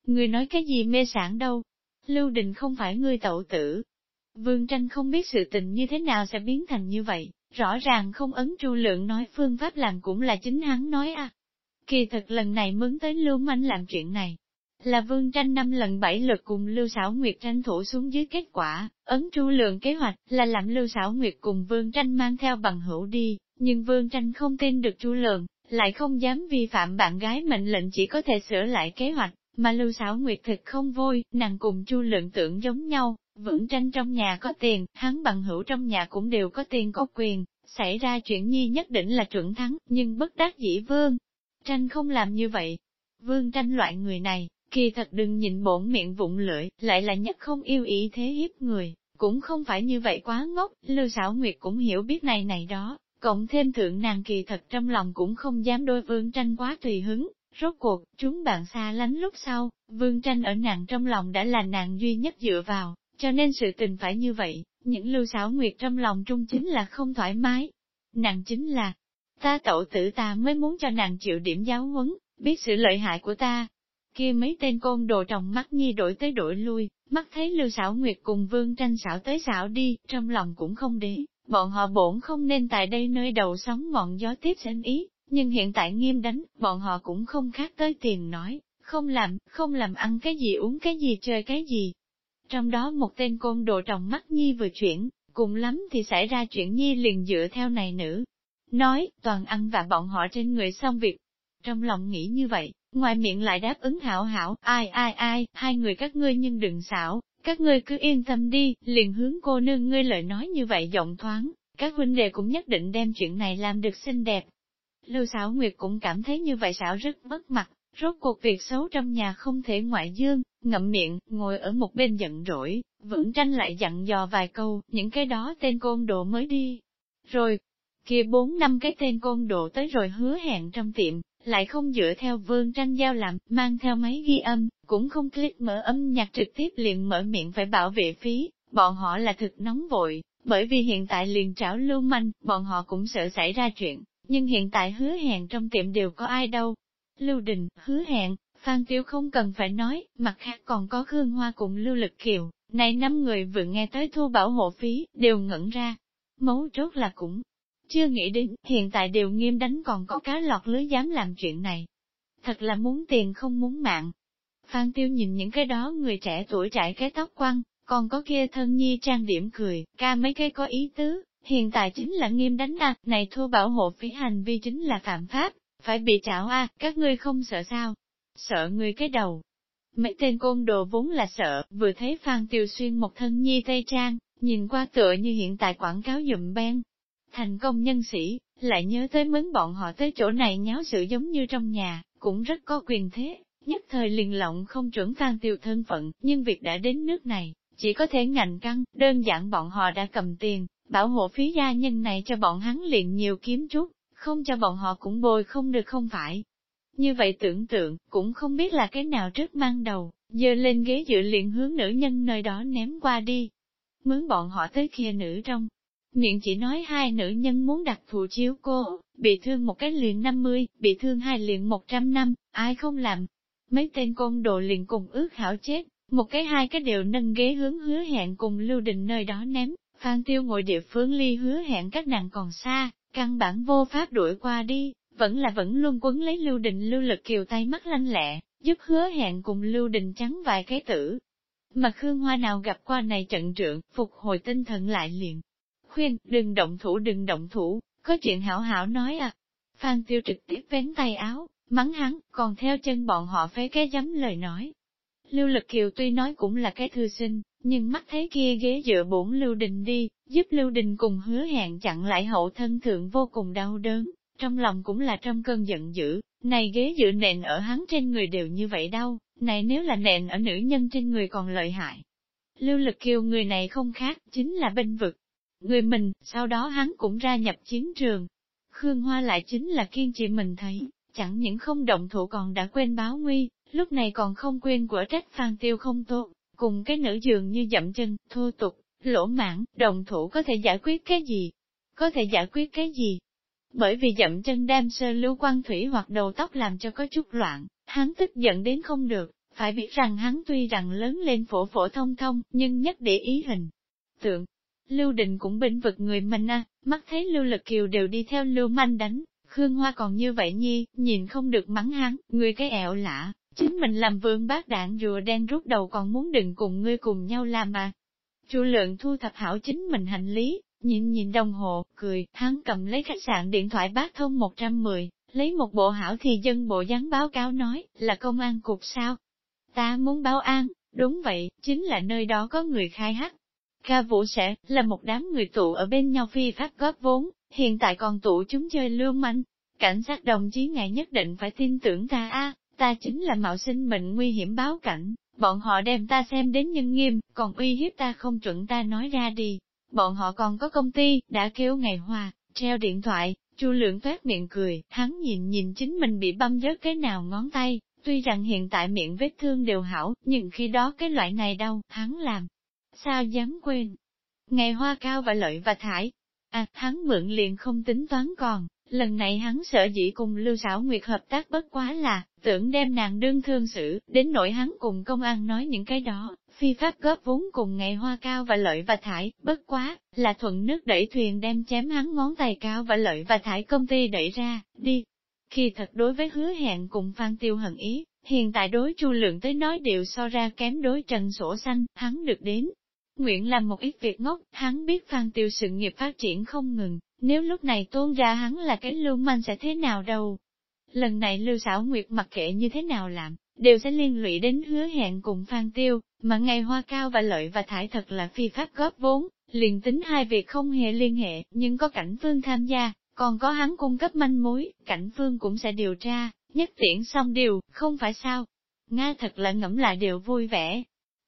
Người nói cái gì mê sản đâu? Lưu Đình không phải người tẩu tử. Vương tranh không biết sự tình như thế nào sẽ biến thành như vậy, rõ ràng không ấn tru lượng nói phương pháp làm cũng là chính hắn nói à. Kỳ thật lần này mướn tới Lưu Manh làm chuyện này, là vương tranh năm lần bảy lượt cùng Lưu Sảo Nguyệt tranh thủ xuống dưới kết quả, ấn tru lượng kế hoạch là làm Lưu Sảo Nguyệt cùng vương tranh mang theo bằng hữu đi, nhưng vương tranh không tin được chu lượng, lại không dám vi phạm bạn gái mệnh lệnh chỉ có thể sửa lại kế hoạch, mà Lưu Sảo Nguyệt thật không vui, nàng cùng chu lượng tưởng giống nhau, vững tranh trong nhà có tiền, hắn bằng hữu trong nhà cũng đều có tiền có quyền, xảy ra chuyện nhi nhất định là chuẩn thắng, nhưng bất đắc dĩ vương. Tranh không làm như vậy. Vương tranh loại người này, kỳ thật đừng nhìn bổn miệng vụng lưỡi, lại là nhất không yêu ý thế hiếp người, cũng không phải như vậy quá ngốc, Lưu Sảo Nguyệt cũng hiểu biết này này đó, cộng thêm thượng nàng kỳ thật trong lòng cũng không dám đôi vương tranh quá tùy hứng. Rốt cuộc, chúng bạn xa lánh lúc sau, vương tranh ở nàng trong lòng đã là nàng duy nhất dựa vào, cho nên sự tình phải như vậy, những lưu xảo nguyệt trong lòng trung chính là không thoải mái. Nàng chính là, ta tậu tử ta mới muốn cho nàng chịu điểm giáo huấn, biết sự lợi hại của ta. Kia mấy tên côn đồ trong mắt nhi đổi tới đổi lui, mắt thấy lưu xảo nguyệt cùng vương tranh xảo tới xảo đi, trong lòng cũng không để, bọn họ bổn không nên tại đây nơi đầu sóng ngọn gió tiếp sinh ý, nhưng hiện tại nghiêm đánh, bọn họ cũng không khác tới tiền nói, không làm, không làm ăn cái gì uống cái gì chơi cái gì, trong đó một tên côn đồ trong mắt Nhi vừa chuyển, cùng lắm thì xảy ra chuyện Nhi liền dựa theo này nữ. Nói, toàn ăn và bọn họ trên người xong việc. Trong lòng nghĩ như vậy, ngoài miệng lại đáp ứng hảo hảo, ai ai ai, hai người các ngươi nhưng đừng xảo, các ngươi cứ yên tâm đi, liền hướng cô nương ngươi lời nói như vậy giọng thoáng, các huynh đệ cũng nhất định đem chuyện này làm được xinh đẹp. Lưu xảo Nguyệt cũng cảm thấy như vậy xảo rất mất mặt, Rốt cuộc việc xấu trong nhà không thể ngoại dương, ngậm miệng, ngồi ở một bên giận rỗi, vững tranh lại dặn dò vài câu, những cái đó tên côn đồ mới đi. Rồi, kia bốn năm cái tên côn đồ tới rồi hứa hẹn trong tiệm, lại không dựa theo vương tranh giao làm, mang theo máy ghi âm, cũng không click mở âm nhạc trực tiếp liền mở miệng phải bảo vệ phí, bọn họ là thực nóng vội, bởi vì hiện tại liền trảo lưu manh, bọn họ cũng sợ xảy ra chuyện, nhưng hiện tại hứa hẹn trong tiệm đều có ai đâu, Lưu Đình, hứa hẹn, Phan Tiêu không cần phải nói, mặt khác còn có Khương Hoa cùng Lưu Lực Kiều, này năm người vừa nghe tới thu bảo hộ phí, đều ngẩn ra. Mấu chốt là cũng chưa nghĩ đến, hiện tại đều nghiêm đánh còn có cá lọt lưới dám làm chuyện này. Thật là muốn tiền không muốn mạng. Phan Tiêu nhìn những cái đó người trẻ tuổi trải cái tóc quăng, còn có kia thân nhi trang điểm cười, ca mấy cái có ý tứ, hiện tại chính là nghiêm đánh à, này thua bảo hộ phí hành vi chính là phạm pháp, phải bị trảo a, các ngươi không sợ sao? Sợ người cái đầu. Mấy tên côn đồ vốn là sợ, vừa thấy Phan Tiêu Xuyên một thân nhi tây trang, nhìn qua tựa như hiện tại quảng cáo dùm ben. Thành công nhân sĩ, lại nhớ tới mướn bọn họ tới chỗ này nháo sự giống như trong nhà, cũng rất có quyền thế, nhất thời liền lộng không chuẩn tan Tiêu thân phận, nhưng việc đã đến nước này, chỉ có thể ngành căng, đơn giản bọn họ đã cầm tiền, bảo hộ phí gia nhân này cho bọn hắn liền nhiều kiếm chút, không cho bọn họ cũng bồi không được không phải. Như vậy tưởng tượng, cũng không biết là cái nào trước mang đầu, giờ lên ghế dự liền hướng nữ nhân nơi đó ném qua đi. Mướn bọn họ tới kia nữ trong. Miệng chỉ nói hai nữ nhân muốn đặt thù chiếu cô, bị thương một cái liền 50, bị thương hai liền 100 năm, ai không làm. Mấy tên côn đồ liền cùng ước hảo chết, một cái hai cái đều nâng ghế hướng hứa hẹn cùng lưu đình nơi đó ném, Phan Tiêu ngồi địa phương ly hứa hẹn các nàng còn xa, căn bản vô pháp đuổi qua đi, vẫn là vẫn luôn quấn lấy lưu đình lưu lực kiều tay mắt lanh lẹ, giúp hứa hẹn cùng lưu đình trắng vài cái tử. Mà Khương Hoa nào gặp qua này trận trượng, phục hồi tinh thần lại liền. Khuyên, đừng động thủ đừng động thủ, có chuyện hảo hảo nói à. Phan Tiêu trực tiếp vén tay áo, mắng hắn, còn theo chân bọn họ phế cái dám lời nói. Lưu Lực Kiều tuy nói cũng là cái thư sinh, nhưng mắt thấy kia ghế dựa bổn Lưu Đình đi, giúp Lưu Đình cùng hứa hẹn chặn lại hậu thân thượng vô cùng đau đớn, trong lòng cũng là trong cơn giận dữ, này ghế dựa nện ở hắn trên người đều như vậy đau, này nếu là nện ở nữ nhân trên người còn lợi hại. Lưu Lực Kiều người này không khác, chính là binh vực. Người mình, sau đó hắn cũng ra nhập chiến trường. Khương Hoa lại chính là kiên trì mình thấy, chẳng những không động thủ còn đã quên báo nguy, lúc này còn không quên của trách Phan Tiêu không tốt, cùng cái nữ dường như dậm chân, thô tục, lỗ mãn, đồng thủ có thể giải quyết cái gì? Có thể giải quyết cái gì? Bởi vì dậm chân đem sơ lưu quan thủy hoặc đầu tóc làm cho có chút loạn, hắn tức giận đến không được, phải biết rằng hắn tuy rằng lớn lên phổ phổ thông thông, nhưng nhất để ý hình. Tượng, Lưu Định cũng bình vực người mình à, mắt thấy Lưu Lực Kiều đều đi theo Lưu Manh đánh, Khương Hoa còn như vậy nhi, nhìn không được mắng hắn, người cái ẹo lạ, Chính mình làm vương bác đạn rùa đen rút đầu còn muốn đừng cùng ngươi cùng nhau làm à. Chu lượng thu thập hảo chính mình hành lý, nhìn nhìn đồng hồ, cười, hắn cầm lấy khách sạn điện thoại bác thông 110, lấy một bộ hảo thì dân bộ gián báo cáo nói, là công an cục sao? Ta muốn báo an, đúng vậy, chính là nơi đó có người khai hát. Ca vũ sẽ, là một đám người tụ ở bên nhau phi pháp góp vốn, hiện tại còn tụ chúng chơi lưu manh. Cảnh sát đồng chí ngài nhất định phải tin tưởng ta a ta chính là mạo sinh mệnh nguy hiểm báo cảnh, bọn họ đem ta xem đến nhân nghiêm, còn uy hiếp ta không chuẩn ta nói ra đi. Bọn họ còn có công ty, đã kêu ngày hòa, treo điện thoại, chu lượng phát miệng cười, hắn nhìn nhìn chính mình bị băm rớt cái nào ngón tay, tuy rằng hiện tại miệng vết thương đều hảo, nhưng khi đó cái loại này đâu, hắn làm. Sao dám quên? Ngày hoa cao và lợi và thải. À, hắn mượn liền không tính toán còn, Lần này hắn sợ dĩ cùng Lưu Sảo Nguyệt hợp tác bất quá là, tưởng đem nàng đương thương xử, đến nỗi hắn cùng công an nói những cái đó, phi pháp góp vốn cùng ngày hoa cao và lợi và thải, bất quá, là thuận nước đẩy thuyền đem chém hắn ngón tay cao và lợi và thải công ty đẩy ra, đi. Khi thật đối với hứa hẹn cùng Phan Tiêu hận ý, hiện tại đối chu lượng tới nói đều so ra kém đối trần sổ xanh, hắn được đến. Nguyện làm một ít việc ngốc, hắn biết Phan Tiêu sự nghiệp phát triển không ngừng, nếu lúc này tôn ra hắn là cái lưu manh sẽ thế nào đâu? Lần này lưu Sảo nguyệt mặc kệ như thế nào làm, đều sẽ liên lụy đến hứa hẹn cùng Phan Tiêu, mà ngày hoa cao và lợi và thải thật là phi pháp góp vốn, liền tính hai việc không hề liên hệ, nhưng có cảnh phương tham gia, còn có hắn cung cấp manh mối, cảnh phương cũng sẽ điều tra, nhất tiễn xong điều, không phải sao. Nga thật là ngẫm lại đều vui vẻ.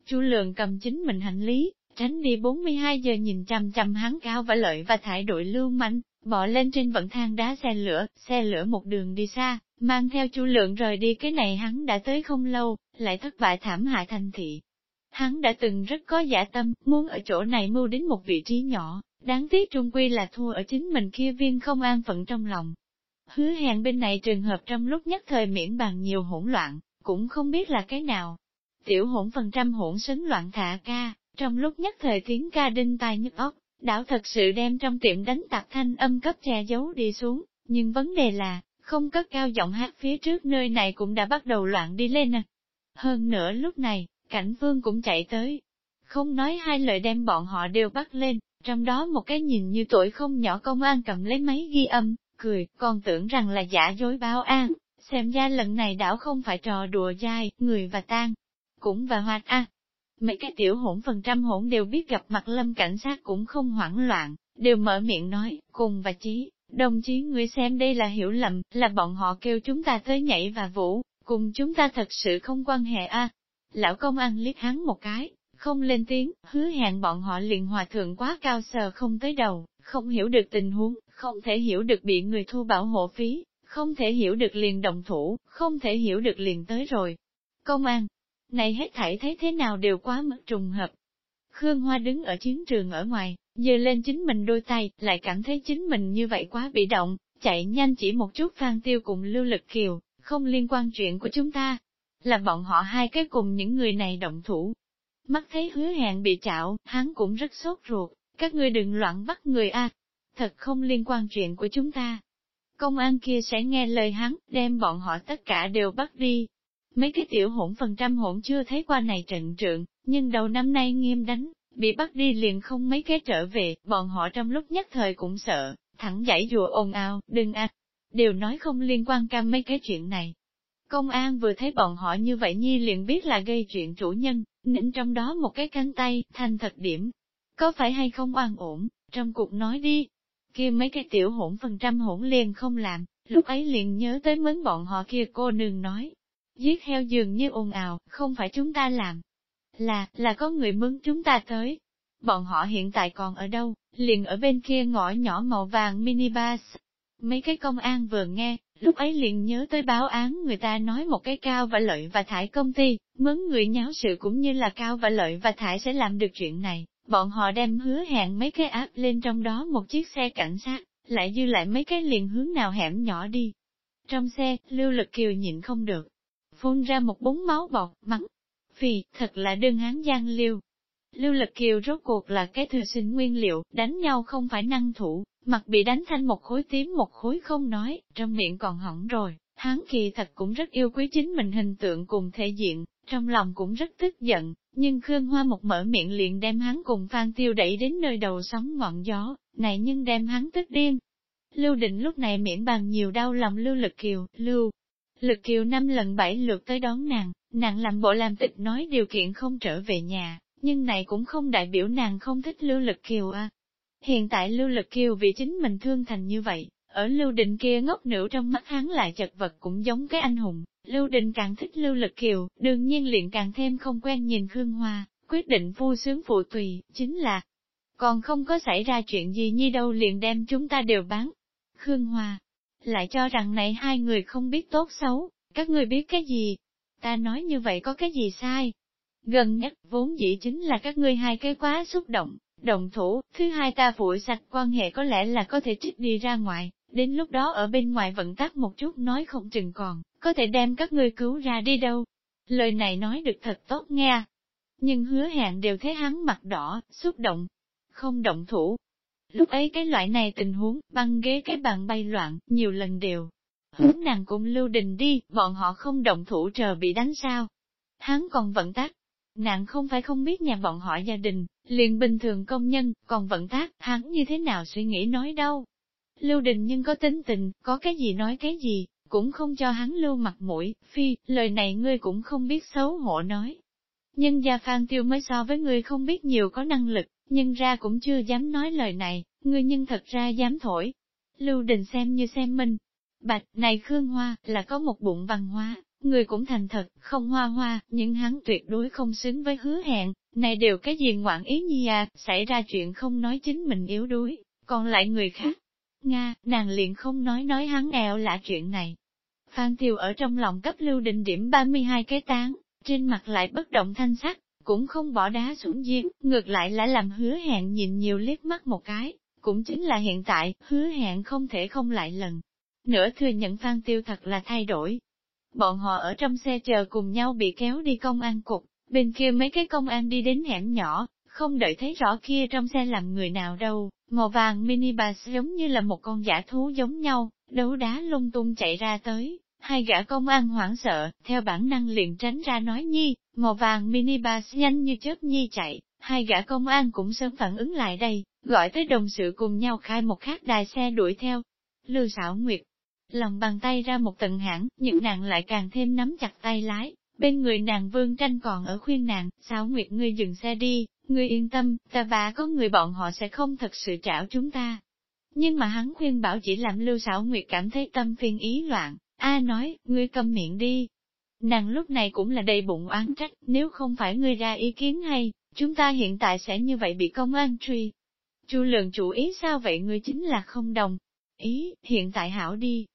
Chu Lượng cầm chính mình hành lý, tránh đi 42 giờ nhìn chằm chằm hắn cao và lợi và thải đội lưu manh, bỏ lên trên vận thang đá xe lửa, xe lửa một đường đi xa, mang theo chu lượng rời đi cái này hắn đã tới không lâu, lại thất bại thảm hại thành thị. Hắn đã từng rất có giả tâm, muốn ở chỗ này mưu đến một vị trí nhỏ, đáng tiếc trung quy là thua ở chính mình kia viên không an phận trong lòng. Hứa hẹn bên này trường hợp trong lúc nhất thời miễn bàn nhiều hỗn loạn, cũng không biết là cái nào. Tiểu hỗn phần trăm hỗn sấn loạn thả ca, trong lúc nhất thời tiếng ca đinh tai nhức óc, đảo thật sự đem trong tiệm đánh tạc thanh âm cấp che giấu đi xuống, nhưng vấn đề là, không cất cao giọng hát phía trước nơi này cũng đã bắt đầu loạn đi lên à. Hơn nữa lúc này, cảnh vương cũng chạy tới. Không nói hai lời đem bọn họ đều bắt lên, trong đó một cái nhìn như tuổi không nhỏ công an cầm lấy máy ghi âm, cười, còn tưởng rằng là giả dối báo an, xem ra lần này đảo không phải trò đùa dai, người và tan, cũng và hoạt a. Mấy cái tiểu hỗn phần trăm hỗn đều biết gặp mặt lâm cảnh sát cũng không hoảng loạn, đều mở miệng nói, cùng và chí, đồng chí người xem đây là hiểu lầm, là bọn họ kêu chúng ta tới nhảy và vũ, cùng chúng ta thật sự không quan hệ a. Lão công an liếc hắn một cái, không lên tiếng, hứa hẹn bọn họ liền hòa thượng quá cao sờ không tới đầu, không hiểu được tình huống, không thể hiểu được bị người thu bảo hộ phí, không thể hiểu được liền đồng thủ, không thể hiểu được liền tới rồi. Công an, này hết thảy thấy thế nào đều quá mất trùng hợp. Khương Hoa đứng ở chiến trường ở ngoài, dơ lên chính mình đôi tay, lại cảm thấy chính mình như vậy quá bị động, chạy nhanh chỉ một chút phan tiêu cùng lưu lực kiều, không liên quan chuyện của chúng ta. Là bọn họ hai cái cùng những người này động thủ. Mắt thấy hứa hẹn bị chảo, hắn cũng rất sốt ruột, các ngươi đừng loạn bắt người a, thật không liên quan chuyện của chúng ta. Công an kia sẽ nghe lời hắn, đem bọn họ tất cả đều bắt đi. Mấy cái tiểu hỗn phần trăm hỗn chưa thấy qua này trận trượng, nhưng đầu năm nay nghiêm đánh, bị bắt đi liền không mấy cái trở về, bọn họ trong lúc nhất thời cũng sợ, thẳng giải dùa ồn ào, đừng à đều nói không liên quan cam mấy cái chuyện này. Công an vừa thấy bọn họ như vậy nhi liền biết là gây chuyện chủ nhân, nịnh trong đó một cái cánh tay, thành thật điểm. Có phải hay không oan ổn, trong cuộc nói đi. kia mấy cái tiểu hỗn phần trăm hỗn liền không làm, lúc ấy liền nhớ tới mến bọn họ kia cô nương nói. Giết heo dường như ồn ào, không phải chúng ta làm. Là, là có người mướn chúng ta tới. Bọn họ hiện tại còn ở đâu, liền ở bên kia ngõ nhỏ màu vàng minibus, Mấy cái công an vừa nghe, lúc ấy liền nhớ tới báo án người ta nói một cái cao và lợi và thải công ty, mướn người nháo sự cũng như là cao và lợi và thải sẽ làm được chuyện này. Bọn họ đem hứa hẹn mấy cái áp lên trong đó một chiếc xe cảnh sát, lại dư lại mấy cái liền hướng nào hẻm nhỏ đi. Trong xe, lưu lực kiều nhịn không được. Phun ra một búng máu bọt, mắng. Vì, thật là đơn hán gian liêu. Lưu lực kiều rốt cuộc là cái thừa sinh nguyên liệu, đánh nhau không phải năng thủ, Mặt bị đánh thanh một khối tím một khối không nói, trong miệng còn hỏng rồi, hắn kỳ thật cũng rất yêu quý chính mình hình tượng cùng thể diện, trong lòng cũng rất tức giận, nhưng Khương Hoa một mở miệng liền đem hắn cùng Phan Tiêu đẩy đến nơi đầu sóng ngọn gió, này nhưng đem hắn tức điên. Lưu định lúc này miễn bàn nhiều đau lòng Lưu Lực Kiều, Lưu. Lực Kiều năm lần bảy lượt tới đón nàng, nàng làm bộ làm tịch nói điều kiện không trở về nhà, nhưng này cũng không đại biểu nàng không thích Lưu Lực Kiều à, Hiện tại Lưu Lực Kiều vì chính mình thương thành như vậy, ở Lưu Định kia ngốc nữ trong mắt hắn lại chật vật cũng giống cái anh hùng. Lưu Định càng thích Lưu Lực Kiều, đương nhiên liền càng thêm không quen nhìn Khương Hoa, quyết định phu sướng phụ tùy, chính là còn không có xảy ra chuyện gì như đâu liền đem chúng ta đều bán. Khương Hoa lại cho rằng này hai người không biết tốt xấu, các người biết cái gì? Ta nói như vậy có cái gì sai? Gần nhất vốn dĩ chính là các ngươi hai cái quá xúc động, Động thủ, thứ hai ta phủi sạch quan hệ có lẽ là có thể trích đi ra ngoài, đến lúc đó ở bên ngoài vận tắc một chút nói không chừng còn, có thể đem các ngươi cứu ra đi đâu. Lời này nói được thật tốt nghe. Nhưng hứa hẹn đều thấy hắn mặt đỏ, xúc động, không động thủ. Lúc ấy cái loại này tình huống, băng ghế cái bàn bay loạn, nhiều lần đều. Hướng nàng cũng lưu đình đi, bọn họ không động thủ chờ bị đánh sao. Hắn còn vận tác, Nàng không phải không biết nhà bọn họ gia đình, liền bình thường công nhân, còn vận tác, hắn như thế nào suy nghĩ nói đâu. Lưu Đình nhưng có tính tình, có cái gì nói cái gì, cũng không cho hắn lưu mặt mũi, phi, lời này ngươi cũng không biết xấu hổ nói. nhân gia Phan Tiêu mới so với ngươi không biết nhiều có năng lực, nhưng ra cũng chưa dám nói lời này, ngươi nhưng thật ra dám thổi. Lưu Đình xem như xem minh. Bạch, này Khương Hoa, là có một bụng văn hoa, Người cũng thành thật, không hoa hoa, nhưng hắn tuyệt đối không xứng với hứa hẹn, này đều cái gì ngoạn ý nhi à, xảy ra chuyện không nói chính mình yếu đuối, còn lại người khác. Nga, nàng liền không nói nói hắn eo lạ chuyện này. Phan tiều ở trong lòng cấp lưu đình điểm 32 cái tán, trên mặt lại bất động thanh sắc, cũng không bỏ đá xuống giếng, ngược lại là làm hứa hẹn nhìn nhiều liếc mắt một cái, cũng chính là hiện tại, hứa hẹn không thể không lại lần. Nữa thừa nhận Phan Tiêu thật là thay đổi, Bọn họ ở trong xe chờ cùng nhau bị kéo đi công an cục, bên kia mấy cái công an đi đến hẻm nhỏ, không đợi thấy rõ kia trong xe làm người nào đâu, màu vàng minibus giống như là một con giả thú giống nhau, đấu đá lung tung chạy ra tới. Hai gã công an hoảng sợ, theo bản năng liền tránh ra nói nhi, màu vàng minibus nhanh như chớp nhi chạy, hai gã công an cũng sớm phản ứng lại đây, gọi tới đồng sự cùng nhau khai một khác đài xe đuổi theo. Lưu xảo nguyệt, lòng bàn tay ra một tận hãng, những nàng lại càng thêm nắm chặt tay lái, bên người nàng vương tranh còn ở khuyên nàng, sao Nguyệt ngươi dừng xe đi, ngươi yên tâm, ta và có người bọn họ sẽ không thật sự trảo chúng ta. Nhưng mà hắn khuyên bảo chỉ làm Lưu xảo Nguyệt cảm thấy tâm phiền ý loạn, A nói, ngươi câm miệng đi. Nàng lúc này cũng là đầy bụng oán trách, nếu không phải ngươi ra ý kiến hay, chúng ta hiện tại sẽ như vậy bị công an truy. Chu lượng chủ ý sao vậy ngươi chính là không đồng. Ý, hiện tại hảo đi.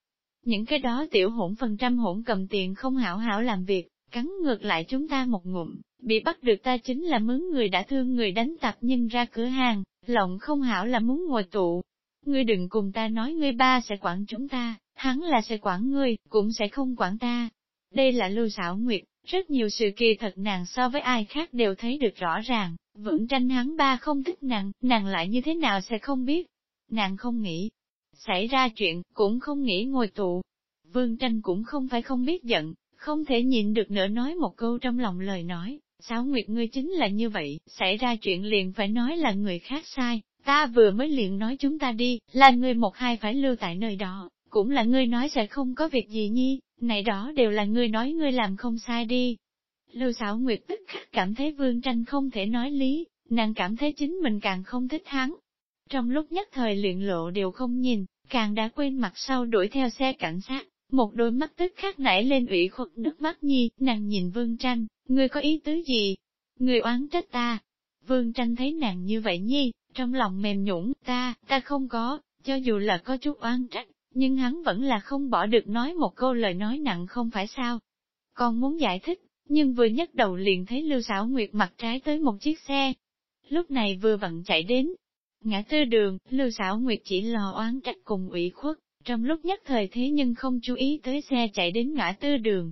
Những cái đó tiểu hỗn phần trăm hỗn cầm tiền không hảo hảo làm việc, cắn ngược lại chúng ta một ngụm, bị bắt được ta chính là mướn người đã thương người đánh tạp nhân ra cửa hàng, lộng không hảo là muốn ngồi tụ. Ngươi đừng cùng ta nói ngươi ba sẽ quản chúng ta, hắn là sẽ quản ngươi, cũng sẽ không quản ta. Đây là lưu xảo nguyệt, rất nhiều sự kỳ thật nàng so với ai khác đều thấy được rõ ràng, vững tranh hắn ba không thích nàng, nàng lại như thế nào sẽ không biết. Nàng không nghĩ, xảy ra chuyện, cũng không nghĩ ngồi tụ. Vương tranh cũng không phải không biết giận, không thể nhịn được nữa nói một câu trong lòng lời nói, Sáu Nguyệt ngươi chính là như vậy, xảy ra chuyện liền phải nói là người khác sai, ta vừa mới liền nói chúng ta đi, là người một hai phải lưu tại nơi đó, cũng là ngươi nói sẽ không có việc gì nhi, này đó đều là ngươi nói ngươi làm không sai đi. Lưu Sảo Nguyệt tức khắc cảm thấy Vương Tranh không thể nói lý, nàng cảm thấy chính mình càng không thích hắn. Trong lúc nhất thời luyện lộ đều không nhìn, càng đã quên mặt sau đuổi theo xe cảnh sát, một đôi mắt tức khắc nảy lên ủy khuất nước mắt nhi, nàng nhìn Vương Tranh, ngươi có ý tứ gì? Ngươi oán trách ta. Vương Tranh thấy nàng như vậy nhi, trong lòng mềm nhũng, ta, ta không có, cho dù là có chút oán trách, nhưng hắn vẫn là không bỏ được nói một câu lời nói nặng không phải sao. Con muốn giải thích, nhưng vừa nhấc đầu liền thấy Lưu Sảo Nguyệt mặt trái tới một chiếc xe. Lúc này vừa vặn chạy đến. Ngã tư đường, Lưu Sảo Nguyệt chỉ lo oán trách cùng ủy khuất, trong lúc nhất thời thế nhưng không chú ý tới xe chạy đến ngã tư đường.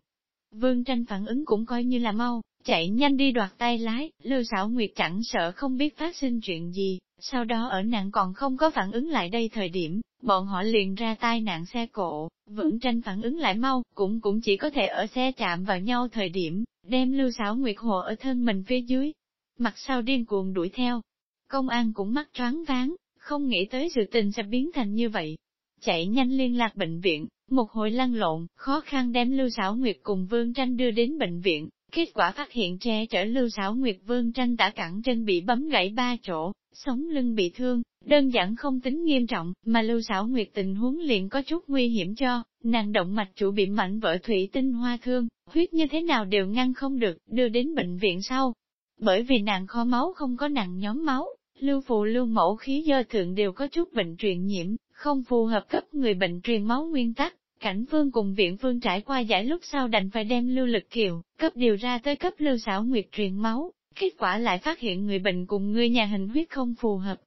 Vương tranh phản ứng cũng coi như là mau, chạy nhanh đi đoạt tay lái, Lưu Sảo Nguyệt chẳng sợ không biết phát sinh chuyện gì, sau đó ở nạn còn không có phản ứng lại đây thời điểm, bọn họ liền ra tai nạn xe cộ, vững tranh phản ứng lại mau, cũng cũng chỉ có thể ở xe chạm vào nhau thời điểm, đem Lưu xảo Nguyệt hộ ở thân mình phía dưới, mặt sau điên cuồng đuổi theo. Công an cũng mắt choáng váng, không nghĩ tới sự tình sẽ biến thành như vậy, chạy nhanh liên lạc bệnh viện, một hồi lăn lộn, khó khăn đem Lưu Sảo Nguyệt cùng Vương Tranh đưa đến bệnh viện, kết quả phát hiện tre trở Lưu Sảo Nguyệt Vương Tranh đã cẳng chân bị bấm gãy ba chỗ, sống lưng bị thương, đơn giản không tính nghiêm trọng, mà Lưu xảo Nguyệt tình huống liền có chút nguy hiểm cho, nàng động mạch chủ bị mạnh vỡ thủy tinh hoa thương, huyết như thế nào đều ngăn không được, đưa đến bệnh viện sau. Bởi vì nàng kho máu không có nặng nhóm máu, lưu phụ lưu mẫu khí dơ thượng đều có chút bệnh truyền nhiễm, không phù hợp cấp người bệnh truyền máu nguyên tắc. Cảnh vương cùng viện vương trải qua giải lúc sau đành phải đem lưu lực kiều, cấp điều ra tới cấp lưu xảo nguyệt truyền máu, kết quả lại phát hiện người bệnh cùng người nhà hình huyết không phù hợp.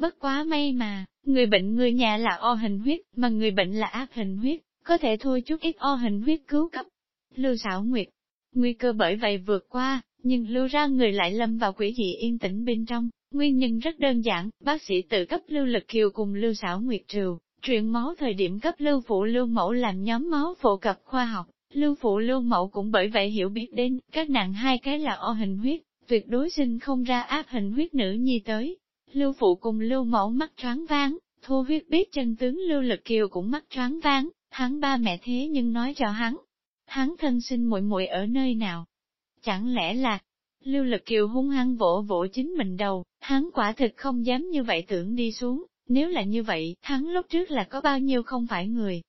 Bất quá may mà, người bệnh người nhà là O hình huyết, mà người bệnh là áp hình huyết, có thể thôi chút ít O hình huyết cứu cấp. Lưu xảo nguyệt, nguy cơ bởi vậy vượt qua, nhưng lưu ra người lại lâm vào quỷ dị yên tĩnh bên trong, Nguyên nhân rất đơn giản, bác sĩ tự cấp lưu lực kiều cùng lưu xảo nguyệt triều truyền máu thời điểm cấp lưu phụ lưu mẫu làm nhóm máu phổ cập khoa học, lưu phụ lưu mẫu cũng bởi vậy hiểu biết đến, các nạn hai cái là o hình huyết, tuyệt đối sinh không ra áp hình huyết nữ nhi tới. Lưu phụ cùng lưu mẫu mắt choáng váng, thu huyết biết chân tướng lưu lực kiều cũng mắt choáng váng, hắn ba mẹ thế nhưng nói cho hắn, hắn thân sinh muội muội ở nơi nào. Chẳng lẽ là, Lưu Lực Kiều hung hăng vỗ vỗ chính mình đầu, hắn quả thực không dám như vậy tưởng đi xuống, nếu là như vậy, hắn lúc trước là có bao nhiêu không phải người.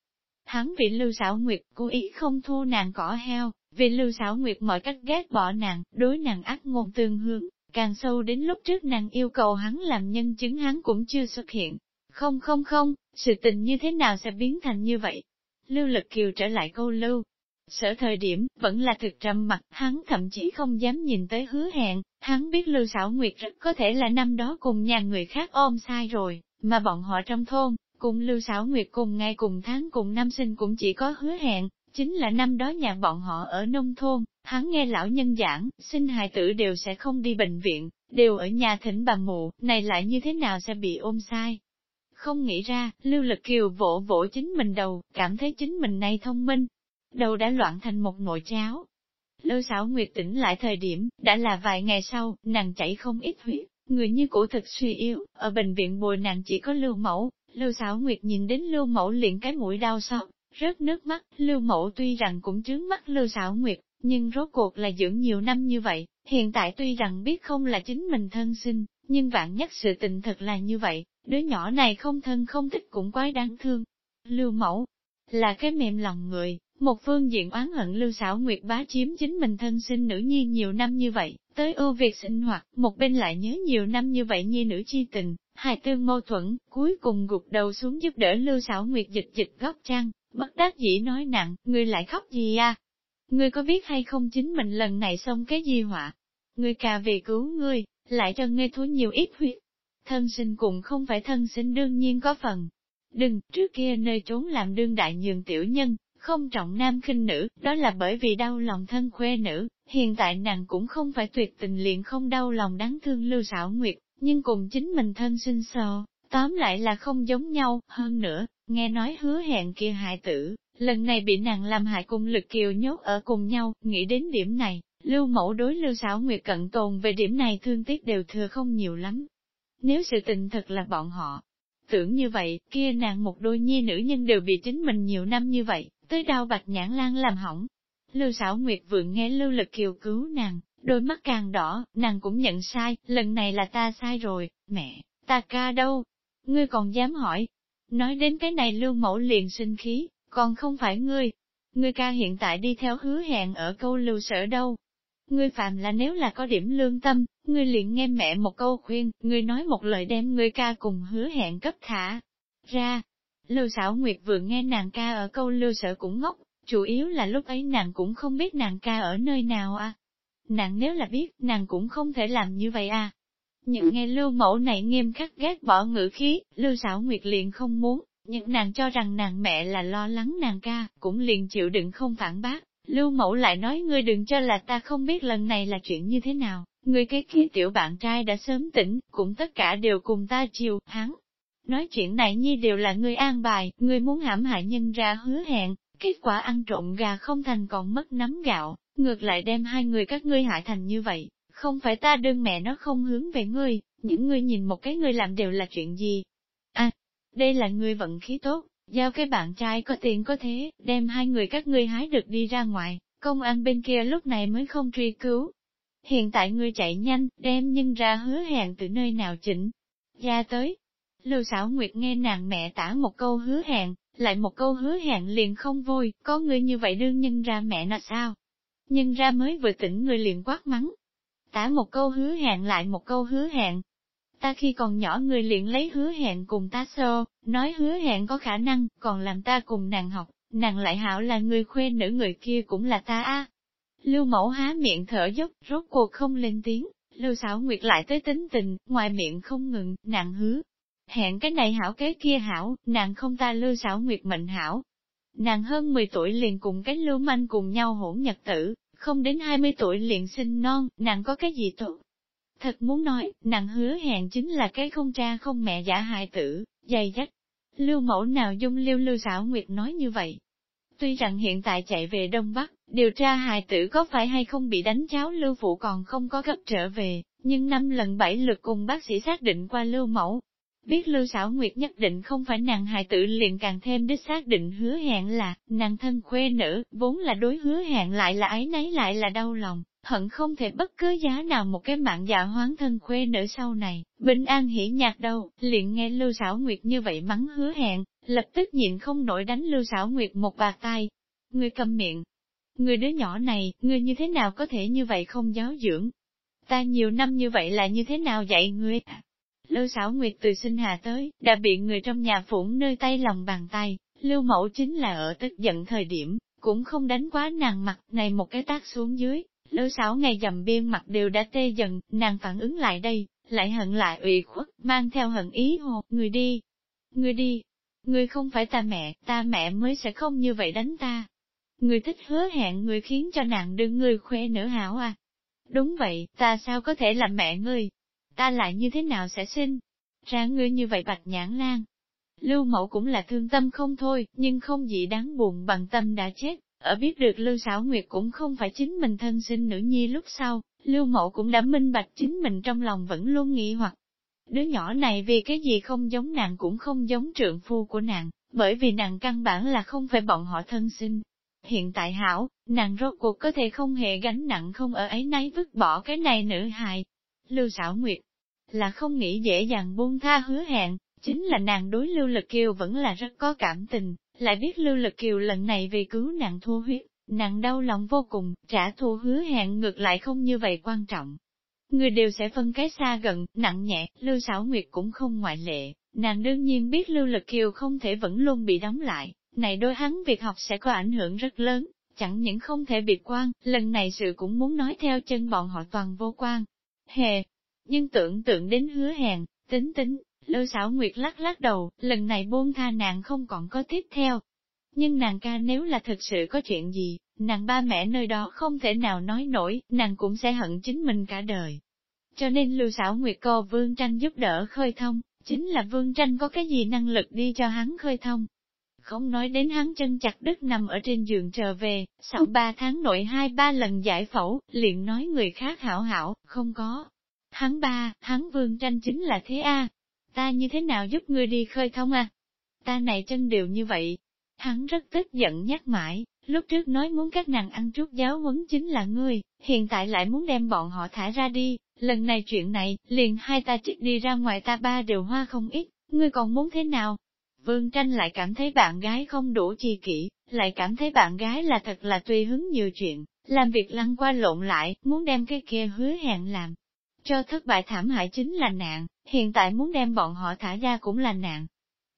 Hắn vì Lưu Sảo Nguyệt cố ý không thu nàng cỏ heo, vì Lưu Sảo Nguyệt mọi cách ghét bỏ nàng, đối nàng ác ngôn tương hướng càng sâu đến lúc trước nàng yêu cầu hắn làm nhân chứng hắn cũng chưa xuất hiện. Không không không, sự tình như thế nào sẽ biến thành như vậy? Lưu Lực Kiều trở lại câu lưu, Sở thời điểm, vẫn là thực trầm mặt, hắn thậm chí không dám nhìn tới hứa hẹn, hắn biết Lưu Sảo Nguyệt rất có thể là năm đó cùng nhà người khác ôm sai rồi, mà bọn họ trong thôn, cùng Lưu Sảo Nguyệt cùng ngày cùng tháng cùng năm sinh cũng chỉ có hứa hẹn, chính là năm đó nhà bọn họ ở nông thôn, hắn nghe lão nhân giảng, sinh hài tử đều sẽ không đi bệnh viện, đều ở nhà thỉnh bà mụ, này lại như thế nào sẽ bị ôm sai. Không nghĩ ra, Lưu Lực Kiều vỗ vỗ chính mình đầu, cảm thấy chính mình này thông minh, đầu đã loạn thành một nồi cháo. Lưu xảo nguyệt tỉnh lại thời điểm, đã là vài ngày sau, nàng chảy không ít huyết, người như cũ thực suy yếu, ở bệnh viện bồi nàng chỉ có lưu mẫu, lưu xảo nguyệt nhìn đến lưu mẫu liền cái mũi đau xót, rớt nước mắt, lưu mẫu tuy rằng cũng chướng mắt lưu xảo nguyệt, Nhưng rốt cuộc là dưỡng nhiều năm như vậy, hiện tại tuy rằng biết không là chính mình thân sinh, nhưng vạn nhất sự tình thật là như vậy, đứa nhỏ này không thân không thích cũng quái đáng thương. Lưu mẫu, là cái mềm lòng người, một phương diện oán hận Lưu xảo Nguyệt bá chiếm chính mình thân sinh nữ nhi nhiều năm như vậy, tới ưu việc sinh hoạt, một bên lại nhớ nhiều năm như vậy nhi nữ chi tình, hài tương mâu thuẫn, cuối cùng gục đầu xuống giúp đỡ Lưu xảo Nguyệt dịch dịch góc trang bất đắc dĩ nói nặng, ngươi lại khóc gì à? Ngươi có biết hay không chính mình lần này xong cái gì họa? Ngươi cà vì cứu ngươi, lại cho ngươi thú nhiều ít huyết. Thân sinh cũng không phải thân sinh đương nhiên có phần. Đừng, trước kia nơi trốn làm đương đại nhường tiểu nhân, không trọng nam khinh nữ, đó là bởi vì đau lòng thân khuê nữ, hiện tại nàng cũng không phải tuyệt tình liền không đau lòng đáng thương lưu xảo nguyệt, nhưng cùng chính mình thân sinh so, tóm lại là không giống nhau, hơn nữa, nghe nói hứa hẹn kia hại tử, lần này bị nàng làm hại cùng lực kiều nhốt ở cùng nhau, nghĩ đến điểm này, lưu mẫu đối lưu xảo nguyệt cận tồn về điểm này thương tiếc đều thừa không nhiều lắm. Nếu sự tình thật là bọn họ, tưởng như vậy, kia nàng một đôi nhi nữ nhân đều bị chính mình nhiều năm như vậy, tới đau bạch nhãn lan làm hỏng. Lưu xảo nguyệt vượng nghe lưu lực kiều cứu nàng, đôi mắt càng đỏ, nàng cũng nhận sai, lần này là ta sai rồi, mẹ, ta ca đâu? Ngươi còn dám hỏi? Nói đến cái này lưu mẫu liền sinh khí, còn không phải ngươi. Ngươi ca hiện tại đi theo hứa hẹn ở câu lưu sở đâu. Ngươi phạm là nếu là có điểm lương tâm, ngươi liền nghe mẹ một câu khuyên, ngươi nói một lời đem ngươi ca cùng hứa hẹn cấp thả ra, Lưu xảo Nguyệt vừa nghe nàng ca ở câu lưu sở cũng ngốc, chủ yếu là lúc ấy nàng cũng không biết nàng ca ở nơi nào à. Nàng nếu là biết, nàng cũng không thể làm như vậy à. Nhưng nghe lưu mẫu này nghiêm khắc ghét bỏ ngữ khí, lưu xảo Nguyệt liền không muốn, nhưng nàng cho rằng nàng mẹ là lo lắng nàng ca, cũng liền chịu đựng không phản bác. Lưu mẫu lại nói ngươi đừng cho là ta không biết lần này là chuyện như thế nào, ngươi cái kia tiểu bạn trai đã sớm tỉnh, cũng tất cả đều cùng ta chiều, hắn, Nói chuyện này nhi đều là ngươi an bài, ngươi muốn hãm hại nhân ra hứa hẹn, kết quả ăn trộm gà không thành còn mất nắm gạo, ngược lại đem hai người các ngươi hại thành như vậy. Không phải ta đương mẹ nó không hướng về ngươi, những ngươi nhìn một cái ngươi làm đều là chuyện gì. À, đây là ngươi vận khí tốt, giao cái bạn trai có tiền có thế, đem hai người các ngươi hái được đi ra ngoài, công an bên kia lúc này mới không truy cứu. Hiện tại ngươi chạy nhanh, đem nhân ra hứa hẹn từ nơi nào chỉnh. Ra tới, Lưu xảo Nguyệt nghe nàng mẹ tả một câu hứa hẹn, lại một câu hứa hẹn liền không vui, có người như vậy đương nhân ra mẹ nó sao? Nhân ra mới vừa tỉnh người liền quát mắng. Tả một câu hứa hẹn lại một câu hứa hẹn. Ta khi còn nhỏ người liền lấy hứa hẹn cùng ta sơ, nói hứa hẹn có khả năng, còn làm ta cùng nàng học, nàng lại hảo là người khuê nữ người kia cũng là ta a. Lưu mẫu há miệng thở dốc, rốt cuộc không lên tiếng, Lưu xảo Nguyệt lại tới tính tình, ngoài miệng không ngừng, nàng hứa, hẹn cái này hảo kế kia hảo, nàng không ta lưu xảo nguyệt mệnh hảo. Nàng hơn 10 tuổi liền cùng cái lưu manh cùng nhau hỗn nhật tử, không đến 20 tuổi liền sinh non, nàng có cái gì tốt? Thật muốn nói, nàng hứa hẹn chính là cái không cha không mẹ giả hại tử, dày dắt. Lưu mẫu nào dung lưu lưu xảo nguyệt nói như vậy. Tuy rằng hiện tại chạy về Đông Bắc, điều tra hài tử có phải hay không bị đánh cháo lưu phụ còn không có gấp trở về, nhưng năm lần bảy lượt cùng bác sĩ xác định qua lưu mẫu, Biết Lưu Sảo Nguyệt nhất định không phải nàng hài tử liền càng thêm đích xác định hứa hẹn là, nàng thân khuê nữ, vốn là đối hứa hẹn lại là ấy nấy lại là đau lòng, hận không thể bất cứ giá nào một cái mạng dạ hoán thân khuê nữ sau này, bình an hỉ nhạc đâu, liền nghe Lưu Sảo Nguyệt như vậy mắng hứa hẹn, lập tức nhịn không nổi đánh Lưu Sảo Nguyệt một bạc tay. Ngươi cầm miệng, người đứa nhỏ này, người như thế nào có thể như vậy không giáo dưỡng? Ta nhiều năm như vậy là như thế nào dạy ngươi? Lưu xảo nguyệt từ sinh hạ tới, đã bị người trong nhà phủng nơi tay lòng bàn tay, lưu mẫu chính là ở tức giận thời điểm, cũng không đánh quá nàng mặt này một cái tác xuống dưới, lưu xảo ngày dầm biên mặt đều đã tê dần, nàng phản ứng lại đây, lại hận lại ủy khuất, mang theo hận ý hồ, người đi, người đi, người không phải ta mẹ, ta mẹ mới sẽ không như vậy đánh ta. Người thích hứa hẹn người khiến cho nàng đương người khoe nữa hảo à. Đúng vậy, ta sao có thể làm mẹ ngươi, ta lại như thế nào sẽ sinh ra ngươi như vậy bạch nhãn lan. Lưu mẫu cũng là thương tâm không thôi, nhưng không gì đáng buồn bằng tâm đã chết. Ở biết được Lưu Sảo Nguyệt cũng không phải chính mình thân sinh nữ nhi lúc sau, Lưu Mẫu cũng đã minh bạch chính mình trong lòng vẫn luôn nghĩ hoặc. Đứa nhỏ này vì cái gì không giống nàng cũng không giống trượng phu của nàng, bởi vì nàng căn bản là không phải bọn họ thân sinh. Hiện tại hảo, nàng rốt cuộc có thể không hề gánh nặng không ở ấy nấy vứt bỏ cái này nữ hài. Lưu xảo nguyệt, là không nghĩ dễ dàng buông tha hứa hẹn, chính là nàng đối Lưu Lực Kiều vẫn là rất có cảm tình, lại biết Lưu Lực Kiều lần này vì cứu nàng thua huyết, nàng đau lòng vô cùng, trả thù hứa hẹn ngược lại không như vậy quan trọng. Người đều sẽ phân cái xa gần, nặng nhẹ, Lưu Sảo Nguyệt cũng không ngoại lệ, nàng đương nhiên biết Lưu Lực Kiều không thể vẫn luôn bị đóng lại, này đôi hắn việc học sẽ có ảnh hưởng rất lớn, chẳng những không thể biệt quan, lần này sự cũng muốn nói theo chân bọn họ toàn vô quan. Hề, nhưng tưởng tượng đến hứa hẹn, tính tính, Lưu Sảo Nguyệt lắc lắc đầu, lần này buông tha nàng không còn có tiếp theo, nhưng nàng ca nếu là thực sự có chuyện gì, nàng ba mẹ nơi đó không thể nào nói nổi, nàng cũng sẽ hận chính mình cả đời. Cho nên lưu xảo nguyệt co vương tranh giúp đỡ khơi thông, chính là vương tranh có cái gì năng lực đi cho hắn khơi thông. Không nói đến hắn chân chặt đứt nằm ở trên giường trở về, sau ba tháng nội hai ba lần giải phẫu, liền nói người khác hảo hảo, không có. Hắn ba, hắn vương tranh chính là thế a Ta như thế nào giúp ngươi đi khơi thông a Ta này chân đều như vậy, Hắn rất tức giận nhắc mãi, lúc trước nói muốn các nàng ăn chút giáo huấn chính là ngươi, hiện tại lại muốn đem bọn họ thả ra đi, lần này chuyện này, liền hai ta chích đi ra ngoài ta ba đều hoa không ít, ngươi còn muốn thế nào? Vương tranh lại cảm thấy bạn gái không đủ chi kỷ, lại cảm thấy bạn gái là thật là tùy hứng nhiều chuyện, làm việc lăn qua lộn lại, muốn đem cái kia hứa hẹn làm. Cho thất bại thảm hại chính là nạn, hiện tại muốn đem bọn họ thả ra cũng là nạn,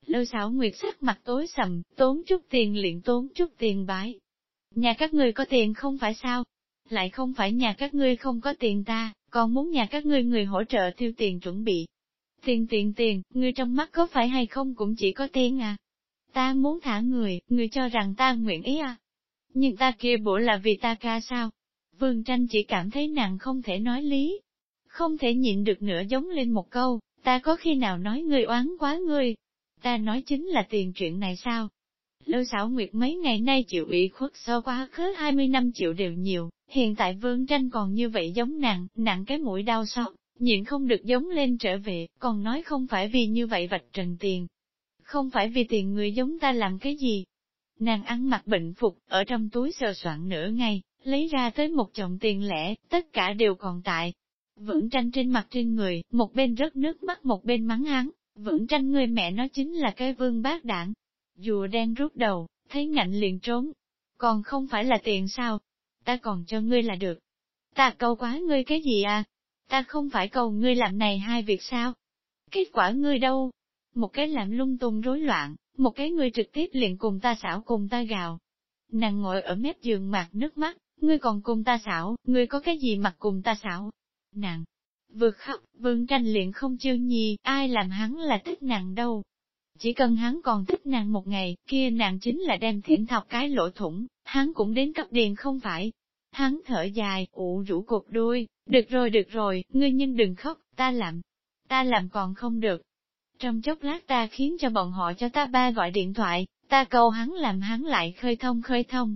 Lưu xảo nguyệt sắc mặt tối sầm, tốn chút tiền liền tốn chút tiền bái. Nhà các ngươi có tiền không phải sao? Lại không phải nhà các ngươi không có tiền ta, còn muốn nhà các ngươi người hỗ trợ tiêu tiền chuẩn bị. Tiền tiền tiền, ngươi trong mắt có phải hay không cũng chỉ có tiền à? Ta muốn thả người, ngươi cho rằng ta nguyện ý à? Nhưng ta kia bổ là vì ta ca sao? Vương tranh chỉ cảm thấy nàng không thể nói lý. Không thể nhịn được nữa giống lên một câu, ta có khi nào nói ngươi oán quá ngươi, Ta nói chính là tiền chuyện này sao? Lưu xảo nguyệt mấy ngày nay chịu ủy khuất so quá khứ 20 năm triệu đều nhiều, hiện tại vương tranh còn như vậy giống nặng, nặng cái mũi đau xót, nhịn không được giống lên trở về, còn nói không phải vì như vậy vạch trần tiền. Không phải vì tiền người giống ta làm cái gì. Nàng ăn mặc bệnh phục, ở trong túi sờ soạn nửa ngày, lấy ra tới một chồng tiền lẻ, tất cả đều còn tại. Vững tranh trên mặt trên người, một bên rớt nước mắt một bên mắng hắn, vẫn tranh người mẹ nó chính là cái vương bác đảng. Dùa đen rút đầu, thấy ngạnh liền trốn. Còn không phải là tiền sao? Ta còn cho ngươi là được. Ta câu quá ngươi cái gì à? Ta không phải cầu ngươi làm này hai việc sao? Kết quả ngươi đâu? Một cái làm lung tung rối loạn, một cái ngươi trực tiếp liền cùng ta xảo cùng ta gào. Nàng ngồi ở mép giường mặt nước mắt, ngươi còn cùng ta xảo, ngươi có cái gì mặt cùng ta xảo? Nặng, Vượt khóc, vương tranh liền không chương nhi, ai làm hắn là thích nàng đâu. Chỉ cần hắn còn thích nàng một ngày, kia nàng chính là đem thiện thọc cái lỗ thủng, hắn cũng đến cấp điền không phải. Hắn thở dài, ụ rũ cột đuôi, được rồi được rồi, ngươi nhưng đừng khóc, ta làm, ta làm còn không được. Trong chốc lát ta khiến cho bọn họ cho ta ba gọi điện thoại, ta cầu hắn làm hắn lại khơi thông khơi thông.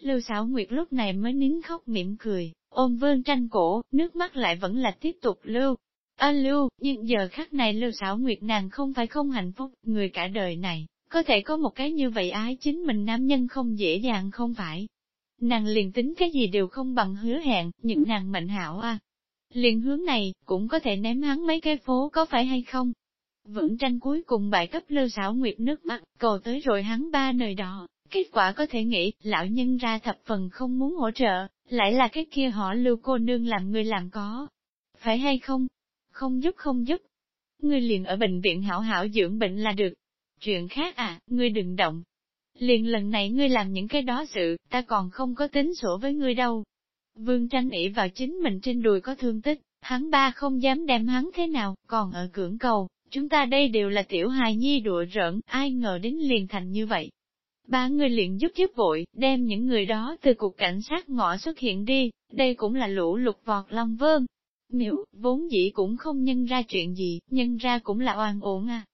Lưu Sảo nguyệt lúc này mới nín khóc mỉm cười, ôm vương tranh cổ, nước mắt lại vẫn là tiếp tục lưu. A lưu, nhưng giờ khắc này lưu xảo nguyệt nàng không phải không hạnh phúc, người cả đời này, có thể có một cái như vậy ái chính mình nam nhân không dễ dàng không phải. Nàng liền tính cái gì đều không bằng hứa hẹn, những nàng mệnh hảo a Liền hướng này, cũng có thể ném hắn mấy cái phố có phải hay không? Vẫn tranh cuối cùng bại cấp lưu xảo nguyệt nước mắt, cầu tới rồi hắn ba nơi đó, kết quả có thể nghĩ, lão nhân ra thập phần không muốn hỗ trợ, lại là cái kia họ lưu cô nương làm người làm có. Phải hay không? Không giúp không giúp. Ngươi liền ở bệnh viện hảo hảo dưỡng bệnh là được. Chuyện khác à, ngươi đừng động. Liền lần này ngươi làm những cái đó sự, ta còn không có tính sổ với ngươi đâu. Vương tranh ỉ vào chính mình trên đùi có thương tích, hắn ba không dám đem hắn thế nào, còn ở cưỡng cầu, chúng ta đây đều là tiểu hài nhi đùa rỡn, ai ngờ đến liền thành như vậy. Ba người liền giúp giúp vội, đem những người đó từ cục cảnh sát ngõ xuất hiện đi, đây cũng là lũ lục vọt long vơn. miễu vốn dĩ cũng không nhân ra chuyện gì, nhân ra cũng là oan ổn à.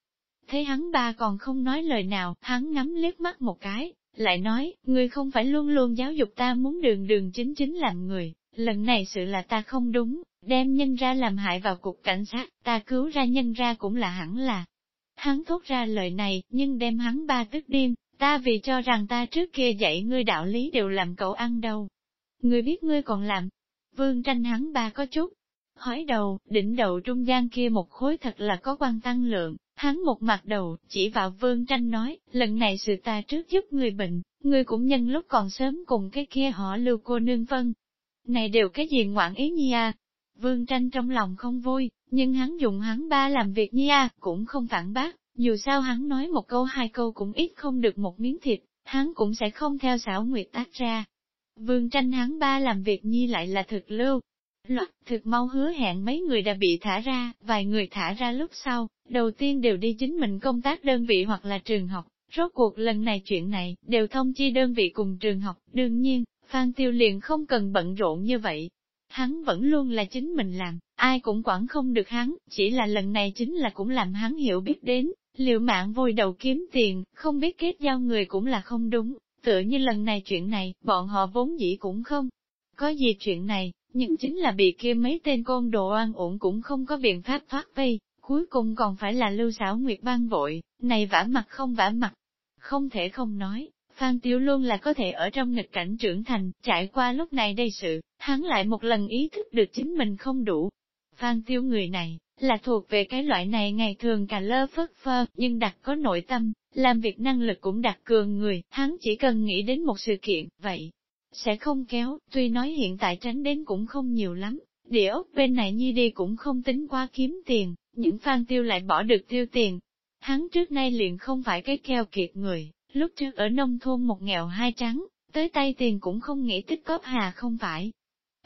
Thấy hắn ba còn không nói lời nào, hắn ngắm liếc mắt một cái, lại nói, người không phải luôn luôn giáo dục ta muốn đường đường chính chính làm người, lần này sự là ta không đúng, đem nhân ra làm hại vào cục cảnh sát, ta cứu ra nhân ra cũng là hẳn là. Hắn thốt ra lời này, nhưng đem hắn ba tức điên, Ta vì cho rằng ta trước kia dạy ngươi đạo lý đều làm cậu ăn đâu. Ngươi biết ngươi còn làm. Vương tranh hắn ba có chút. Hỏi đầu, đỉnh đầu trung gian kia một khối thật là có quan tăng lượng, hắn một mặt đầu, chỉ vào vương tranh nói, lần này sự ta trước giúp người bệnh, ngươi cũng nhân lúc còn sớm cùng cái kia họ lưu cô nương vân. Này đều cái gì ngoạn ý nhi à? Vương tranh trong lòng không vui, nhưng hắn dùng hắn ba làm việc nhi à, cũng không phản bác, dù sao hắn nói một câu hai câu cũng ít không được một miếng thịt, hắn cũng sẽ không theo xảo nguyệt tác ra. Vương tranh hắn ba làm việc nhi lại là thực lưu. Loạt thực mau hứa hẹn mấy người đã bị thả ra, vài người thả ra lúc sau, đầu tiên đều đi chính mình công tác đơn vị hoặc là trường học. Rốt cuộc lần này chuyện này, đều thông chi đơn vị cùng trường học, đương nhiên, Phan Tiêu liền không cần bận rộn như vậy. Hắn vẫn luôn là chính mình làm, ai cũng quản không được hắn, chỉ là lần này chính là cũng làm hắn hiểu biết đến, liệu mạng vùi đầu kiếm tiền, không biết kết giao người cũng là không đúng, tựa như lần này chuyện này, bọn họ vốn dĩ cũng không. Có gì chuyện này, nhưng chính là bị kia mấy tên côn đồ oan uổng cũng không có biện pháp thoát vây, cuối cùng còn phải là lưu xảo nguyệt ban vội, này vả mặt không vả mặt. Không thể không nói, Phan Tiêu luôn là có thể ở trong nghịch cảnh trưởng thành, trải qua lúc này đây sự, hắn lại một lần ý thức được chính mình không đủ. Phan Tiêu người này, là thuộc về cái loại này ngày thường cả lơ phất phơ, nhưng đặt có nội tâm, làm việc năng lực cũng đặt cường người, hắn chỉ cần nghĩ đến một sự kiện, vậy, sẽ không kéo, tuy nói hiện tại tránh đến cũng không nhiều lắm, địa ốc bên này nhi đi cũng không tính qua kiếm tiền, những phan tiêu lại bỏ được tiêu tiền. Hắn trước nay liền không phải cái keo kiệt người, lúc trước ở nông thôn một nghèo hai trắng, tới tay tiền cũng không nghĩ tích cóp hà không phải,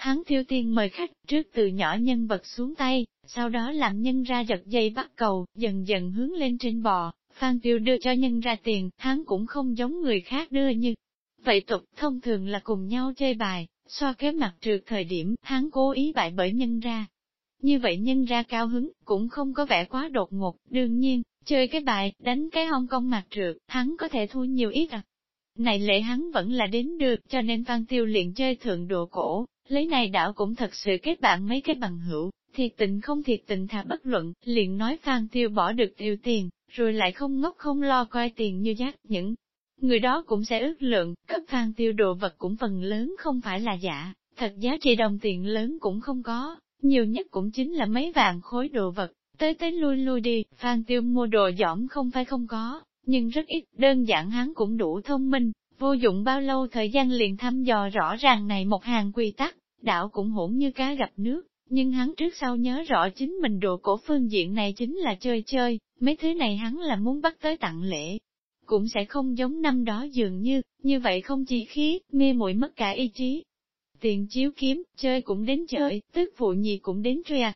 Hắn tiêu tiền mời khách, trước từ nhỏ nhân vật xuống tay, sau đó làm nhân ra giật dây bắt cầu, dần dần hướng lên trên bò, Phan Tiêu đưa cho nhân ra tiền, hắn cũng không giống người khác đưa như. Vậy tục thông thường là cùng nhau chơi bài, so kế mặt trượt thời điểm, hắn cố ý bại bởi nhân ra. Như vậy nhân ra cao hứng, cũng không có vẻ quá đột ngột, đương nhiên, chơi cái bài, đánh cái hong công mặt trượt, hắn có thể thua nhiều ít à. Này lệ hắn vẫn là đến được, cho nên Phan Tiêu liền chơi thượng độ cổ, Lấy này đảo cũng thật sự kết bạn mấy cái bằng hữu, thiệt tình không thiệt tình thà bất luận, liền nói Phan Tiêu bỏ được tiêu tiền, rồi lại không ngốc không lo coi tiền như giác những. Người đó cũng sẽ ước lượng, cấp Phan Tiêu đồ vật cũng phần lớn không phải là giả, thật giá trị đồng tiền lớn cũng không có, nhiều nhất cũng chính là mấy vàng khối đồ vật, tới tới lui lui đi, Phan Tiêu mua đồ giỏm không phải không có, nhưng rất ít, đơn giản hắn cũng đủ thông minh, vô dụng bao lâu thời gian liền thăm dò rõ ràng này một hàng quy tắc, đảo cũng hỗn như cá gặp nước, nhưng hắn trước sau nhớ rõ chính mình đồ cổ phương diện này chính là chơi chơi, mấy thứ này hắn là muốn bắt tới tặng lễ. Cũng sẽ không giống năm đó dường như, như vậy không chỉ khí, mê muội mất cả ý chí. Tiền chiếu kiếm, chơi cũng đến chơi, tức phụ nhì cũng đến trè. À.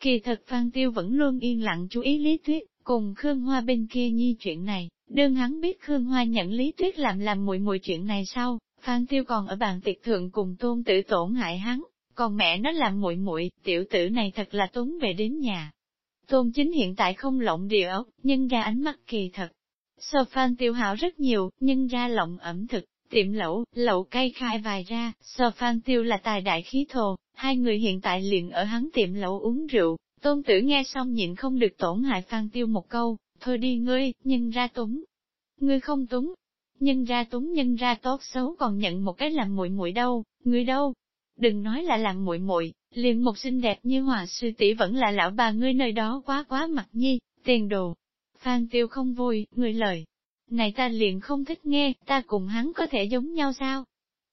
Kỳ thật Phan Tiêu vẫn luôn yên lặng chú ý lý thuyết, cùng Khương Hoa bên kia nhi chuyện này, đơn hắn biết Khương Hoa nhận lý thuyết làm làm muội muội chuyện này sau, Phan Tiêu còn ở bàn tiệc thượng cùng tôn tử tổn hại hắn, còn mẹ nó làm muội muội tiểu tử này thật là tốn về đến nhà. Tôn chính hiện tại không lộng địa ốc, nhưng ra ánh mắt kỳ thật. So Phan Tiêu hảo rất nhiều, nhưng ra lộng ẩm thực, tiệm lẩu, lẩu cay khai vài ra, so Phan Tiêu là tài đại khí thồ, hai người hiện tại liền ở hắn tiệm lẩu uống rượu, tôn tử nghe xong nhịn không được tổn hại Phan Tiêu một câu, thôi đi ngươi, nhưng ra túng. Ngươi không túng, nhân ra túng nhân ra tốt xấu còn nhận một cái làm muội muội đâu, người đâu. Đừng nói là làm muội muội, liền một xinh đẹp như hòa sư tỷ vẫn là lão bà ngươi nơi đó quá quá mặt nhi, tiền đồ. Phan tiêu không vui, người lời. Này ta liền không thích nghe, ta cùng hắn có thể giống nhau sao?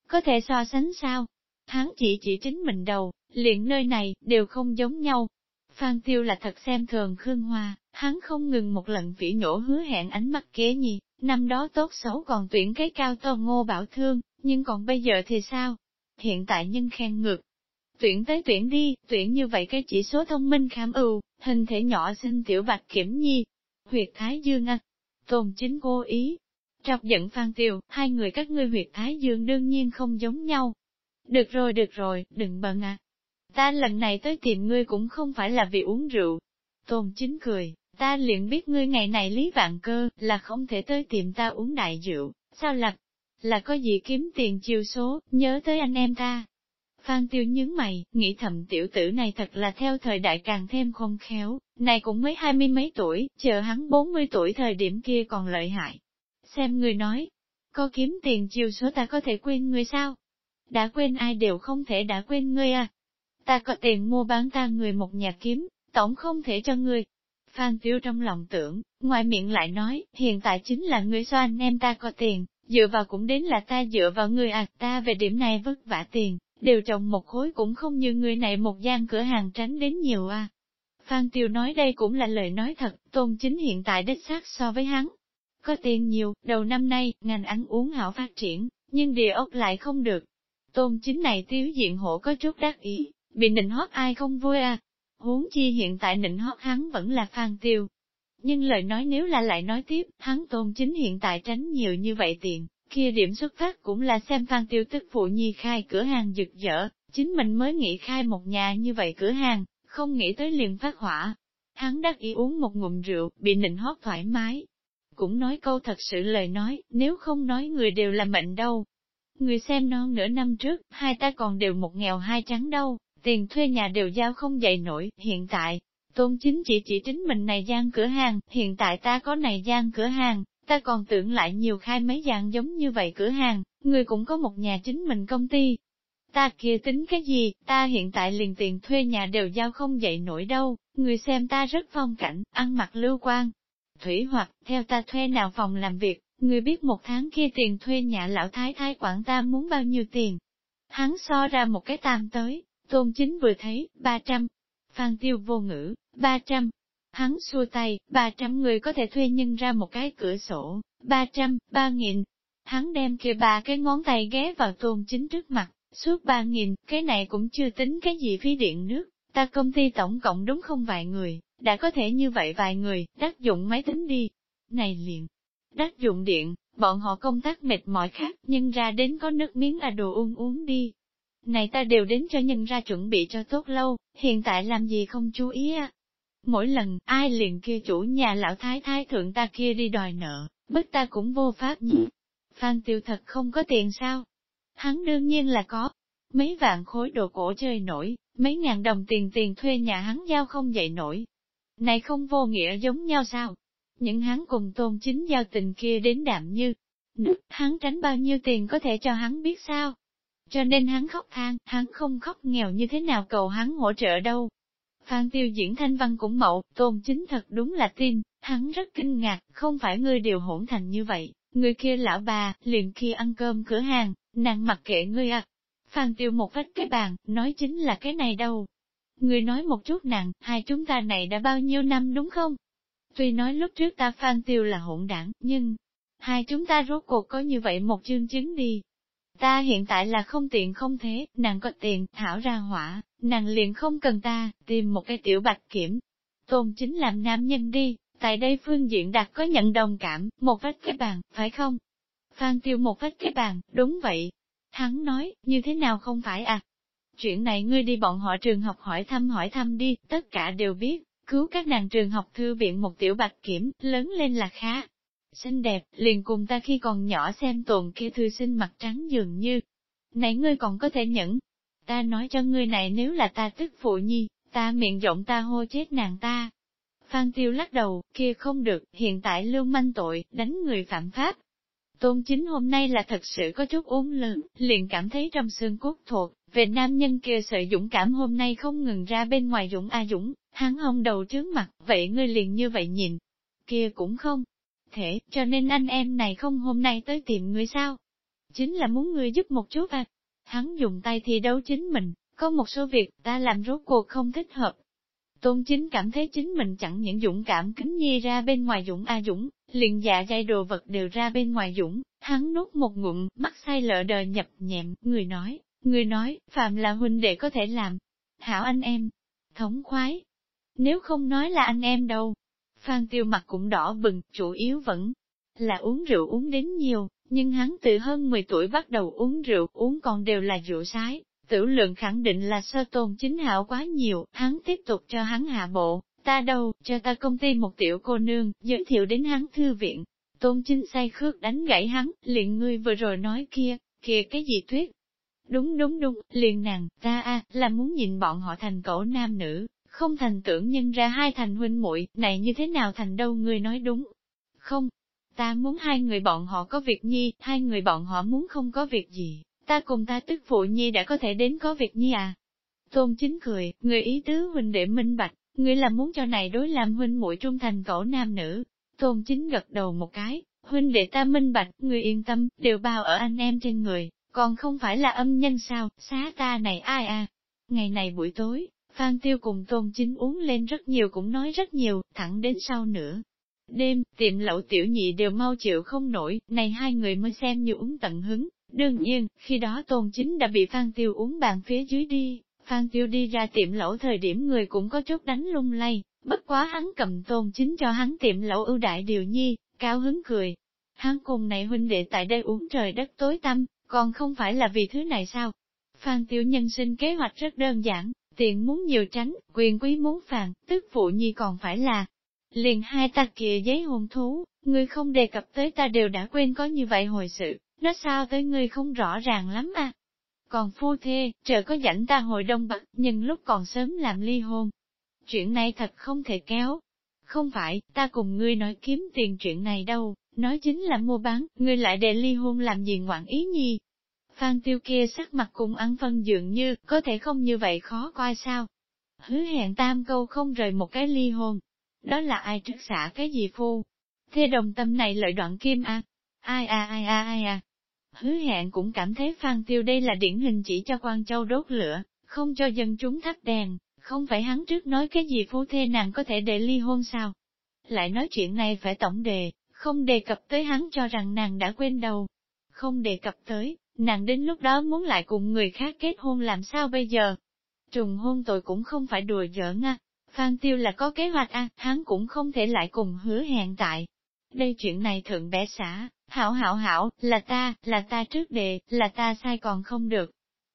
Có thể so sánh sao? Hắn chỉ chỉ chính mình đầu, liền nơi này, đều không giống nhau. Phan tiêu là thật xem thường Khương Hoa, hắn không ngừng một lần vĩ nhổ hứa hẹn ánh mắt kế nhi, Năm đó tốt xấu còn tuyển cái cao to ngô bảo thương, nhưng còn bây giờ thì sao? Hiện tại nhân khen ngược. Tuyển tới tuyển đi, tuyển như vậy cái chỉ số thông minh khám ưu, hình thể nhỏ xinh tiểu bạch kiểm nhi. Huyệt Thái Dương à? Tôn chính cố ý. Trọc giận Phan Tiều, hai người các ngươi huyệt Thái Dương đương nhiên không giống nhau. Được rồi được rồi, đừng bận à. Ta lần này tới tìm ngươi cũng không phải là vì uống rượu. Tôn chính cười, Ta liền biết ngươi ngày này lý vạn cơ, là không thể tới tìm ta uống đại rượu, sao là, là có gì kiếm tiền chiêu số, nhớ tới anh em ta. Phan tiêu nhướng mày, nghĩ thầm tiểu tử này thật là theo thời đại càng thêm khôn khéo, này cũng mới hai mươi mấy tuổi, chờ hắn bốn mươi tuổi thời điểm kia còn lợi hại. xem người nói, có kiếm tiền chiều số ta có thể quên người sao? Đã quên ai đều không thể đã quên ngươi à. Ta có tiền mua bán ta người một nhà kiếm, tổng không thể cho ngươi. Phan Tiêu trong lòng tưởng, ngoài miệng lại nói, hiện tại chính là ngươi so anh em ta có tiền, dựa vào cũng đến là ta dựa vào ngươi à, ta về điểm này vất vả tiền, đều trồng một khối cũng không như người này một gian cửa hàng tránh đến nhiều à. Phan Tiêu nói đây cũng là lời nói thật, tôn chính hiện tại đích xác so với hắn. Có tiền nhiều, đầu năm nay, ngành ăn uống hảo phát triển, nhưng địa ốc lại không được. Tôn chính này tiếu diện hộ có chút đắc ý, bị nịnh hót ai không vui à. Huống chi hiện tại nịnh hót hắn vẫn là Phan Tiêu. Nhưng lời nói nếu là lại nói tiếp, hắn tôn chính hiện tại tránh nhiều như vậy tiền, kia điểm xuất phát cũng là xem Phan Tiêu tức phụ nhi khai cửa hàng rực rỡ, chính mình mới nghĩ khai một nhà như vậy cửa hàng, không nghĩ tới liền phát hỏa. Hắn đắc ý uống một ngụm rượu, bị nịnh hót thoải mái. Cũng nói câu thật sự lời nói, nếu không nói người đều là mệnh đâu. Người xem non nửa năm trước, hai ta còn đều một nghèo hai trắng đâu, tiền thuê nhà đều giao không dậy nổi, hiện tại, tôn chính chỉ chỉ chính mình này gian cửa hàng, hiện tại ta có này gian cửa hàng, ta còn tưởng lại nhiều khai mấy dạng giống như vậy cửa hàng, người cũng có một nhà chính mình công ty, Ta kia tính cái gì, ta hiện tại liền tiền thuê nhà đều giao không dậy nổi đâu, người xem ta rất phong cảnh, ăn mặc lưu quan. Thủy hoặc, theo ta thuê nào phòng làm việc, người biết một tháng kia tiền thuê nhà lão thái thái quản ta muốn bao nhiêu tiền. Hắn so ra một cái tam tới, tôn chính vừa thấy, 300. Phan tiêu vô ngữ, 300. Hắn xua tay, 300 người có thể thuê nhân ra một cái cửa sổ, 300, 3 nghìn. Hắn đem kia ba cái ngón tay ghé vào tôn chính trước mặt, Suốt ba nghìn, cái này cũng chưa tính cái gì phí điện nước, ta công ty tổng cộng đúng không vài người, đã có thể như vậy vài người, đắc dụng máy tính đi. Này liền, đắc dụng điện, bọn họ công tác mệt mỏi khác, nhưng ra đến có nước miếng à đồ uống uống đi. Này ta đều đến cho nhân ra chuẩn bị cho tốt lâu, hiện tại làm gì không chú ý à. Mỗi lần, ai liền kia chủ nhà lão thái thái thượng ta kia đi đòi nợ, bất ta cũng vô pháp nhỉ. Phan tiêu thật không có tiền sao, Hắn đương nhiên là có. Mấy vạn khối đồ cổ chơi nổi, mấy ngàn đồng tiền tiền thuê nhà hắn giao không dậy nổi. Này không vô nghĩa giống nhau sao? Những hắn cùng tôn chính giao tình kia đến đạm như, nước, hắn tránh bao nhiêu tiền có thể cho hắn biết sao? Cho nên hắn khóc than, hắn không khóc nghèo như thế nào cầu hắn hỗ trợ đâu. Phan tiêu diễn thanh văn cũng mậu, tôn chính thật đúng là tin, hắn rất kinh ngạc, không phải ngươi đều hỗn thành như vậy, người kia lão bà, liền kia ăn cơm cửa hàng, Nàng mặc kệ ngươi à. Phan tiêu một vách cái bàn, nói chính là cái này đâu. Ngươi nói một chút nặng, hai chúng ta này đã bao nhiêu năm đúng không? Tuy nói lúc trước ta phan tiêu là hỗn đảng, nhưng, hai chúng ta rốt cuộc có như vậy một chương chứng đi. Ta hiện tại là không tiện không thế, nàng có tiền, thảo ra hỏa, nàng liền không cần ta, tìm một cái tiểu bạch kiểm. Tôn chính làm nam nhân đi, tại đây phương diện đạt có nhận đồng cảm, một vách cái bàn, phải không? Phan tiêu một vách cái bàn, đúng vậy. Hắn nói, như thế nào không phải à? Chuyện này ngươi đi bọn họ trường học hỏi thăm hỏi thăm đi, tất cả đều biết, cứu các nàng trường học thư viện một tiểu bạch kiểm, lớn lên là khá. Xinh đẹp, liền cùng ta khi còn nhỏ xem tồn kia thư sinh mặt trắng dường như. Này ngươi còn có thể nhẫn. Ta nói cho ngươi này nếu là ta tức phụ nhi, ta miệng rộng ta hô chết nàng ta. Phan Tiêu lắc đầu, kia không được, hiện tại lưu manh tội, đánh người phạm pháp, Tôn chính hôm nay là thật sự có chút uống lớn, liền cảm thấy trong xương cốt thuộc, về nam nhân kia sợi dũng cảm hôm nay không ngừng ra bên ngoài dũng a dũng, hắn hông đầu trước mặt, vậy ngươi liền như vậy nhìn, kia cũng không thể, cho nên anh em này không hôm nay tới tìm ngươi sao? Chính là muốn ngươi giúp một chút à. Hắn dùng tay thi đấu chính mình, có một số việc ta làm rốt cuộc không thích hợp, Tôn chính cảm thấy chính mình chẳng những dũng cảm kính nhi ra bên ngoài dũng a dũng, liền dạ dây đồ vật đều ra bên ngoài dũng, hắn nuốt một ngụm, mắt say lợ đời nhập nhẹm, người nói, người nói, phạm là huynh đệ có thể làm. Hảo anh em, thống khoái. Nếu không nói là anh em đâu. Phan tiêu mặt cũng đỏ bừng, chủ yếu vẫn là uống rượu uống đến nhiều, nhưng hắn từ hơn 10 tuổi bắt đầu uống rượu, uống còn đều là rượu sái, Tử lượng khẳng định là sơ tôn chính hảo quá nhiều, hắn tiếp tục cho hắn hạ bộ, ta đâu, cho ta công ty một tiểu cô nương, giới thiệu đến hắn thư viện. Tôn chính say khước đánh gãy hắn, liền ngươi vừa rồi nói kia, kia cái gì tuyết. Đúng đúng đúng, liền nàng, ta a là muốn nhìn bọn họ thành cổ nam nữ, không thành tưởng nhân ra hai thành huynh muội này như thế nào thành đâu ngươi nói đúng. Không, ta muốn hai người bọn họ có việc nhi, hai người bọn họ muốn không có việc gì, ta cùng ta tức phụ nhi đã có thể đến có việc nhi à. Tôn chính cười, người ý tứ huynh đệ minh bạch, người là muốn cho này đối làm huynh muội trung thành cổ nam nữ. Tôn chính gật đầu một cái, huynh đệ ta minh bạch, người yên tâm, đều bao ở anh em trên người, còn không phải là âm nhân sao, xá ta này ai à. Ngày này buổi tối, Phan Tiêu cùng Tôn Chính uống lên rất nhiều cũng nói rất nhiều, thẳng đến sau nữa. Đêm, tiệm lậu tiểu nhị đều mau chịu không nổi, này hai người mới xem như uống tận hứng. Đương nhiên, khi đó Tôn Chính đã bị Phan Tiêu uống bàn phía dưới đi, Phan Tiêu đi ra tiệm lẩu thời điểm người cũng có chút đánh lung lay, bất quá hắn cầm Tôn Chính cho hắn tiệm lẩu ưu đại điều nhi, cao hứng cười. Hắn cùng này huynh đệ tại đây uống trời đất tối tăm, còn không phải là vì thứ này sao? Phan Tiêu nhân sinh kế hoạch rất đơn giản, tiền muốn nhiều tránh, quyền quý muốn phàn, tức phụ nhi còn phải là. Liền hai ta kìa giấy hôn thú, ngươi không đề cập tới ta đều đã quên có như vậy hồi sự, nó sao tới ngươi không rõ ràng lắm à. Còn phu thê, trời có dẫn ta hồi đông bắc, nhưng lúc còn sớm làm ly hôn. Chuyện này thật không thể kéo. Không phải, ta cùng ngươi nói kiếm tiền chuyện này đâu, nói chính là mua bán, ngươi lại để ly hôn làm gì ngoạn ý nhi, Phan tiêu kia sắc mặt cùng ăn phân dường như, có thể không như vậy khó coi sao. Hứa hẹn tam câu không rời một cái ly hôn. Đó là ai trước xả cái gì phu? Thế đồng tâm này lợi đoạn kim à? Ai à ai à ai à? Hứa hẹn cũng cảm thấy Phan Tiêu đây là điển hình chỉ cho quan châu đốt lửa, không cho dân chúng thắp đèn, không phải hắn trước nói cái gì phu thê nàng có thể để ly hôn sao? Lại nói chuyện này phải tổng đề, không đề cập tới hắn cho rằng nàng đã quên đầu. Không đề cập tới, Nàng đến lúc đó muốn lại cùng người khác kết hôn làm sao bây giờ? Trùng hôn tội cũng không phải đùa giỡn à. Phan Tiêu là có kế hoạch à, hắn cũng không thể lại cùng hứa hẹn tại. Đây chuyện này thượng bé xã, hảo hảo hảo, là ta, là ta trước đề, là ta sai còn không được.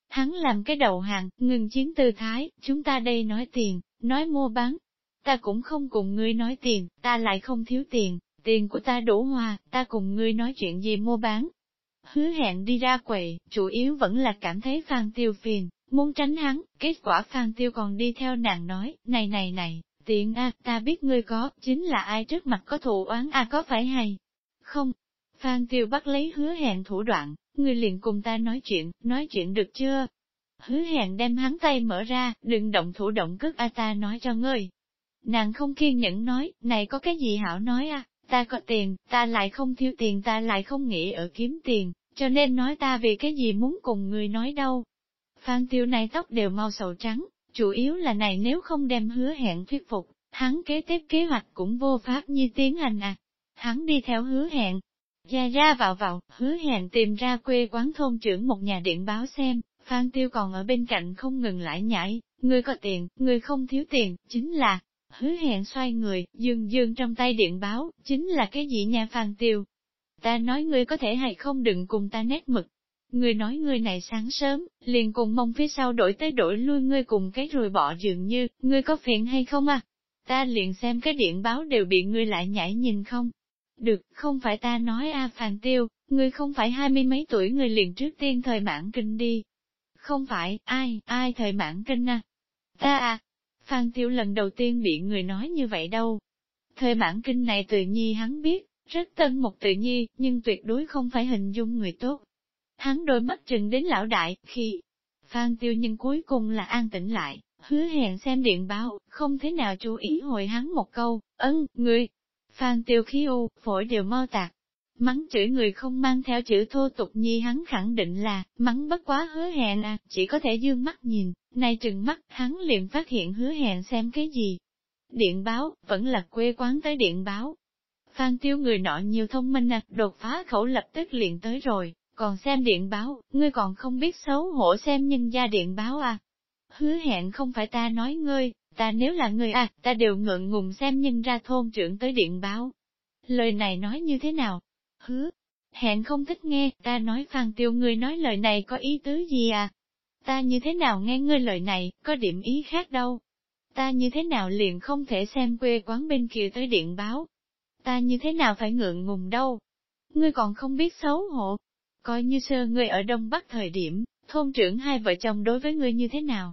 Hắn làm cái đầu hàng, ngừng chiến tư thái, chúng ta đây nói tiền, nói mua bán. Ta cũng không cùng ngươi nói tiền, ta lại không thiếu tiền, tiền của ta đủ hòa, ta cùng ngươi nói chuyện gì mua bán, Hứa hẹn đi ra quầy, chủ yếu vẫn là cảm thấy Phan Tiêu phiền, muốn tránh hắn, kết quả Phan Tiêu còn đi theo nàng nói, này này này, tiện a, ta biết ngươi có, chính là ai trước mặt có thù oán a có phải hay? Không. Phan Tiêu bắt lấy hứa hẹn thủ đoạn, ngươi liền cùng ta nói chuyện, nói chuyện được chưa? Hứa hẹn đem hắn tay mở ra, đừng động thủ động cước a ta nói cho ngươi. Nàng không kiên nhẫn nói, này có cái gì hảo nói a? Ta có tiền, ta lại không thiếu tiền ta lại không nghĩ ở kiếm tiền, cho nên nói ta vì cái gì muốn cùng người nói đâu. Phan tiêu này tóc đều mau sầu trắng, chủ yếu là này nếu không đem hứa hẹn thuyết phục, hắn kế tiếp kế hoạch cũng vô pháp như tiến hành à. Hắn đi theo hứa hẹn, ra ra vào vào, hứa hẹn tìm ra quê quán thôn trưởng một nhà điện báo xem, Phan Tiêu còn ở bên cạnh không ngừng lại nhảy, người có tiền, người không thiếu tiền, chính là, Hứa hẹn xoay người, dương dương trong tay điện báo, chính là cái gì nha phàn Tiêu. Ta nói ngươi có thể hay không đừng cùng ta nét mực. Ngươi nói ngươi này sáng sớm, liền cùng mông phía sau đổi tới đổi lui ngươi cùng cái rồi bỏ dường như, ngươi có phiền hay không à? Ta liền xem cái điện báo đều bị ngươi lại nhảy nhìn không? Được, không phải ta nói à a phàn Tiêu, ngươi không phải hai mươi mấy tuổi người liền trước tiên thời mãn kinh đi. Không phải, ai, ai thời mãn kinh à? Ta à, Phan Tiêu lần đầu tiên bị người nói như vậy đâu. Thời mãn kinh này tự nhi hắn biết, rất tân một tự nhi, nhưng tuyệt đối không phải hình dung người tốt. Hắn đôi mắt chừng đến lão đại, khi Phan Tiêu nhưng cuối cùng là an tĩnh lại, hứa hẹn xem điện báo, không thế nào chú ý hồi hắn một câu, ân, người. Phan Tiêu khí u, phổi đều mau tạc, Mắng chửi người không mang theo chữ thô tục nhi hắn khẳng định là, mắng bất quá hứa hẹn à, chỉ có thể dương mắt nhìn, nay trừng mắt, hắn liền phát hiện hứa hẹn xem cái gì. Điện báo, vẫn là quê quán tới điện báo. Phan tiêu người nọ nhiều thông minh à, đột phá khẩu lập tức liền tới rồi, còn xem điện báo, ngươi còn không biết xấu hổ xem nhân gia điện báo à. Hứa hẹn không phải ta nói ngươi, ta nếu là ngươi à, ta đều ngượng ngùng xem nhân ra thôn trưởng tới điện báo. Lời này nói như thế nào, Hứa, hẹn không thích nghe, ta nói Phan Tiêu ngươi nói lời này có ý tứ gì à? Ta như thế nào nghe ngươi lời này, có điểm ý khác đâu. Ta như thế nào liền không thể xem quê quán bên kia tới điện báo. Ta như thế nào phải ngượng ngùng đâu. Ngươi còn không biết xấu hổ. Coi như sơ ngươi ở Đông Bắc thời điểm, thôn trưởng hai vợ chồng đối với ngươi như thế nào?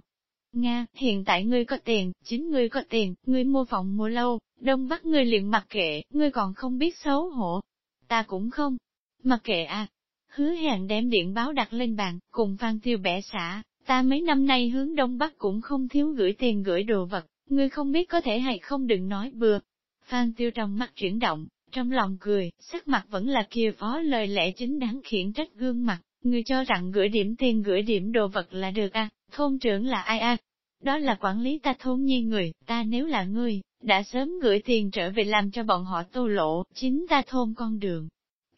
Nga, hiện tại ngươi có tiền, chính ngươi có tiền, ngươi mua phòng mua lâu, Đông Bắc ngươi liền mặc kệ, ngươi còn không biết xấu hổ, ta cũng không. Mặc kệ à, hứa hẹn đem điện báo đặt lên bàn, cùng Phan Tiêu bẻ xả, ta mấy năm nay hướng Đông Bắc cũng không thiếu gửi tiền gửi đồ vật, ngươi không biết có thể hay không đừng nói bừa. Phan Tiêu trong mắt chuyển động, trong lòng cười, sắc mặt vẫn là kia phó lời lẽ chính đáng khiển trách gương mặt, ngươi cho rằng gửi điểm tiền gửi điểm đồ vật là được à, thôn trưởng là ai à? Đó là quản lý ta thôn nhi người, ta nếu là ngươi, đã sớm gửi tiền trở về làm cho bọn họ tô lộ, chính ta thôn con đường.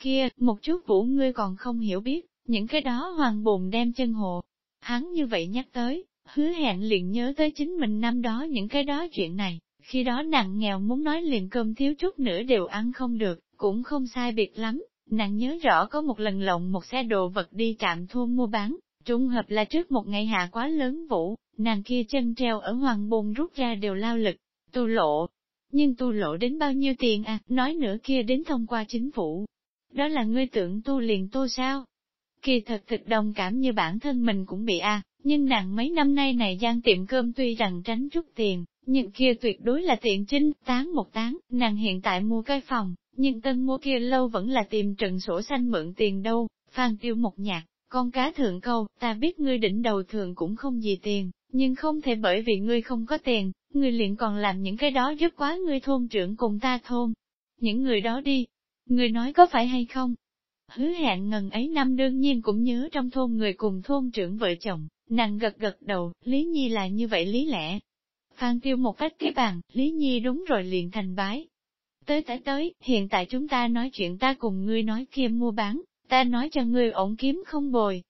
Kia, một chút vũ ngươi còn không hiểu biết, những cái đó hoàng bồn đem chân hộ. Hắn như vậy nhắc tới, hứa hẹn liền nhớ tới chính mình năm đó những cái đó chuyện này, khi đó nàng nghèo muốn nói liền cơm thiếu chút nữa đều ăn không được, cũng không sai biệt lắm, nàng nhớ rõ có một lần lộng một xe đồ vật đi trạm thua mua bán, trung hợp là trước một ngày hạ quá lớn vũ, nàng kia chân treo ở hoàng bồn rút ra đều lao lực, tu lộ. Nhưng tu lộ đến bao nhiêu tiền à, nói nữa kia đến thông qua chính phủ. Đó là ngươi tưởng tu liền tu sao? Kỳ thật thực đồng cảm như bản thân mình cũng bị a à, nhưng nàng mấy năm nay này gian tiệm cơm tuy rằng tránh chút tiền, nhưng kia tuyệt đối là tiện chính tán một tán, nàng hiện tại mua cái phòng, nhưng tân mua kia lâu vẫn là tìm trần sổ xanh mượn tiền đâu, phan tiêu một nhạc, con cá thượng câu, ta biết ngươi đỉnh đầu thường cũng không gì tiền, nhưng không thể bởi vì ngươi không có tiền, ngươi liền còn làm những cái đó giúp quá ngươi thôn trưởng cùng ta thôn. Những người đó đi, Người nói có phải hay không? Hứa hẹn ngần ấy năm đương nhiên cũng nhớ trong thôn người cùng thôn trưởng vợ chồng, nàng gật gật đầu, Lý Nhi là như vậy lý lẽ. Phan tiêu một vách cái bàn, Lý Nhi đúng rồi liền thành bái. Tới tới tới, hiện tại chúng ta nói chuyện ta cùng ngươi nói kia mua bán, ta nói cho ngươi ổn kiếm không bồi.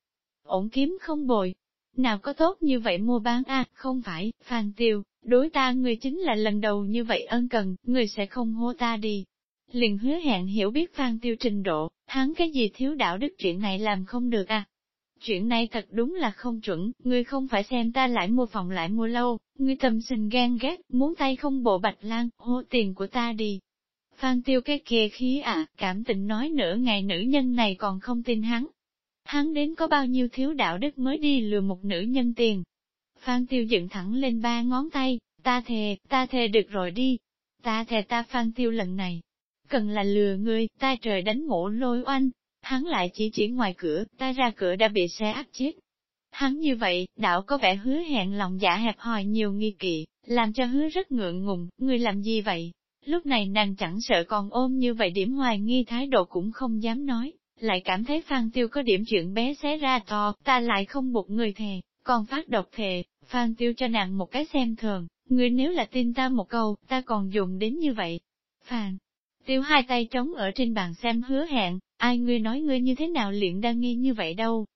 Ổn kiếm không bồi. Nào có tốt như vậy mua bán a không phải, Phan tiêu, đối ta ngươi chính là lần đầu như vậy ân cần, ngươi sẽ không hô ta đi. Liền hứa hẹn hiểu biết Phan tiêu trình độ, hắn cái gì thiếu đạo đức chuyện này làm không được à, chuyện này thật đúng là không chuẩn, ngươi không phải xem ta lại mua phòng lại mua lâu, ngươi tâm sinh ghen ghét, muốn tay không bộ bạch lan, hô tiền của ta đi. Phan tiêu cái kia khí à, cảm tình nói nửa ngày nữ nhân này còn không tin hắn. Hắn đến có bao nhiêu thiếu đạo đức mới đi lừa một nữ nhân tiền. Phan tiêu dựng thẳng lên ba ngón tay, ta thề, ta thề được rồi đi. Ta thề ta phan tiêu lần này. Cần là lừa ngươi, ta trời đánh ngộ lôi oanh, Hắn lại chỉ chỉ ngoài cửa, ta ra cửa đã bị xe áp chết. Hắn như vậy, đạo có vẻ hứa hẹn lòng giả hẹp hòi nhiều nghi kỵ, làm cho hứa rất ngượng ngùng, người làm gì vậy? Lúc này nàng chẳng sợ còn ôm như vậy điểm hoài nghi thái độ cũng không dám nói, lại cảm thấy Phan Tiêu có điểm chuyện bé xé ra to, ta lại không buộc người thề, còn phát độc thề, Phan Tiêu cho nàng một cái xem thường, người nếu là tin ta một câu, ta còn dùng đến như vậy. Phan Tiêu hai tay trống ở trên bàn xem hứa hẹn, ai ngươi nói ngươi như thế nào liền đang nghi như vậy đâu.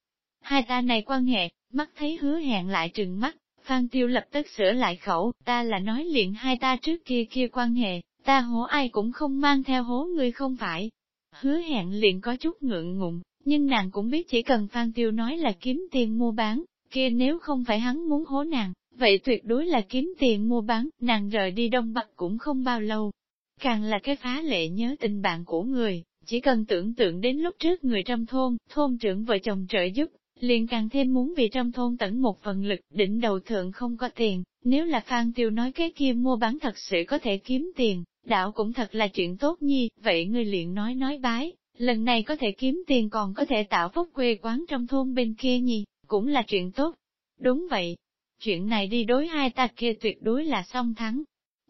Hai ta này quan hệ, mắt thấy hứa hẹn lại trừng mắt, Phan Tiêu lập tức sửa lại khẩu, ta là nói liền hai ta trước kia kia quan hệ, ta hố ai cũng không mang theo hố ngươi không phải. Hứa hẹn liền có chút ngượng ngùng, nhưng nàng cũng biết chỉ cần Phan Tiêu nói là kiếm tiền mua bán, kia nếu không phải hắn muốn hố nàng, vậy tuyệt đối là kiếm tiền mua bán, nàng rời đi Đông Bắc cũng không bao lâu, Càng là cái phá lệ nhớ tình bạn của người, chỉ cần tưởng tượng đến lúc trước người trong thôn, thôn trưởng vợ chồng trợ giúp, liền càng thêm muốn vì trong thôn tận một phần lực, đỉnh đầu thượng không có tiền, nếu là Phan Tiêu nói cái kia mua bán thật sự có thể kiếm tiền, đạo cũng thật là chuyện tốt nhi, vậy người liền nói nói bái, lần này có thể kiếm tiền còn có thể tạo phúc quê quán trong thôn bên kia nhi, cũng là chuyện tốt. Đúng vậy, chuyện này đi đối hai ta kia tuyệt đối là song thắng,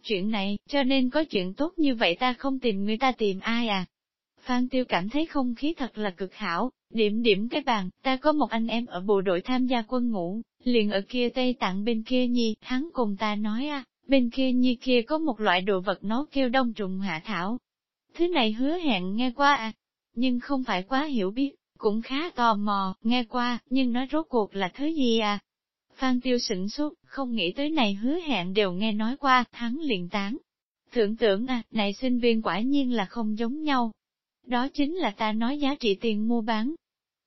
chuyện này, cho nên có chuyện tốt như vậy ta không tìm người ta tìm ai à. Phan Tiêu cảm thấy không khí thật là cực hảo, điểm điểm cái bàn, ta có một anh em ở bộ đội tham gia quân ngũ, liền ở kia Tây Tạng bên kia nhi, hắn cùng ta nói à, bên kia nhi kia có một loại đồ vật nó kêu đông trùng hạ thảo. Thứ này hứa hẹn nghe qua à, nhưng không phải quá hiểu biết, cũng khá tò mò, nghe qua, nhưng nó rốt cuộc là thứ gì à? Phan Tiêu sửng sốt, không nghĩ tới này hứa hẹn đều nghe nói qua, hắn liền tán. Thượng tưởng à, này sinh viên quả nhiên là không giống nhau. Đó chính là ta nói giá trị tiền mua bán.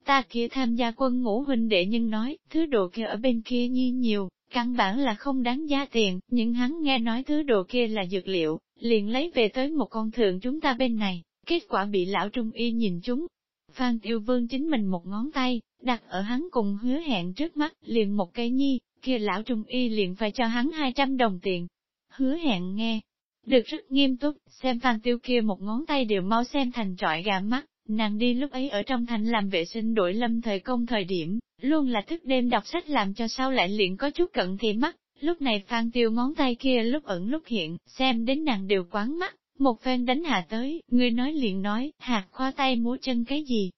Ta kia tham gia quân ngũ huynh đệ nhưng nói, thứ đồ kia ở bên kia nhi nhiều, căn bản là không đáng giá tiền, nhưng hắn nghe nói thứ đồ kia là dược liệu, liền lấy về tới một con thượng chúng ta bên này, kết quả bị lão trung y nhìn chúng. Phan Tiêu Vương chính mình một ngón tay, đặt ở hắn cùng hứa hẹn trước mắt, liền một cây nhi, kia lão trung y liền phải cho hắn 200 đồng tiền. Hứa hẹn nghe, Được rất nghiêm túc, xem Phan Tiêu kia một ngón tay đều mau xem thành trọi gà mắt, nàng đi lúc ấy ở trong thành làm vệ sinh đổi lâm thời công thời điểm, luôn là thức đêm đọc sách làm cho sau lại liền có chút cận thị mắt, lúc này Phan Tiêu ngón tay kia lúc ẩn lúc hiện, xem đến nàng đều quán mắt, một phen đánh hạ tới, người nói liền nói, hạt khoa tay múa chân cái gì.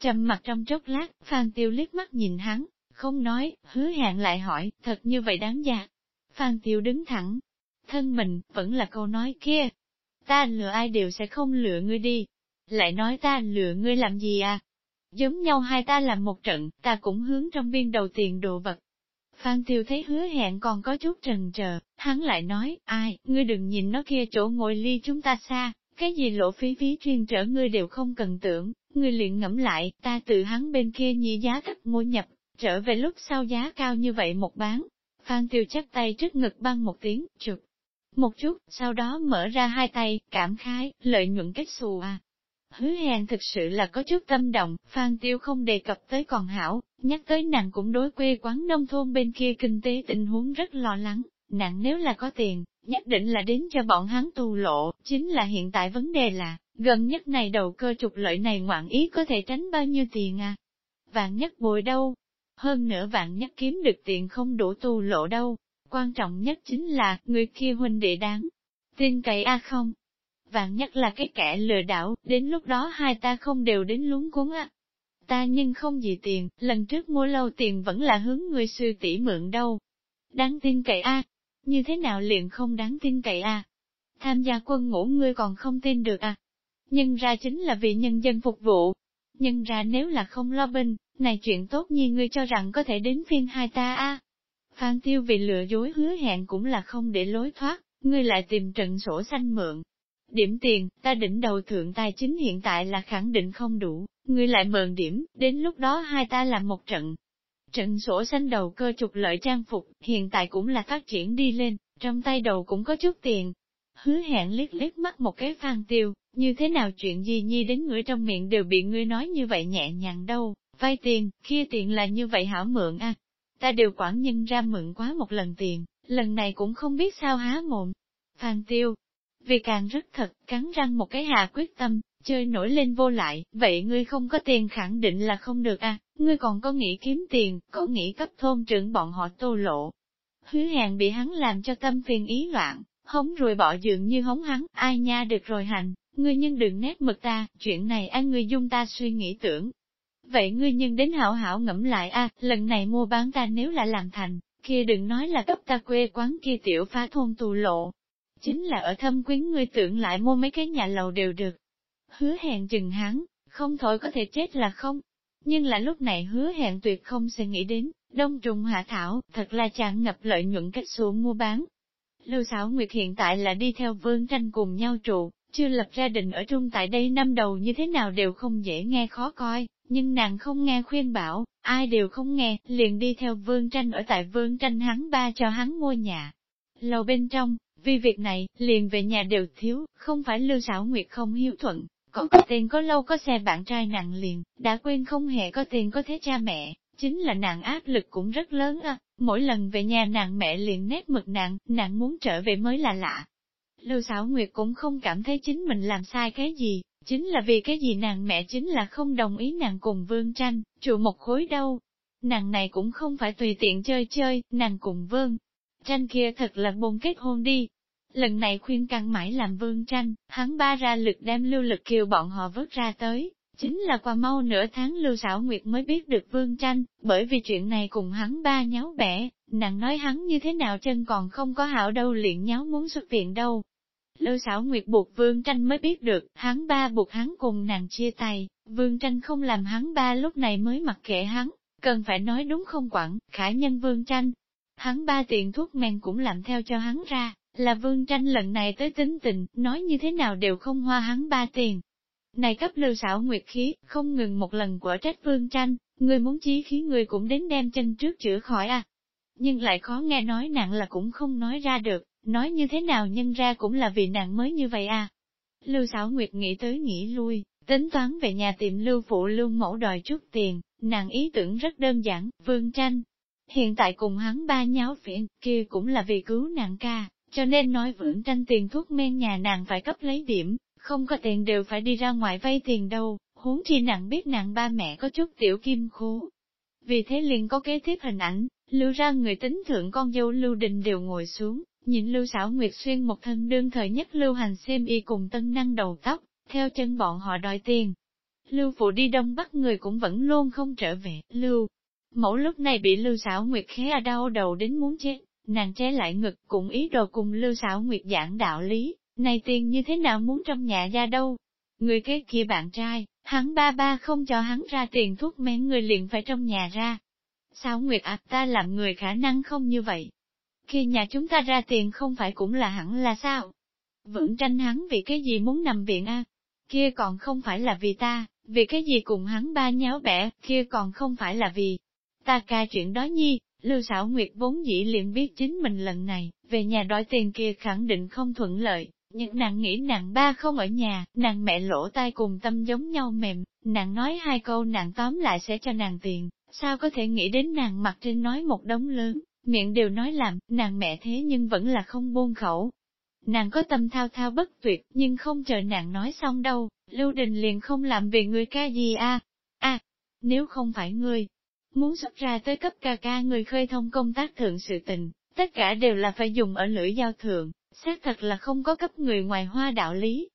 Trầm mặt trong chốc lát, Phan Tiêu liếc mắt nhìn hắn, không nói, hứa hẹn lại hỏi, thật như vậy đáng giá. Phan Tiêu đứng thẳng, thân mình, vẫn là câu nói kia. Ta lừa ai đều sẽ không lừa ngươi đi. Lại nói ta lừa ngươi làm gì à? Giống nhau hai ta làm một trận, ta cũng hướng trong viên đầu tiền đồ vật. Phan Tiêu thấy hứa hẹn còn có chút trần trờ, hắn lại nói, ai, ngươi đừng nhìn nó kia chỗ ngồi ly chúng ta xa, cái gì lộ phí phí chuyên trở ngươi đều không cần tưởng, ngươi liền ngẫm lại, ta tự hắn bên kia nhị giá thấp mua nhập, trở về lúc sau giá cao như vậy một bán. Phan Tiêu chắc tay trước ngực băng một tiếng, chụp một chút, sau đó mở ra hai tay, cảm khái, lợi nhuận kết xù à. Hứa hẹn thực sự là có chút tâm động, Phan Tiêu không đề cập tới còn hảo, nhắc tới nàng cũng đối quê quán nông thôn bên kia kinh tế tình huống rất lo lắng, nàng nếu là có tiền, nhất định là đến cho bọn hắn tu lộ, chính là hiện tại vấn đề là, gần nhất này đầu cơ trục lợi này ngoạn ý có thể tránh bao nhiêu tiền à? Vạn nhất bồi đâu? Hơn nữa vạn nhất kiếm được tiền không đủ tu lộ đâu, quan trọng nhất chính là, người kia huynh đệ đáng. Tin cậy a không? Vạn nhất là cái kẻ lừa đảo, đến lúc đó hai ta không đều đến luống cuốn á. Ta nhưng không gì tiền, lần trước mua lâu tiền vẫn là hướng người sư tỷ mượn đâu. Đáng tin cậy a Như thế nào liền không đáng tin cậy a Tham gia quân ngũ ngươi còn không tin được à? Nhân ra chính là vì nhân dân phục vụ. Nhân ra nếu là không lo binh, này chuyện tốt như ngươi cho rằng có thể đến phiên hai ta a Phan Tiêu vì lừa dối hứa hẹn cũng là không để lối thoát, ngươi lại tìm trận sổ xanh mượn. Điểm tiền, ta đỉnh đầu thượng tài chính hiện tại là khẳng định không đủ, ngươi lại mượn điểm, đến lúc đó hai ta làm một trận. Trận sổ xanh đầu cơ trục lợi trang phục, hiện tại cũng là phát triển đi lên, trong tay đầu cũng có chút tiền. Hứa hẹn liếc liếc mắt một cái Phan Tiêu, như thế nào chuyện gì nhi đến người trong miệng đều bị ngươi nói như vậy nhẹ nhàng đâu, vay tiền, kia tiền là như vậy hảo mượn à, ta đều quản nhân ra mượn quá một lần tiền, lần này cũng không biết sao há mồm. Phan tiêu, vì càng rất thật, cắn răng một cái hà quyết tâm, chơi nổi lên vô lại, vậy ngươi không có tiền khẳng định là không được à, ngươi còn có nghĩ kiếm tiền, có nghĩ cấp thôn trưởng bọn họ tô lộ. Hứa hẹn bị hắn làm cho tâm phiền ý loạn, hống rồi bỏ dường như hống hắn, ai nha được rồi hành, ngươi nhưng đừng nét mực ta, chuyện này ai ngươi dung ta suy nghĩ tưởng, Vậy ngươi nhưng đến hảo hảo ngẫm lại a, lần này mua bán ta nếu là làm thành, kia đừng nói là cấp ta quê quán kia tiểu phá thôn tù lộ. Chính là ở thâm quyến ngươi tưởng lại mua mấy cái nhà lầu đều được. Hứa hẹn chừng hắn, không thôi có thể chết là không. Nhưng là lúc này hứa hẹn tuyệt không sẽ nghĩ đến, đông trùng hạ thảo, thật là chẳng ngập lợi nhuận cách xuống mua bán. Lưu Sảo Nguyệt hiện tại là đi theo vương tranh cùng nhau trụ, chưa lập gia đình ở trung tại đây năm đầu như thế nào đều không dễ nghe khó coi, nhưng nàng không nghe khuyên bảo, ai đều không nghe, liền đi theo vương tranh ở tại vương tranh hắn ba cho hắn mua nhà. Lầu bên trong, vì việc này, liền về nhà đều thiếu, không phải lưu xảo nguyệt không hiếu thuận, còn có tiền có lâu có xe bạn trai nặng liền, đã quên không hề có tiền có thế cha mẹ, chính là nàng áp lực cũng rất lớn à, mỗi lần về nhà nàng mẹ liền nét mực nàng, nàng muốn trở về mới là lạ. Lưu xảo nguyệt cũng không cảm thấy chính mình làm sai cái gì, Chính là vì cái gì nàng mẹ chính là không đồng ý nàng cùng vương tranh, trụ một khối đâu. Nàng này cũng không phải tùy tiện chơi chơi, nàng cùng vương. Tranh kia thật là bồn kết hôn đi. Lần này khuyên căn mãi làm vương tranh, hắn ba ra lực đem lưu lực kiều bọn họ vớt ra tới. Chính là qua mau nửa tháng lưu xảo nguyệt mới biết được vương tranh, bởi vì chuyện này cùng hắn ba nháo bẻ, nàng nói hắn như thế nào chân còn không có hảo đâu liền nháo muốn xuất viện đâu, Lưu xảo nguyệt buộc vương tranh mới biết được, hắn ba buộc hắn cùng nàng chia tay, vương tranh không làm hắn ba lúc này mới mặc kệ hắn, cần phải nói đúng không quản, khả nhân vương tranh. Hắn ba tiền thuốc men cũng làm theo cho hắn ra, là vương tranh lần này tới tính tình, nói như thế nào đều không hoa hắn ba tiền. Này cấp lưu xảo nguyệt khí, không ngừng một lần quả trách vương tranh, người muốn chí khí người cũng đến đem chân trước chữa khỏi à. Nhưng lại khó nghe nói nặng là cũng không nói ra được, Nói như thế nào nhân ra cũng là vì nàng mới như vậy à. Lưu xảo nguyệt nghĩ tới nghĩ lui, tính toán về nhà tìm lưu phụ lưu mẫu đòi chút tiền, nàng ý tưởng rất đơn giản, vương tranh. Hiện tại cùng hắn ba nháo phiền, kia cũng là vì cứu nàng ca, cho nên nói vững tranh tiền thuốc men nhà nàng phải cấp lấy điểm, không có tiền đều phải đi ra ngoài vay tiền đâu, huống chi nàng biết nàng ba mẹ có chút tiểu kim khố. Vì thế liền có kế tiếp hình ảnh, lưu ra người tính thượng con dâu lưu đình đều ngồi xuống, nhìn lưu xảo nguyệt xuyên một thân đương thời nhất lưu hành xem y cùng tân năng đầu tóc, theo chân bọn họ đòi tiền. Lưu phụ đi đông bắc người cũng vẫn luôn không trở về, lưu. Mẫu lúc này bị lưu Sảo nguyệt khé à đau đầu đến muốn chết, nàng che lại ngực cũng ý đồ cùng lưu Sảo nguyệt giảng đạo lý, này tiền như thế nào muốn trong nhà ra đâu. Người kế kia bạn trai, hắn ba ba không cho hắn ra tiền thuốc men người liền phải trong nhà ra. Sao Nguyệt à, ta làm người khả năng không như vậy. Khi nhà chúng ta ra tiền không phải cũng là hẳn là sao? Vẫn tranh hắn vì cái gì muốn nằm viện a? Kia còn không phải là vì ta, vì cái gì cùng hắn ba nháo bẻ, kia còn không phải là vì ta ca chuyện đó nhi, Lưu sảo Nguyệt vốn dĩ liền biết chính mình lần này, về nhà đòi tiền kia khẳng định không thuận lợi, nhưng nàng nghĩ nàng ba không ở nhà, nàng mẹ lỗ tai cùng tâm giống nhau mềm, nàng nói hai câu nàng tóm lại sẽ cho nàng tiền, sao có thể nghĩ đến nàng mặt trên nói một đống lớn, miệng đều nói làm, nàng mẹ thế nhưng vẫn là không buông khẩu. Nàng có tâm thao thao bất tuyệt, nhưng không chờ nàng nói xong đâu, Lưu Đình liền không làm vì người ca gì a a nếu không phải ngươi, muốn xuất ra tới cấp ca ca người khơi thông công tác thượng sự tình, tất cả đều là phải dùng ở lưỡi giao thượng, xác thật là không có cấp người ngoài hoa đạo lý.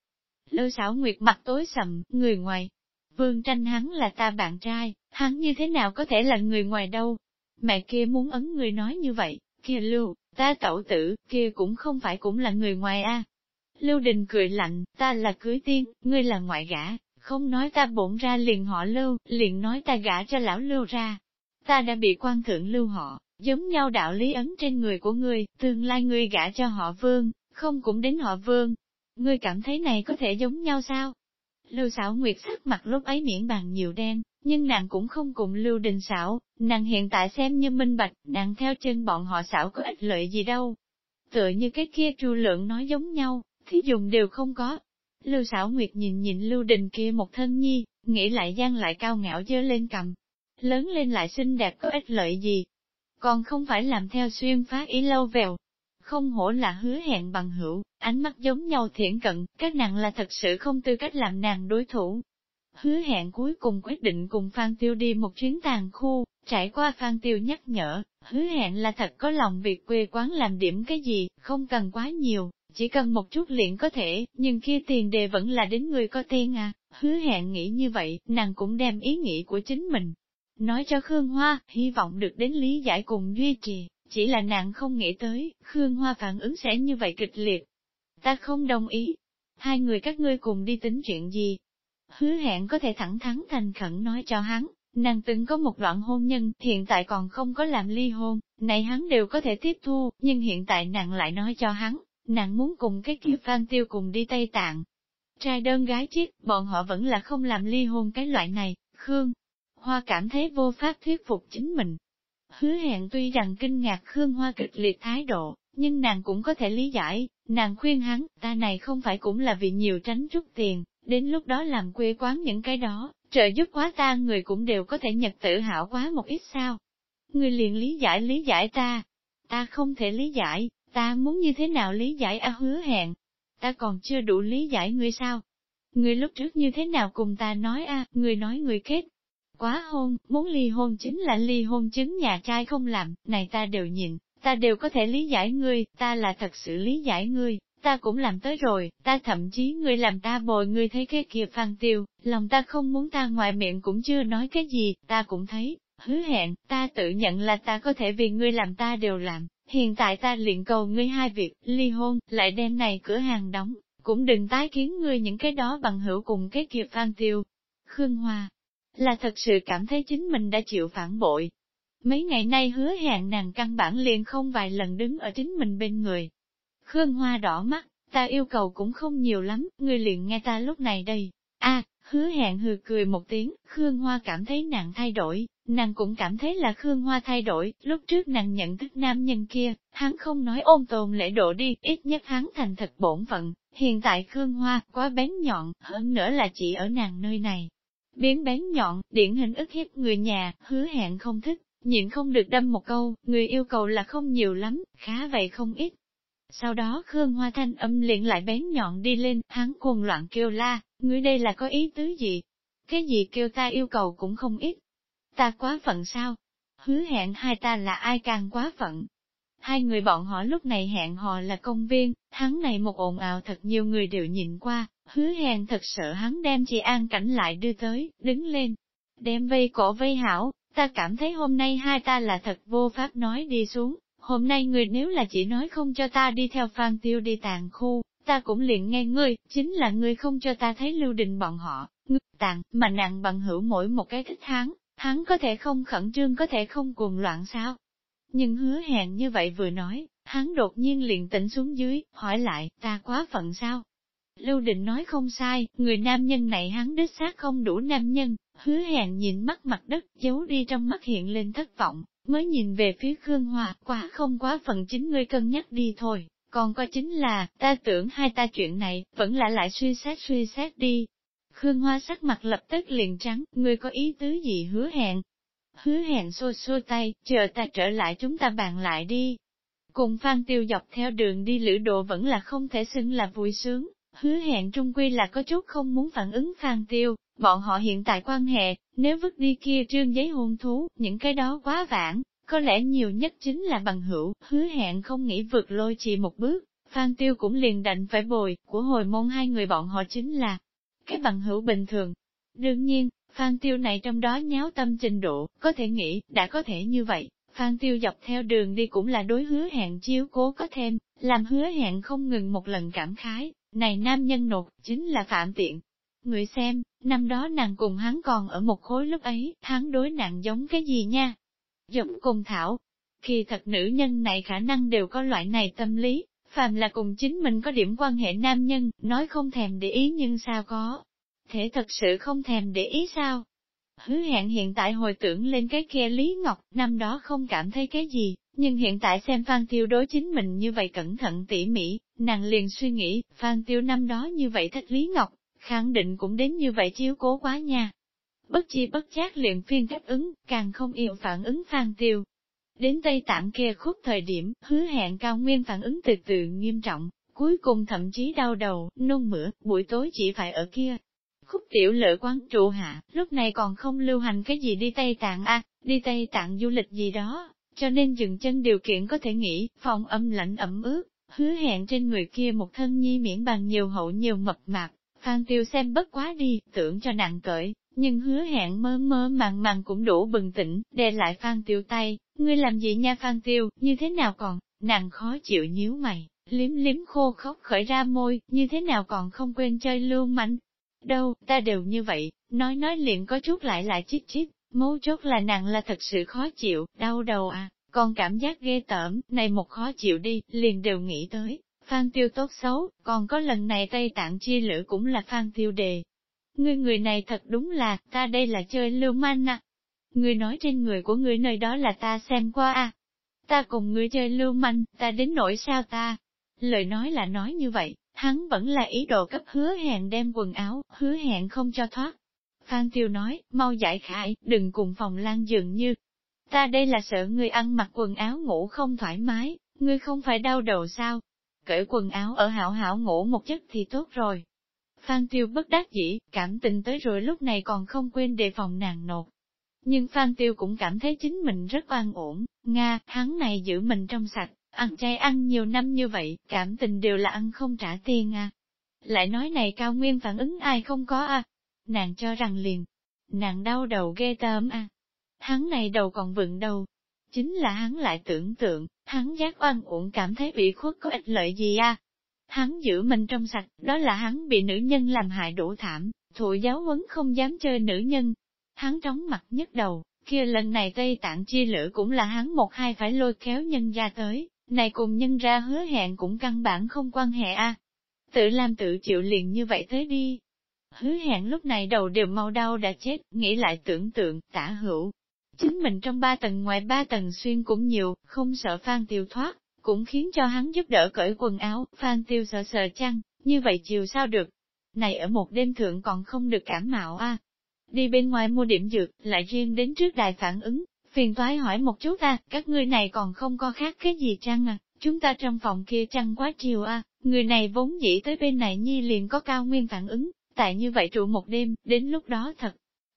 Lưu xảo nguyệt mặt tối sầm, người ngoài. Vương tranh hắn là ta bạn trai, hắn như thế nào có thể là người ngoài đâu. Mẹ kia muốn ấn người nói như vậy, kia lưu, ta tẩu tử, kia cũng không phải cũng là người ngoài a. Lưu Đình cười lạnh, ta là cưới tiên, ngươi là ngoại gã, không nói ta bổn ra liền họ lưu, liền nói ta gả cho lão lưu ra. Ta đã bị quan thượng lưu họ, giống nhau đạo lý ấn trên người của ngươi, tương lai ngươi gả cho họ vương, không cũng đến họ vương. Ngươi cảm thấy này có thể giống nhau sao? Lưu xảo nguyệt sắc mặt lúc ấy miễn bàn nhiều đen, nhưng nàng cũng không cùng lưu đình xảo, nàng hiện tại xem như minh bạch, nàng theo chân bọn họ xảo có ích lợi gì đâu. Tựa như cái kia tru lượng nói giống nhau, thì dùng đều không có. Lưu xảo nguyệt nhìn nhìn lưu đình kia một thân nhi, nghĩ lại gian lại cao ngạo dơ lên cầm. Lớn lên lại xinh đẹp có ích lợi gì, còn không phải làm theo xuyên phá ý lâu vèo. Không hổ là hứa hẹn bằng hữu, ánh mắt giống nhau thiển cận, các nàng là thật sự không tư cách làm nàng đối thủ. Hứa hẹn cuối cùng quyết định cùng Phan Tiêu đi một chuyến tàn khu, trải qua Phan Tiêu nhắc nhở, hứa hẹn là thật có lòng việc quê quán làm điểm cái gì, không cần quá nhiều, chỉ cần một chút liền có thể, nhưng kia tiền đề vẫn là đến người có tiên à, hứa hẹn nghĩ như vậy, nàng cũng đem ý nghĩ của chính mình, nói cho Khương Hoa, hy vọng được đến lý giải cùng duy trì, chỉ là nàng không nghĩ tới, Khương Hoa phản ứng sẽ như vậy kịch liệt. Ta không đồng ý. Hai người các ngươi cùng đi tính chuyện gì? Hứa hẹn có thể thẳng thắn thành khẩn nói cho hắn, nàng từng có một đoạn hôn nhân, hiện tại còn không có làm ly hôn, này hắn đều có thể tiếp thu, nhưng hiện tại nàng lại nói cho hắn, nàng muốn cùng cái kia Phan Tiêu cùng đi Tây Tạng. Trai đơn gái chiếc, bọn họ vẫn là không làm ly hôn cái loại này, Khương, Hoa cảm thấy vô pháp thuyết phục chính mình. Hứa hẹn tuy rằng kinh ngạc Khương Hoa kịch liệt thái độ, nhưng nàng cũng có thể lý giải, nàng khuyên hắn, ta này không phải cũng là vì nhiều tránh rút tiền, đến lúc đó làm quê quán những cái đó, trợ giúp quá ta người cũng đều có thể nhật tự hảo quá một ít sao. Người liền lý giải lý giải ta, ta không thể lý giải, ta muốn như thế nào lý giải a hứa hẹn, ta còn chưa đủ lý giải ngươi sao. Người lúc trước như thế nào cùng ta nói a, người nói người kết, Quá hôn, muốn ly hôn chính là ly hôn chứng nhà trai không làm, này ta đều nhìn, ta đều có thể lý giải ngươi, ta là thật sự lý giải ngươi, ta cũng làm tới rồi, ta thậm chí ngươi làm ta bồi ngươi thấy cái kia phan tiêu, lòng ta không muốn ta ngoài miệng cũng chưa nói cái gì, ta cũng thấy, hứa hẹn, ta tự nhận là ta có thể vì ngươi làm ta đều làm, hiện tại ta liền cầu ngươi hai việc, ly hôn, lại đem này cửa hàng đóng, cũng đừng tái kiến ngươi những cái đó bằng hữu cùng cái kia phan tiêu. Khương Hoa, là thật sự cảm thấy chính mình đã chịu phản bội. Mấy ngày nay hứa hẹn nàng căn bản liền không vài lần đứng ở chính mình bên người. Khương Hoa đỏ mắt, ta yêu cầu cũng không nhiều lắm, ngươi liền nghe ta lúc này đây. a hứa hẹn hừ cười một tiếng, Khương Hoa cảm thấy nàng thay đổi, nàng cũng cảm thấy là Khương Hoa thay đổi, lúc trước nàng nhận thức nam nhân kia, hắn không nói ôn tồn lễ độ đi, ít nhất hắn thành thật bổn phận, hiện tại Khương Hoa quá bén nhọn, hơn nữa là chỉ ở nàng nơi này, biến bén nhọn, điển hình ức hiếp người nhà, hứa hẹn không thích, nhịn không được đâm một câu, người yêu cầu là không nhiều lắm, khá vậy không ít. Sau đó Khương Hoa Thanh âm liền lại bén nhọn đi lên, hắn cuồng loạn kêu la, ngươi đây là có ý tứ gì? Cái gì kêu ta yêu cầu cũng không ít. Ta quá phận sao? Hứa hẹn hai ta là ai càng quá phận? Hai người bọn họ lúc này hẹn họ là công viên, hắn này một ồn ào thật nhiều người đều nhìn qua, hứa hẹn thật sợ hắn đem chị An Cảnh lại đưa tới, đứng lên, đem vây cổ vây hảo, ta cảm thấy hôm nay hai ta là thật vô pháp nói đi xuống, hôm nay người nếu là chỉ nói không cho ta đi theo Phan Tiêu đi tàn khu, ta cũng liền nghe ngươi, chính là ngươi không cho ta thấy lưu đình bọn họ, ngươi tàn, mà nặng bằng hữu mỗi một cái thích hắn, hắn có thể không khẩn trương có thể không cuồng loạn sao. Nhưng hứa hẹn như vậy vừa nói, hắn đột nhiên liền tỉnh xuống dưới, hỏi lại, ta quá phận sao? Lưu Định nói không sai, người nam nhân này hắn đích xác không đủ nam nhân, hứa hẹn nhìn mắt mặt đất, giấu đi trong mắt hiện lên thất vọng, mới nhìn về phía Khương Hòa, quá không quá phần chính ngươi cân nhắc đi thôi, còn có chính là, ta tưởng hai ta chuyện này, vẫn là lại suy xét suy xét đi. Khương Hoa sắc mặt lập tức liền trắng, ngươi có ý tứ gì hứa hẹn? Hứa hẹn xô xô tay, chờ ta trở lại chúng ta bàn lại đi. Cùng Phan Tiêu dọc theo đường đi lữ độ vẫn là không thể xưng là vui sướng, hứa hẹn trung quy là có chút không muốn phản ứng Phan Tiêu, bọn họ hiện tại quan hệ, nếu vứt đi kia trương giấy hôn thú, những cái đó quá vãng, có lẽ nhiều nhất chính là bằng hữu, hứa hẹn không nghĩ vượt lôi chỉ một bước, Phan Tiêu cũng liền đành phải bồi, của hồi môn hai người bọn họ chính là cái bằng hữu bình thường. Đương nhiên, Phan Tiêu này trong đó nháo tâm trình độ, có thể nghĩ, đã có thể như vậy, Phan Tiêu dọc theo đường đi cũng là đối hứa hẹn chiếu cố có thêm, làm hứa hẹn không ngừng một lần cảm khái, này nam nhân nột, chính là phạm tiện. Người xem, năm đó nàng cùng hắn còn ở một khối lúc ấy, hắn đối nàng giống cái gì nha? Giống cùng thảo. Khi thật nữ nhân này khả năng đều có loại này tâm lý, phàm là cùng chính mình có điểm quan hệ nam nhân, nói không thèm để ý nhưng sao có. Thể thật sự không thèm để ý sao? Hứa hẹn hiện tại hồi tưởng lên cái kia Lý Ngọc, năm đó không cảm thấy cái gì, nhưng hiện tại xem Phan Tiêu đối chính mình như vậy cẩn thận tỉ mỉ, nàng liền suy nghĩ, Phan Tiêu năm đó như vậy thích Lý Ngọc, khẳng định cũng đến như vậy chiếu cố quá nha. Bất chi bất giác liền phiên cách ứng, càng không yêu phản ứng Phan Tiêu. Đến Tây Tạng kia khúc thời điểm, hứa hẹn cao nguyên phản ứng từ từ nghiêm trọng, cuối cùng thậm chí đau đầu, nôn mửa, buổi tối chỉ phải ở kia. Khúc tiểu lợi quán trụ hạ, lúc này còn không lưu hành cái gì đi Tây Tạng a đi Tây Tạng du lịch gì đó, cho nên dừng chân điều kiện có thể nghĩ, phòng âm lạnh ẩm ướt, hứa hẹn trên người kia một thân nhi miễn bằng nhiều hậu nhiều mập mạp, Phan Tiêu xem bất quá đi, tưởng cho nặng cởi, nhưng hứa hẹn mơ mơ màng màng cũng đủ bừng tỉnh, đè lại Phan Tiêu tay, ngươi làm gì nha Phan Tiêu, như thế nào còn, nàng khó chịu nhíu mày, liếm liếm khô khóc khởi ra môi, như thế nào còn không quên chơi lưu manh. Đâu, ta đều như vậy, nói nói liền có chút lại lại chít chít, mấu chốt là nàng là thật sự khó chịu, đau đầu à, còn cảm giác ghê tởm, này một khó chịu đi, liền đều nghĩ tới. Phan tiêu tốt xấu, còn có lần này Tây Tạng chi lữ cũng là phan tiêu đề. Ngươi người này thật đúng là, ta đây là chơi lưu manh à. Ngươi nói trên người của ngươi nơi đó là ta xem qua à. Ta cùng ngươi chơi lưu manh, ta đến nỗi sao ta. Lời nói là nói như vậy, hắn vẫn là ý đồ cấp hứa hẹn đem quần áo, hứa hẹn không cho thoát. Phan Tiêu nói, mau giải khải, đừng cùng phòng lan dường như. Ta đây là sợ ngươi ăn mặc quần áo ngủ không thoải mái, ngươi không phải đau đầu sao? Cởi quần áo ở hảo hảo ngủ một giấc thì tốt rồi. Phan Tiêu bất đắc dĩ, cảm tình tới rồi lúc này còn không quên đề phòng nàng nột. Nhưng Phan Tiêu cũng cảm thấy chính mình rất an ổn, Nga, hắn này giữ mình trong sạch, ăn chay ăn nhiều năm như vậy, cảm tình đều là ăn không trả tiền à. Lại nói này cao nguyên phản ứng ai không có à, nàng cho rằng liền, nàng đau đầu ghê tởm à. Hắn này đầu còn vựng đầu, chính là hắn lại tưởng tượng, hắn giác oan uổng cảm thấy bị khuất có ích lợi gì à. Hắn giữ mình trong sạch, đó là hắn bị nữ nhân làm hại đủ thảm, thụ giáo huấn không dám chơi nữ nhân. Hắn trống mặt nhất đầu, kia lần này Tây Tạng chi lửa cũng là hắn một hai phải lôi kéo nhân ra tới, này cùng nhân ra hứa hẹn cũng căn bản không quan hệ a à. Tự làm tự chịu liền như vậy tới đi, Hứa hẹn lúc này đầu đều mau đau đã chết, nghĩ lại tưởng tượng, tả hữu. Chính mình trong ba tầng ngoài ba tầng xuyên cũng nhiều, không sợ Phan Tiêu thoát, cũng khiến cho hắn giúp đỡ cởi quần áo, Phan Tiêu sợ sợ chăng, như vậy chiều sao được. Này ở một đêm thượng còn không được cảm mạo a. Đi bên ngoài mua điểm dược, lại riêng đến trước đài phản ứng, phiền toái hỏi một chút ta, các ngươi này còn không có khác cái gì chăng à, chúng ta trong phòng kia chăng quá chiều a, người này vốn dĩ tới bên này nhi liền có cao nguyên phản ứng, tại như vậy trụ một đêm, đến lúc đó thật.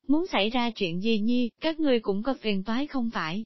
Muốn xảy ra chuyện gì nhi, các ngươi cũng có phiền toái không phải.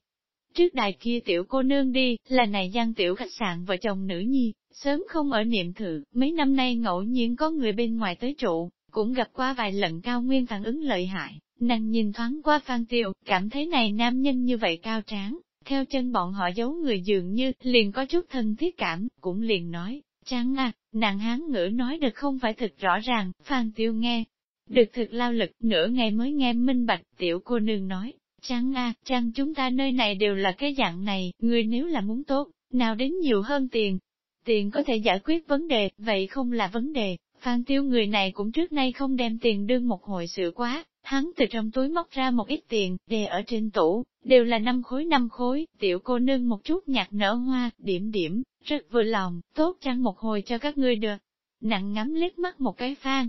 Trước đài kia tiểu cô nương đi, là này gian tiểu khách sạn vợ chồng nữ nhi, sớm không ở niệm thự, mấy năm nay ngẫu nhiên có người bên ngoài tới trụ, cũng gặp qua vài lần cao nguyên phản ứng lợi hại, nàng nhìn thoáng qua Phan Tiêu, cảm thấy này nam nhân như vậy cao tráng, theo chân bọn họ giấu người dường như, liền có chút thân thiết cảm, cũng liền nói, chăng à, nàng hán ngữ nói được không phải thật rõ ràng, Phan Tiêu nghe. Được thực lao lực, nửa ngày mới nghe minh bạch, tiểu cô nương nói, chăng à, trang chúng ta nơi này đều là cái dạng này, người nếu là muốn tốt, nào đến nhiều hơn tiền. Tiền có thể giải quyết vấn đề, vậy không là vấn đề, Phan Tiêu người này cũng trước nay không đem tiền đương một hồi sự quá, hắn từ trong túi móc ra một ít tiền, để ở trên tủ, đều là năm khối năm khối, tiểu cô nương một chút nhạt nở hoa, điểm điểm, rất vừa lòng, tốt chăng một hồi cho các ngươi được. Nặng ngắm liếc mắt một cái phan,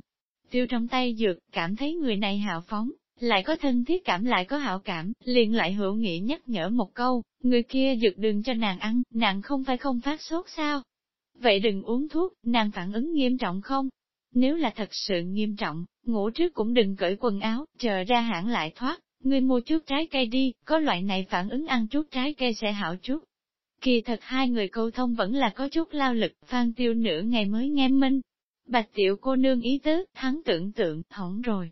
tiêu trong tay dược, cảm thấy người này hào phóng, lại có thân thiết cảm lại có hảo cảm, liền lại hữu nghị nhắc nhở một câu, người kia dược đừng cho nàng ăn, nàng không phải không phát sốt sao? Vậy đừng uống thuốc, nàng phản ứng nghiêm trọng không? Nếu là thật sự nghiêm trọng, ngủ trước cũng đừng cởi quần áo, chờ ra hãng lại thoát, ngươi mua chút trái cây đi, có loại này phản ứng ăn chút trái cây sẽ hảo chút. Kỳ thật hai người câu thông vẫn là có chút lao lực, phan tiêu nửa ngày mới nghe minh. Bạch tiểu cô nương ý tứ, hắn tưởng tượng, hỏng rồi.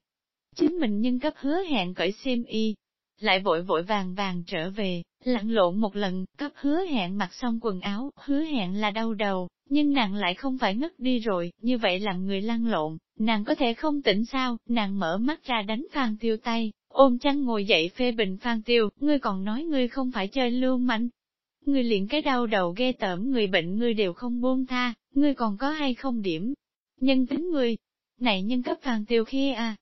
Chính mình nhân cấp hứa hẹn cởi xiêm y, lại vội vội vàng vàng trở về, lặn lộn một lần, cấp hứa hẹn mặc xong quần áo, hứa hẹn là đau đầu, nhưng nàng lại không phải ngất đi rồi, như vậy làm người lăn lộn, nàng có thể không tỉnh sao, nàng mở mắt ra đánh Phan Tiêu tay, ôm chăn ngồi dậy phê bình Phan Tiêu, ngươi còn nói ngươi không phải chơi lưu manh. Ngươi liền cái đau đầu ghê tởm người bệnh ngươi đều không buông tha, ngươi còn có hay không điểm. Nhân tính ngươi, này nhân cấp Phan Tiêu khi à,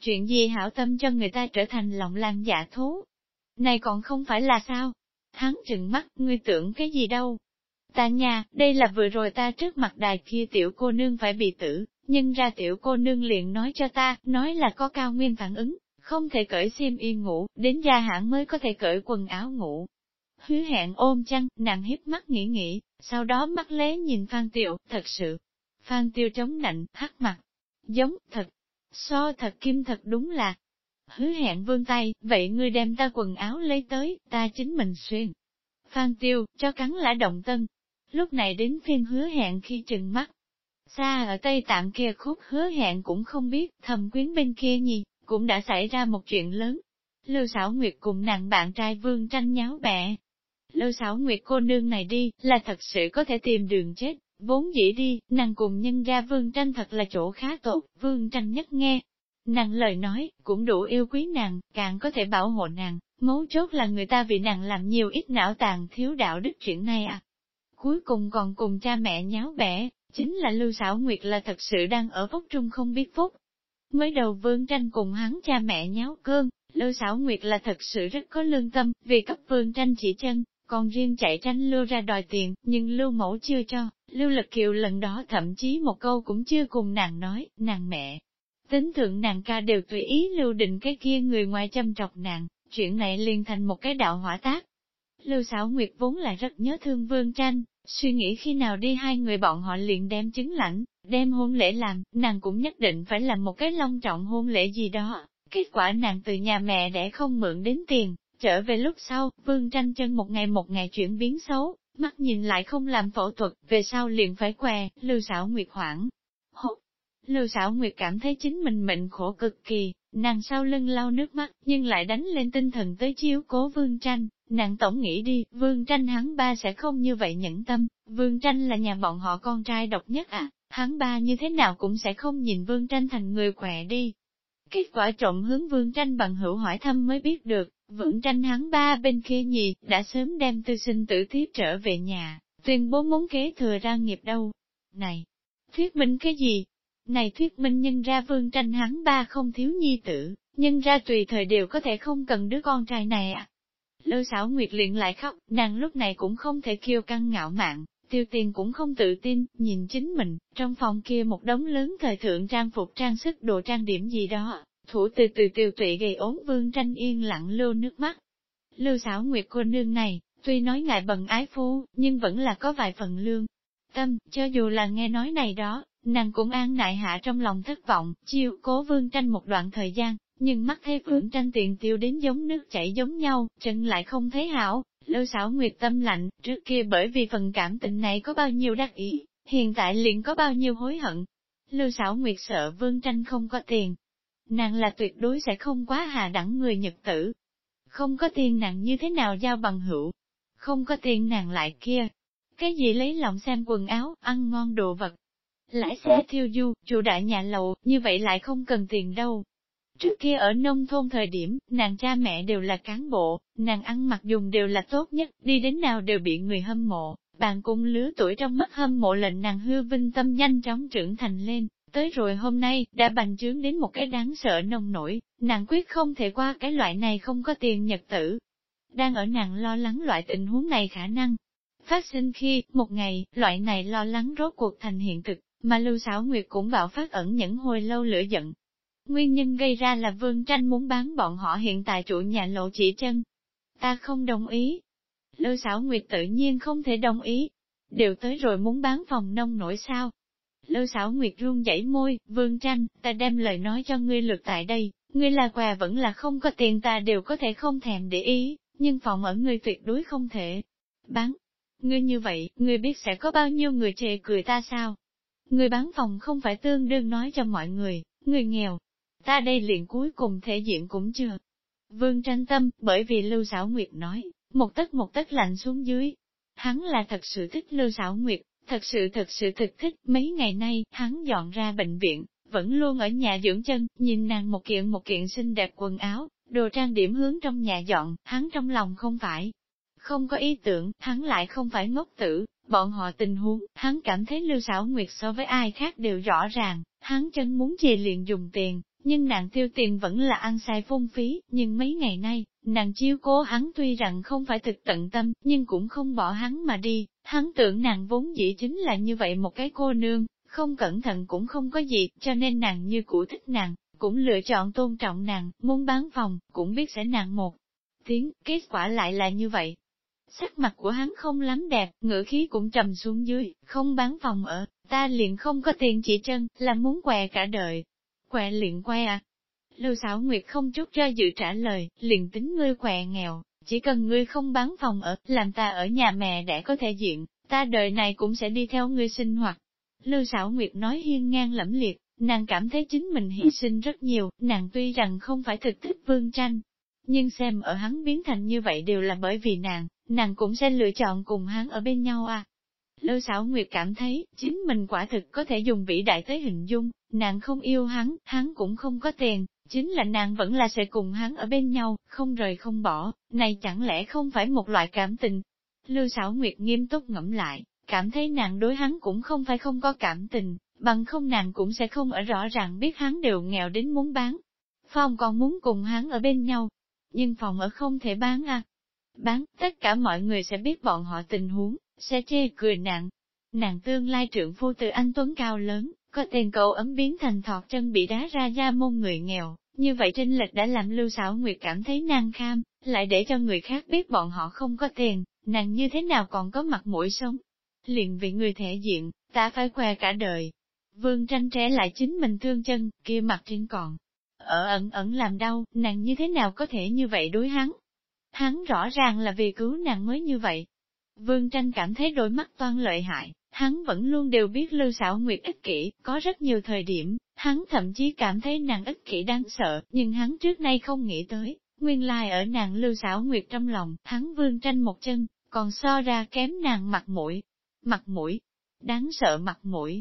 chuyện gì hảo tâm cho người ta trở thành lòng lan dạ thú. Này còn không phải là sao? Hắn trừng mắt, ngươi tưởng cái gì đâu, Ta nhà, đây là vừa rồi ta trước mặt đài kia tiểu cô nương phải bị tử, nhưng ra tiểu cô nương liền nói cho ta, nói là có cao nguyên phản ứng, không thể cởi xiêm y ngủ, đến gia hãng mới có thể cởi quần áo ngủ. Hứa hẹn ôm chăn, nàng hiếp mắt nghĩ nghĩ, sau đó mắt lé nhìn Phan Tiểu, thật sự. Phan Tiêu chống nạnh, hắt mặt. Giống, thật. So thật kim thật đúng là. Hứa hẹn vương tay, vậy ngươi đem ta quần áo lấy tới, ta chính mình xuyên. Phan Tiêu, cho cắn lã động tân, Lúc này đến phiên hứa hẹn khi trừng mắt. Xa ở Tây Tạng kia khúc hứa hẹn cũng không biết, thầm quyến bên kia nhì, cũng đã xảy ra một chuyện lớn. Lưu Sảo Nguyệt cùng nàng bạn trai Vương tranh nháo bẹ. Lưu Sảo Nguyệt cô nương này đi, là thật sự có thể tìm đường chết, vốn dĩ đi, nàng cùng nhân ra Vương tranh thật là chỗ khá tốt, Vương tranh nhất nghe. Nàng lời nói, cũng đủ yêu quý nàng, càng có thể bảo hộ nàng, mấu chốt là người ta vì nàng làm nhiều ít não tàn thiếu đạo đức chuyện này à cuối cùng còn cùng cha mẹ nháo bẻ, chính là Lưu Sảo Nguyệt là thật sự đang ở phúc trung không biết phúc. Mới đầu vương tranh cùng hắn cha mẹ nháo cơn, Lưu Sảo Nguyệt là thật sự rất có lương tâm, vì cấp vương tranh chỉ chân, còn riêng chạy tranh lưu ra đòi tiền, nhưng lưu mẫu chưa cho, lưu lực kiều lần đó thậm chí một câu cũng chưa cùng nàng nói, nàng mẹ. Tính thượng nàng ca đều tùy ý lưu định cái kia người ngoài châm trọc nàng, chuyện này liền thành một cái đạo hỏa tác. Lưu xảo Nguyệt vốn là rất nhớ thương Vương Tranh, Suy nghĩ khi nào đi hai người bọn họ liền đem chứng lãnh, đem hôn lễ làm, nàng cũng nhất định phải làm một cái long trọng hôn lễ gì đó. Kết quả nàng từ nhà mẹ để không mượn đến tiền, trở về lúc sau, vương tranh chân một ngày một ngày chuyển biến xấu, mắt nhìn lại không làm phẫu thuật, về sau liền phải què, lưu xảo nguyệt hoảng. Hốt! Lưu xảo nguyệt cảm thấy chính mình mệnh khổ cực kỳ, nàng sau lưng lau nước mắt, nhưng lại đánh lên tinh thần tới chiếu cố vương tranh, Nàng tổng nghĩ đi, vương tranh hắn ba sẽ không như vậy nhẫn tâm, vương tranh là nhà bọn họ con trai độc nhất à, hắn ba như thế nào cũng sẽ không nhìn vương tranh thành người khỏe đi. Kết quả trộm hướng vương tranh bằng hữu hỏi thăm mới biết được, vương tranh hắn ba bên kia nhì, đã sớm đem tư sinh tử thiết trở về nhà, tuyên bố muốn kế thừa ra nghiệp đâu. Này, thuyết minh cái gì? Này thuyết minh nhân ra vương tranh hắn ba không thiếu nhi tử, nhân ra tùy thời đều có thể không cần đứa con trai này à. Lưu xảo nguyệt liền lại khóc, nàng lúc này cũng không thể kiêu căng ngạo mạn, tiêu tiền cũng không tự tin, nhìn chính mình, trong phòng kia một đống lớn thời thượng trang phục trang sức đồ trang điểm gì đó, thủ từ từ tiêu tụy gây ốm vương tranh yên lặng lưu nước mắt. Lưu xảo nguyệt cô nương này, Tuy nói ngại bần ái phu, nhưng vẫn là có vài phần lương. Tâm, cho dù là nghe nói này đó, nàng cũng an nại hạ trong lòng thất vọng, chiêu cố vương tranh một đoạn thời gian, nhưng mắt thấy vương tranh tiền tiêu đến giống nước chảy giống nhau, chân lại không thấy hảo, lưu xảo nguyệt tâm lạnh, trước kia bởi vì phần cảm tình này có bao nhiêu đắc ý, hiện tại liền có bao nhiêu hối hận. Lưu xảo nguyệt sợ vương tranh không có tiền, nàng là tuyệt đối sẽ không quá hà đẳng người nhật tử. Không có tiền nàng như thế nào giao bằng hữu, không có tiền nàng lại kia. Cái gì lấy lòng xem quần áo, ăn ngon đồ vật. Lái xe thiêu du, chủ đại nhà lầu, như vậy lại không cần tiền đâu. Trước kia ở nông thôn thời điểm, nàng cha mẹ đều là cán bộ, nàng ăn mặc dùng đều là tốt nhất, đi đến nào đều bị người hâm mộ, bạn cùng lứa tuổi trong mắt hâm mộ lệnh nàng hư vinh tâm nhanh chóng trưởng thành lên, tới rồi hôm nay, đã bành trướng đến một cái đáng sợ nông nổi, nàng quyết không thể qua cái loại này không có tiền nhật tử. Đang ở nàng lo lắng loại tình huống này khả năng. Phát sinh khi, một ngày, loại này lo lắng rốt cuộc thành hiện thực, mà Lưu Sảo Nguyệt cũng bạo phát ẩn nhẫn hồi lâu lửa giận. Nguyên nhân gây ra là Vương Tranh muốn bán bọn họ hiện tại chủ nhà lộ chỉ chân. Ta không đồng ý. Lưu Sảo Nguyệt tự nhiên không thể đồng ý. Đều tới rồi muốn bán phòng nông nổi sao. Lưu Sảo Nguyệt run dãy môi, Vương Tranh, ta đem lời nói cho ngươi lượt tại đây, ngươi là quà vẫn là không có tiền ta đều có thể không thèm để ý, nhưng phòng ở ngươi tuyệt đối không thể bán. Ngươi như vậy, ngươi biết sẽ có bao nhiêu người chê cười ta sao? Người bán phòng không phải tương đương nói cho mọi người, người nghèo. Ta đây liền cuối cùng thể diện cũng chưa. Vương tranh tâm, bởi vì Lưu Sảo Nguyệt nói, một tấc một tấc lạnh xuống dưới. Hắn là thật sự thích Lưu Sảo Nguyệt, thật sự thật sự thực thích, mấy ngày nay, hắn dọn ra bệnh viện, vẫn luôn ở nhà dưỡng chân, nhìn nàng một kiện một kiện xinh đẹp quần áo, đồ trang điểm hướng trong nhà dọn, hắn trong lòng không phải. Không có ý tưởng, hắn lại không phải ngốc tử, bọn họ tình huống, hắn cảm thấy Lưu Sảo Nguyệt so với ai khác đều rõ ràng, hắn chân muốn chì liền dùng tiền, nhưng nàng tiêu tiền vẫn là ăn sai phung phí, nhưng mấy ngày nay, nàng chiêu cố hắn tuy rằng không phải thực tận tâm, nhưng cũng không bỏ hắn mà đi, hắn tưởng nàng vốn dĩ chính là như vậy một cái cô nương, không cẩn thận cũng không có gì, cho nên nàng như cũ thích nàng, cũng lựa chọn tôn trọng nàng, muốn bán phòng, cũng biết sẽ nàng một tiếng, kết quả lại là như vậy. Sắc mặt của hắn không lắm đẹp, ngữ khí cũng trầm xuống dưới, không bán phòng ở, ta liền không có tiền chỉ chân, là muốn què cả đời. Què liền que à? Lưu Sảo Nguyệt không chút cho dự trả lời, liền tính ngươi què nghèo, chỉ cần ngươi không bán phòng ở, làm ta ở nhà mẹ để có thể diện, ta đời này cũng sẽ đi theo ngươi sinh hoạt. Lưu Sảo Nguyệt nói hiên ngang lẫm liệt, nàng cảm thấy chính mình hy sinh rất nhiều, nàng tuy rằng không phải thực thích vương tranh, nhưng xem ở hắn biến thành như vậy đều là bởi vì nàng, nàng cũng sẽ lựa chọn cùng hắn ở bên nhau à. Lưu xảo Nguyệt cảm thấy, chính mình quả thực có thể dùng vĩ đại tới hình dung, nàng không yêu hắn, hắn cũng không có tiền, chính là nàng vẫn là sẽ cùng hắn ở bên nhau, không rời không bỏ, này chẳng lẽ không phải một loại cảm tình. Lưu xảo Nguyệt nghiêm túc ngẫm lại, cảm thấy nàng đối hắn cũng không phải không có cảm tình, bằng không nàng cũng sẽ không ở rõ ràng biết hắn đều nghèo đến muốn bán. Phong còn muốn cùng hắn ở bên nhau, nhưng phòng ở không thể bán à. Bán, tất cả mọi người sẽ biết bọn họ tình huống, sẽ chê cười nặng. Nàng tương lai trưởng phu từ anh Tuấn cao lớn, có tiền cậu ấm biến thành thọt chân bị đá ra ra môn người nghèo, như vậy trinh lệch đã làm Lưu Sảo Nguyệt cảm thấy nàng kham, lại để cho người khác biết bọn họ không có tiền, nàng như thế nào còn có mặt mũi sống. Liền vì người thể diện, ta phải khoe cả đời. Vương tranh trẻ lại chính mình thương chân, kia mặt trên còn. Ở ẩn ẩn làm đau, nàng như thế nào có thể như vậy đối hắn? Hắn rõ ràng là vì cứu nàng mới như vậy. Vương tranh cảm thấy đôi mắt toan lợi hại, hắn vẫn luôn đều biết Lưu Sảo Nguyệt ích kỷ, có rất nhiều thời điểm, hắn thậm chí cảm thấy nàng ích kỷ đáng sợ, nhưng hắn trước nay không nghĩ tới, nguyên lai ở nàng Lưu Sảo Nguyệt trong lòng, hắn vương tranh một chân, còn so ra kém nàng mặt mũi. Mặt mũi, đáng sợ mặt mũi.